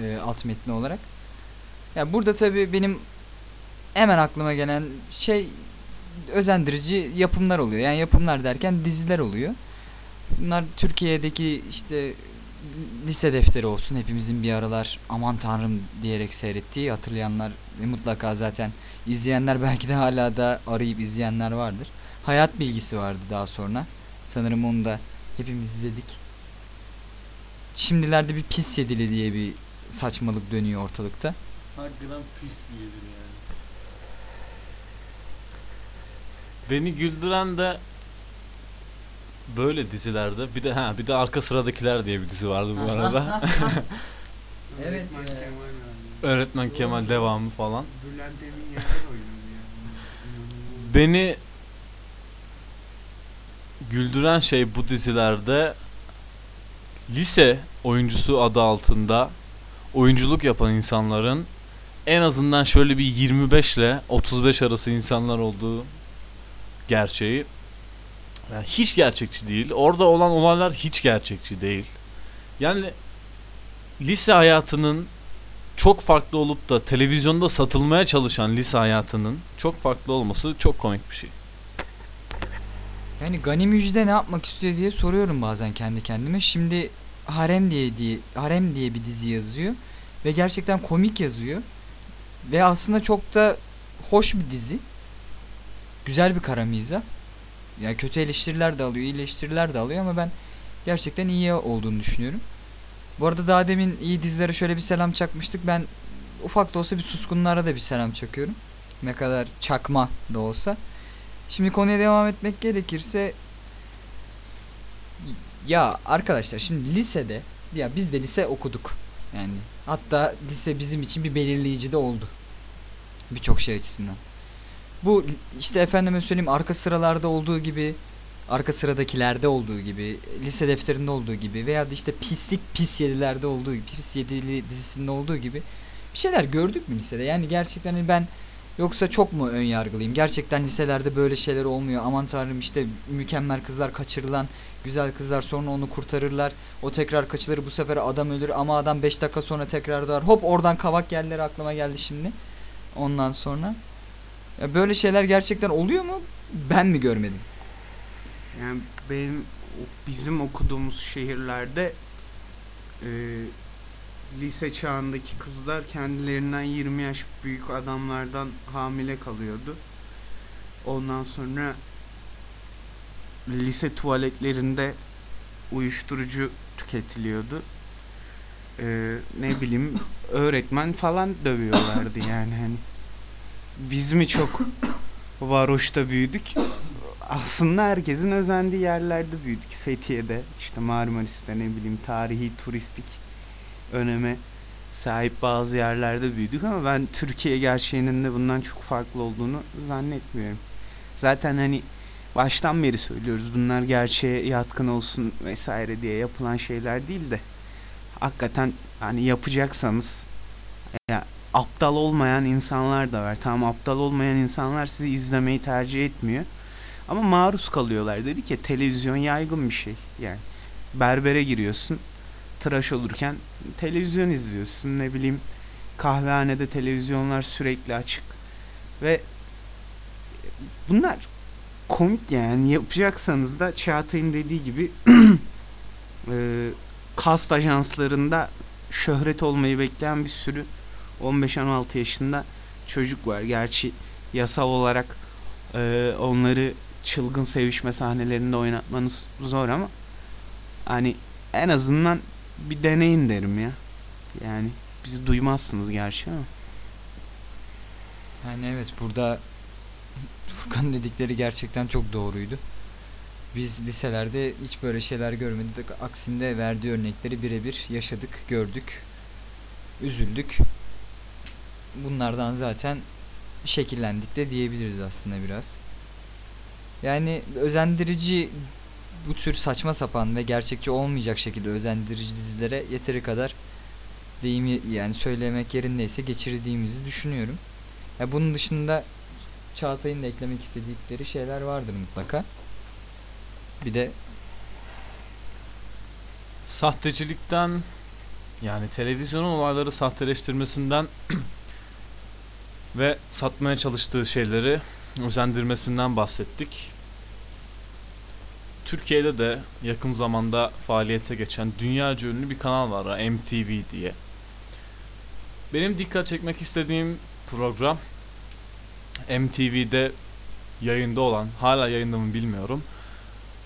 e, alt metni olarak. Ya burada tabii benim hemen aklıma gelen şey özendirici yapımlar oluyor. Yani yapımlar derken diziler oluyor. Bunlar Türkiye'deki işte lise defteri olsun hepimizin bir aralar aman tanrım diyerek seyrettiği hatırlayanlar ve mutlaka zaten izleyenler belki de hala da arayıp izleyenler vardır. Hayat bilgisi vardı daha sonra. Sanırım onu da hepimiz izledik. Şimdilerde bir pis yedili diye bir saçmalık dönüyor ortalıkta. Harbiden pis bir yedim yani. Beni güldüren de böyle dizilerde bir de ha bir de arka sıradakiler diye bir dizi vardı bu arada. Evet, Öğretmen Kemal abi. Öğretmen Kemal devamı falan. Bülent Emin Yener oynadı ya. Beni güldüren şey bu dizilerde lise oyuncusu adı altında oyunculuk yapan insanların en azından şöyle bir 25 ile 35 arası insanlar olduğu gerçeği. Yani hiç gerçekçi değil. Orada olan olaylar hiç gerçekçi değil. Yani lise hayatının çok farklı olup da televizyonda satılmaya çalışan lise hayatının çok farklı olması çok komik bir şey. Yani Gani Müjde ne yapmak istiyor diye soruyorum bazen kendi kendime. Şimdi Harem diye diye Harem diye bir dizi yazıyor ve gerçekten komik yazıyor. Ve aslında çok da hoş bir dizi. Güzel bir kara mizah. Yani kötü eleştiriler de alıyor, iyi eleştiriler de alıyor ama ben gerçekten iyi olduğunu düşünüyorum. Bu arada daha demin iyi dizilere şöyle bir selam çakmıştık. Ben ufak da olsa bir suskunlara da bir selam çakıyorum. Ne kadar çakma da olsa. Şimdi konuya devam etmek gerekirse ya arkadaşlar şimdi lisede ya biz de lise okuduk. Yani hatta lise bizim için bir belirleyici de oldu. Birçok şey açısından. Bu işte efendime söyleyeyim arka sıralarda olduğu gibi arka sıradakilerde olduğu gibi lise defterinde olduğu gibi veya da işte pislik pis yedilerde olduğu gibi pis yedili dizisinde olduğu gibi bir şeyler gördük mü lisede? Yani gerçekten hani ben Yoksa çok mu ön yargılıyım? Gerçekten liselerde böyle şeyler olmuyor. Aman tanrım işte mükemmel kızlar kaçırılan, güzel kızlar sonra onu kurtarırlar. O tekrar kaçılır bu sefer adam ölür ama adam 5 dakika sonra tekrar doğar. Hop oradan kavak yerleri aklıma geldi şimdi. Ondan sonra. Böyle şeyler gerçekten oluyor mu? Ben mi görmedim? Yani benim bizim okuduğumuz şehirlerde e, lise çağındaki kızlar kendilerinden 20 yaş büyük adamlardan hamile kalıyordu. Ondan sonra lise tuvaletlerinde uyuşturucu tüketiliyordu. E, ne bileyim öğretmen falan dövüyorlardı yani hani. Biz mi çok varoşta büyüdük? aslında herkesin özendiği yerlerde büyüdük. Fethiye'de, işte Marmaris'te ne bileyim tarihi, turistik öneme sahip bazı yerlerde büyüdük ama ben Türkiye gerçeğinin de bundan çok farklı olduğunu zannetmiyorum. Zaten hani baştan beri söylüyoruz bunlar gerçeğe yatkın olsun vesaire diye yapılan şeyler değil de hakikaten hani yapacaksanız ya aptal olmayan insanlar da var. Tamam aptal olmayan insanlar sizi izlemeyi tercih etmiyor. Ama maruz kalıyorlar. Dedik ya televizyon yaygın bir şey. Yani berbere giriyorsun. Tıraş olurken televizyon izliyorsun. Ne bileyim kahvehanede televizyonlar sürekli açık. Ve bunlar komik yani. Yapacaksanız da Çağatay'ın dediği gibi e, kast ajanslarında şöhret olmayı bekleyen bir sürü 15-16 yaşında çocuk var. Gerçi yasal olarak e, onları çılgın sevişme sahnelerinde oynatmanız zor ama hani en azından bir deneyin derim ya. Yani bizi duymazsınız gerçi ama. Yani evet burada Furkan dedikleri gerçekten çok doğruydu. Biz liselerde hiç böyle şeyler görmedik. Aksinde verdiği örnekleri birebir yaşadık, gördük, üzüldük. Bunlardan zaten şekillendik de diyebiliriz aslında biraz. Yani özendirici bu tür saçma sapan ve gerçekçi olmayacak şekilde özendirici dizilere yeteri kadar deyimi yani söylemek yerindeyse geçirdiğimizi düşünüyorum. Ya bunun dışında Çağatay'ın da eklemek istedikleri şeyler vardır mutlaka. Bir de Sahtecilikten yani televizyonun olayları sahteleştirmesinden ve satmaya çalıştığı şeyleri özendirmesinden bahsettik. Türkiye'de de yakın zamanda faaliyete geçen dünyaca ünlü bir kanal var MTV diye. Benim dikkat çekmek istediğim program MTV'de yayında olan, hala yayında mı bilmiyorum.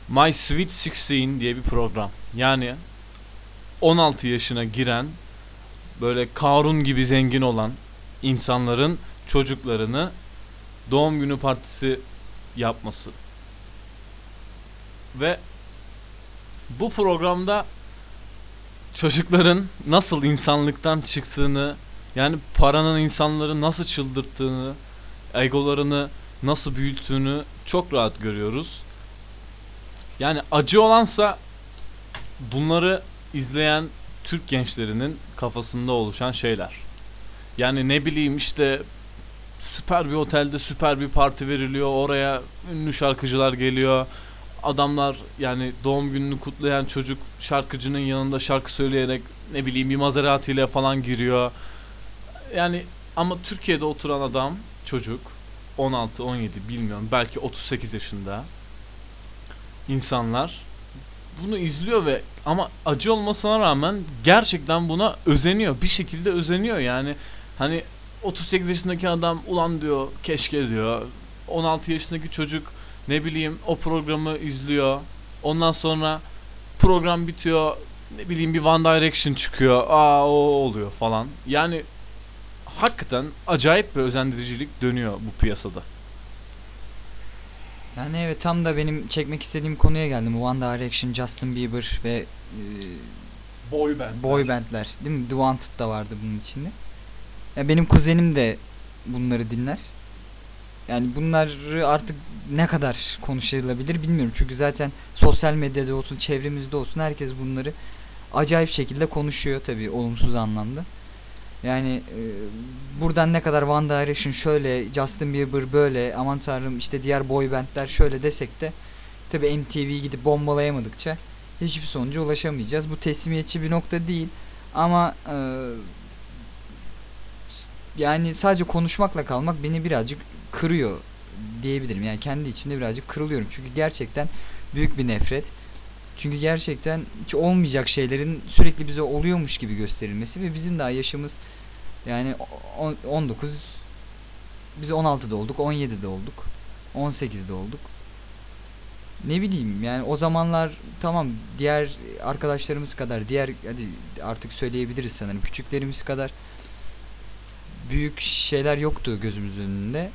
My Sweet 16 diye bir program. Yani 16 yaşına giren böyle Karun gibi zengin olan insanların çocuklarını doğum günü partisi yapması. Ve bu programda çocukların nasıl insanlıktan çıktığını, yani paranın insanları nasıl çıldırttığını, egolarını nasıl büyüttüğünü çok rahat görüyoruz. Yani acı olansa bunları izleyen Türk gençlerinin kafasında oluşan şeyler. Yani ne bileyim işte süper bir otelde süper bir parti veriliyor. Oraya ünlü şarkıcılar geliyor. Adamlar yani doğum gününü kutlayan çocuk şarkıcının yanında şarkı söyleyerek ne bileyim bir Maserati ile falan giriyor. Yani ama Türkiye'de oturan adam çocuk 16 17 bilmiyorum belki 38 yaşında insanlar bunu izliyor ve ama acı olmasına rağmen gerçekten buna özeniyor. Bir şekilde özeniyor yani. Hani 38 yaşındaki adam ulan diyor keşke diyor. 16 yaşındaki çocuk ne bileyim o programı izliyor. Ondan sonra program bitiyor. Ne bileyim bir One Direction çıkıyor. Aa o oluyor falan. Yani hakikaten acayip bir özendiricilik dönüyor bu piyasada. Yani evet tam da benim çekmek istediğim konuya geldim. One Direction, Justin Bieber ve e, Boy band. boy bandler değil mi? The Wanted da vardı bunun içinde. Ya benim kuzenim de bunları dinler. Yani bunları artık ne kadar konuşulabilir bilmiyorum. Çünkü zaten sosyal medyada olsun, çevremizde olsun herkes bunları acayip şekilde konuşuyor tabii olumsuz anlamda. Yani e, buradan ne kadar One Direction şöyle, Justin Bieber böyle, aman tanrım işte diğer boy bandler şöyle desek de tabii MTV gidip bombalayamadıkça hiçbir sonuca ulaşamayacağız. Bu teslimiyetçi bir nokta değil ama e, yani sadece konuşmakla kalmak beni birazcık kırıyor diyebilirim. Yani kendi içimde birazcık kırılıyorum. Çünkü gerçekten büyük bir nefret. Çünkü gerçekten hiç olmayacak şeylerin sürekli bize oluyormuş gibi gösterilmesi ve bizim daha yaşımız yani on- 19 biz 16'da olduk, 17'de olduk, 18'de olduk. Ne bileyim yani o zamanlar tamam diğer arkadaşlarımız kadar diğer hadi artık söyleyebiliriz sanırım küçüklerimiz kadar büyük şeyler yoktu gözümüzün önünde.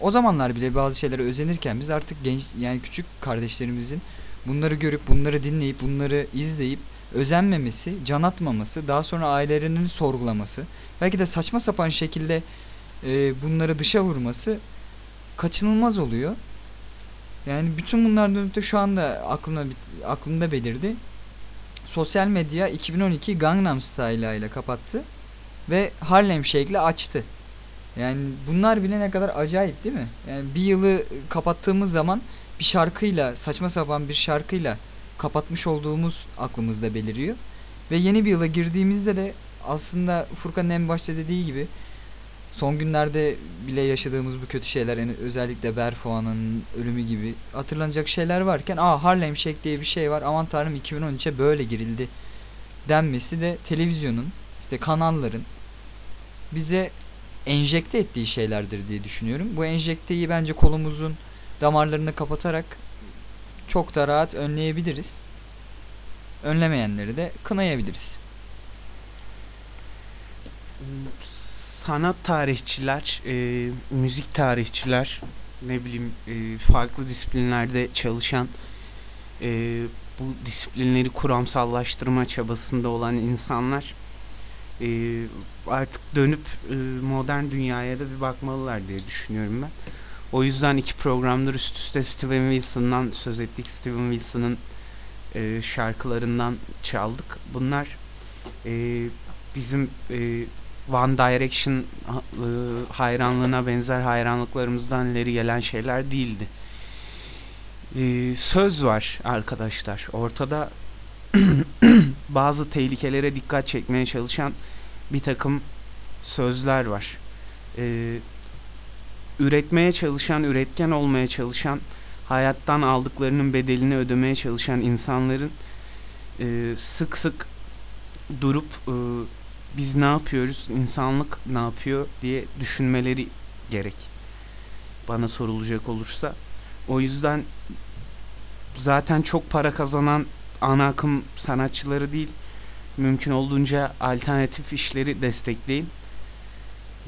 O zamanlar bile bazı şeylere özenirken biz artık genç yani küçük kardeşlerimizin bunları görüp bunları dinleyip bunları izleyip özenmemesi, can atmaması, daha sonra ailelerinin sorgulaması, belki de saçma sapan şekilde e, bunları dışa vurması kaçınılmaz oluyor. Yani bütün bunlardan öte şu anda aklımda aklımda belirdi. Sosyal medya 2012 Gangnam Style ile kapattı ve Harlem Shake'le açtı. Yani bunlar bile ne kadar acayip değil mi? Yani bir yılı kapattığımız zaman bir şarkıyla saçma sapan bir şarkıyla kapatmış olduğumuz aklımızda beliriyor. Ve yeni bir yıla girdiğimizde de aslında Furkan'ın en başta dediği gibi son günlerde bile yaşadığımız bu kötü şeyler yani özellikle Berfuan'ın ölümü gibi hatırlanacak şeyler varken aa Harlem Shake diye bir şey var aman tanrım 2013'e böyle girildi denmesi de televizyonun işte kanalların bize enjekte ettiği şeylerdir diye düşünüyorum. Bu enjekteyi bence kolumuzun damarlarını kapatarak çok da rahat önleyebiliriz. Önlemeyenleri de kınayabiliriz. sanat tarihçiler, e, müzik tarihçiler, ne bileyim e, farklı disiplinlerde çalışan, e, bu disiplinleri kuramsallaştırma çabasında olan insanlar e, artık dönüp e, modern dünyaya da bir bakmalılar diye düşünüyorum ben. O yüzden iki programdır üst üste Steven Wilson'dan söz ettik. Steven Wilson'ın e, şarkılarından çaldık. Bunlar e, bizim e, One Direction ha- hayranlığına benzer hayranlıklarımızdan ileri gelen şeyler değildi. Söz var arkadaşlar. Ortada bazı tehlikelere dikkat çekmeye çalışan bir takım sözler var. E, üretmeye çalışan, üretken olmaya çalışan, hayattan aldıklarının bedelini ödemeye çalışan insanların e, sık sık durup e, biz ne yapıyoruz, insanlık ne yapıyor diye düşünmeleri gerek. Bana sorulacak olursa. O yüzden zaten çok para kazanan ana akım sanatçıları değil, mümkün olduğunca alternatif işleri destekleyin.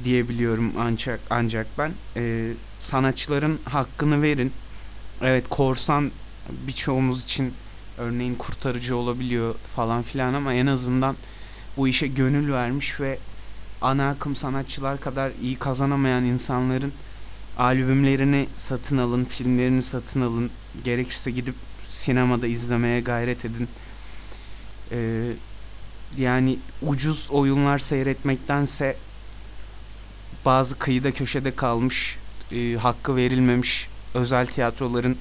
diyebiliyorum ancak ancak ben Ee, sanatçıların hakkını verin. Evet korsan birçoğumuz için örneğin kurtarıcı olabiliyor falan filan ama en azından bu işe gönül vermiş ve ana akım sanatçılar kadar iyi kazanamayan insanların albümlerini satın alın, filmlerini satın alın, gerekirse gidip sinemada izlemeye gayret edin. Ee, yani ucuz oyunlar seyretmektense bazı kıyıda köşede kalmış, e, hakkı verilmemiş özel tiyatroların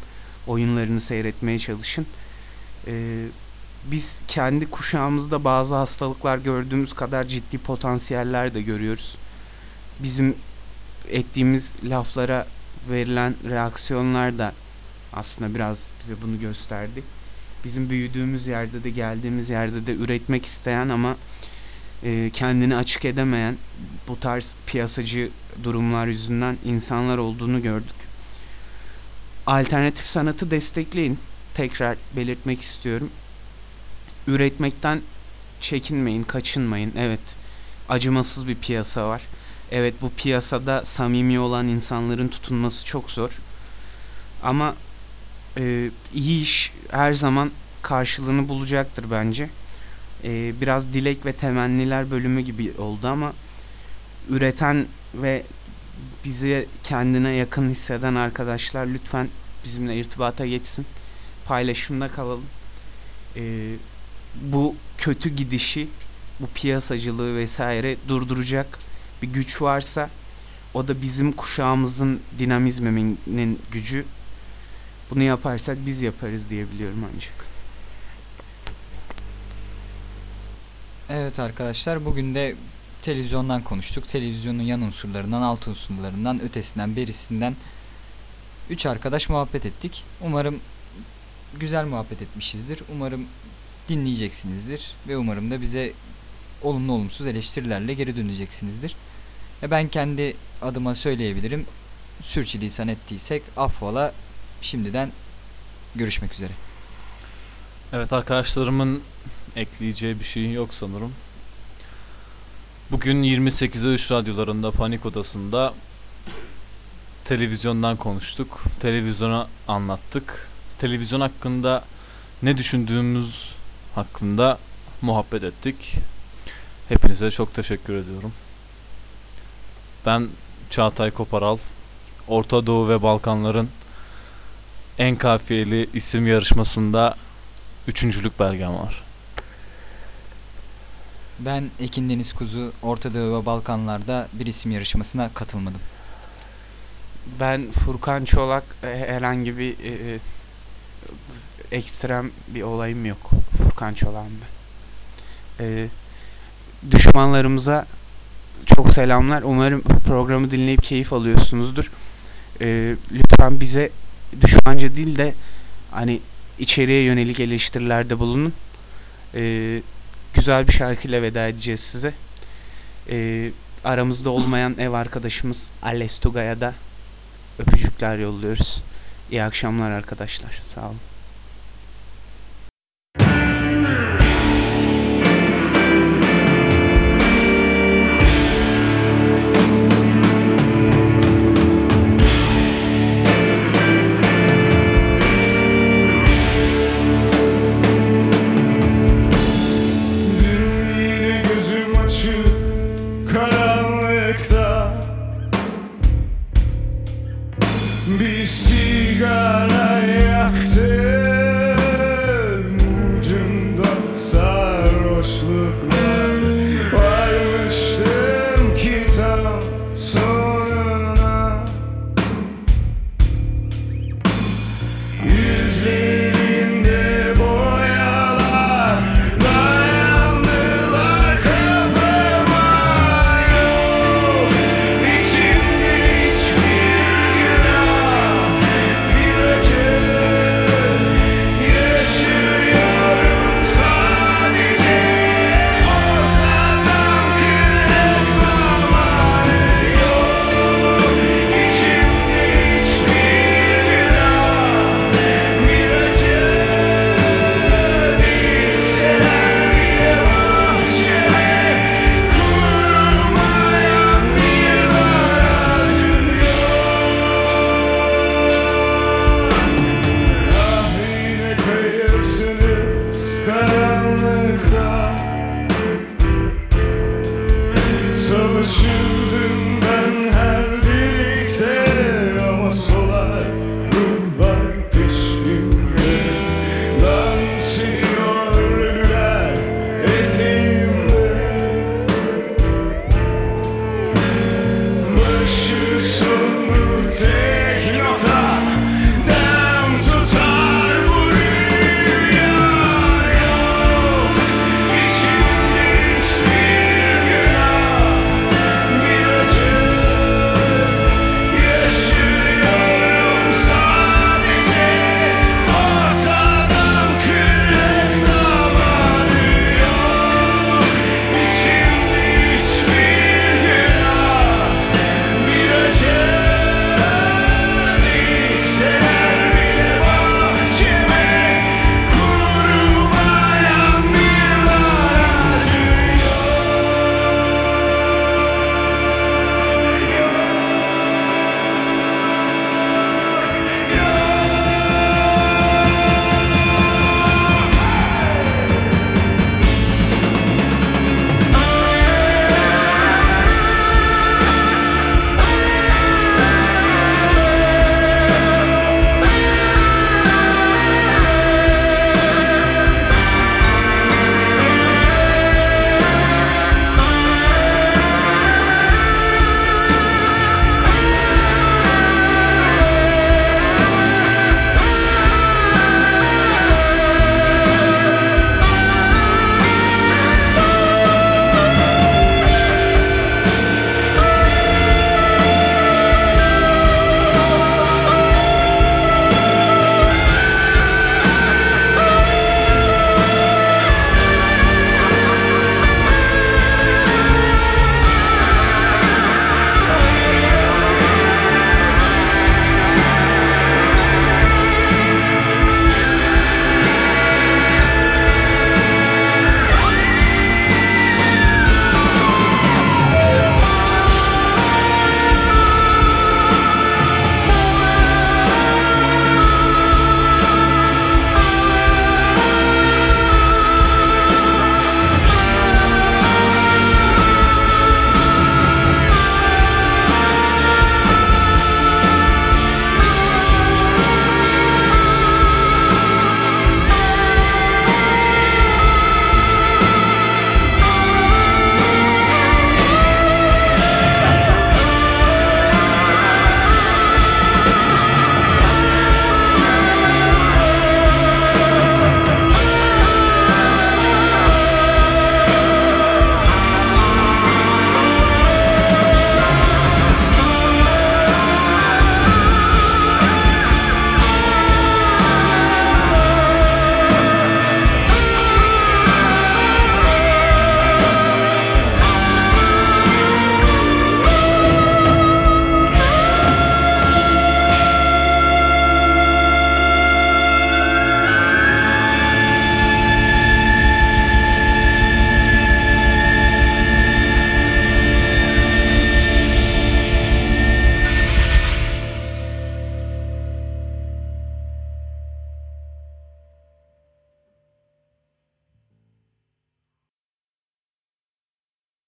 oyunlarını seyretmeye çalışın. Ee, biz kendi kuşağımızda bazı hastalıklar gördüğümüz kadar ciddi potansiyeller de görüyoruz. Bizim ettiğimiz laflara verilen reaksiyonlar da aslında biraz bize bunu gösterdi. Bizim büyüdüğümüz yerde de geldiğimiz yerde de üretmek isteyen ama e, kendini açık edemeyen bu tarz piyasacı durumlar yüzünden insanlar olduğunu gördük. Alternatif sanatı destekleyin. Tekrar belirtmek istiyorum. Üretmekten çekinmeyin, kaçınmayın. Evet, acımasız bir piyasa var. Evet, bu piyasada samimi olan insanların tutunması çok zor. Ama e, iyi iş her zaman karşılığını bulacaktır bence. E, biraz dilek ve temenniler bölümü gibi oldu ama üreten ve bizi kendine yakın hisseden arkadaşlar lütfen bizimle irtibata geçsin. Paylaşımda kalalım. E, bu kötü gidişi, bu piyasacılığı vesaire durduracak bir güç varsa o da bizim kuşağımızın dinamizminin gücü. Bunu yaparsak biz yaparız diyebiliyorum ancak. Evet arkadaşlar bugün de televizyondan konuştuk. Televizyonun yan unsurlarından, alt unsurlarından, ötesinden, berisinden üç arkadaş muhabbet ettik. Umarım güzel muhabbet etmişizdir. Umarım dinleyeceksinizdir ve umarım da bize olumlu olumsuz eleştirilerle geri döneceksinizdir. Ve ben kendi adıma söyleyebilirim. Sürçülisan ettiysek affola şimdiden görüşmek üzere. Evet arkadaşlarımın ekleyeceği bir şey yok sanırım. Bugün 28'e 3 radyolarında Panik Odası'nda televizyondan konuştuk. Televizyona anlattık. Televizyon hakkında ne düşündüğümüz hakkında muhabbet ettik. Hepinize çok teşekkür ediyorum. Ben Çağatay Koparal. Orta Doğu ve Balkanların en kafiyeli isim yarışmasında üçüncülük belgem var. Ben Ekin Deniz Kuzu Orta Doğu ve Balkanlar'da bir isim yarışmasına katılmadım. Ben Furkan Çolak e, herhangi bir e, e, ekstrem bir olayım yok. Furkan Çolak'ım ben. E, düşmanlarımıza çok selamlar. Umarım programı dinleyip keyif alıyorsunuzdur. E, lütfen bize düşmanca değil de hani içeriye yönelik eleştirilerde bulunun. E, güzel bir şarkıyla veda edeceğiz size. E, aramızda olmayan ev arkadaşımız Alestuga'ya da öpücükler yolluyoruz. İyi akşamlar arkadaşlar. Sağ olun.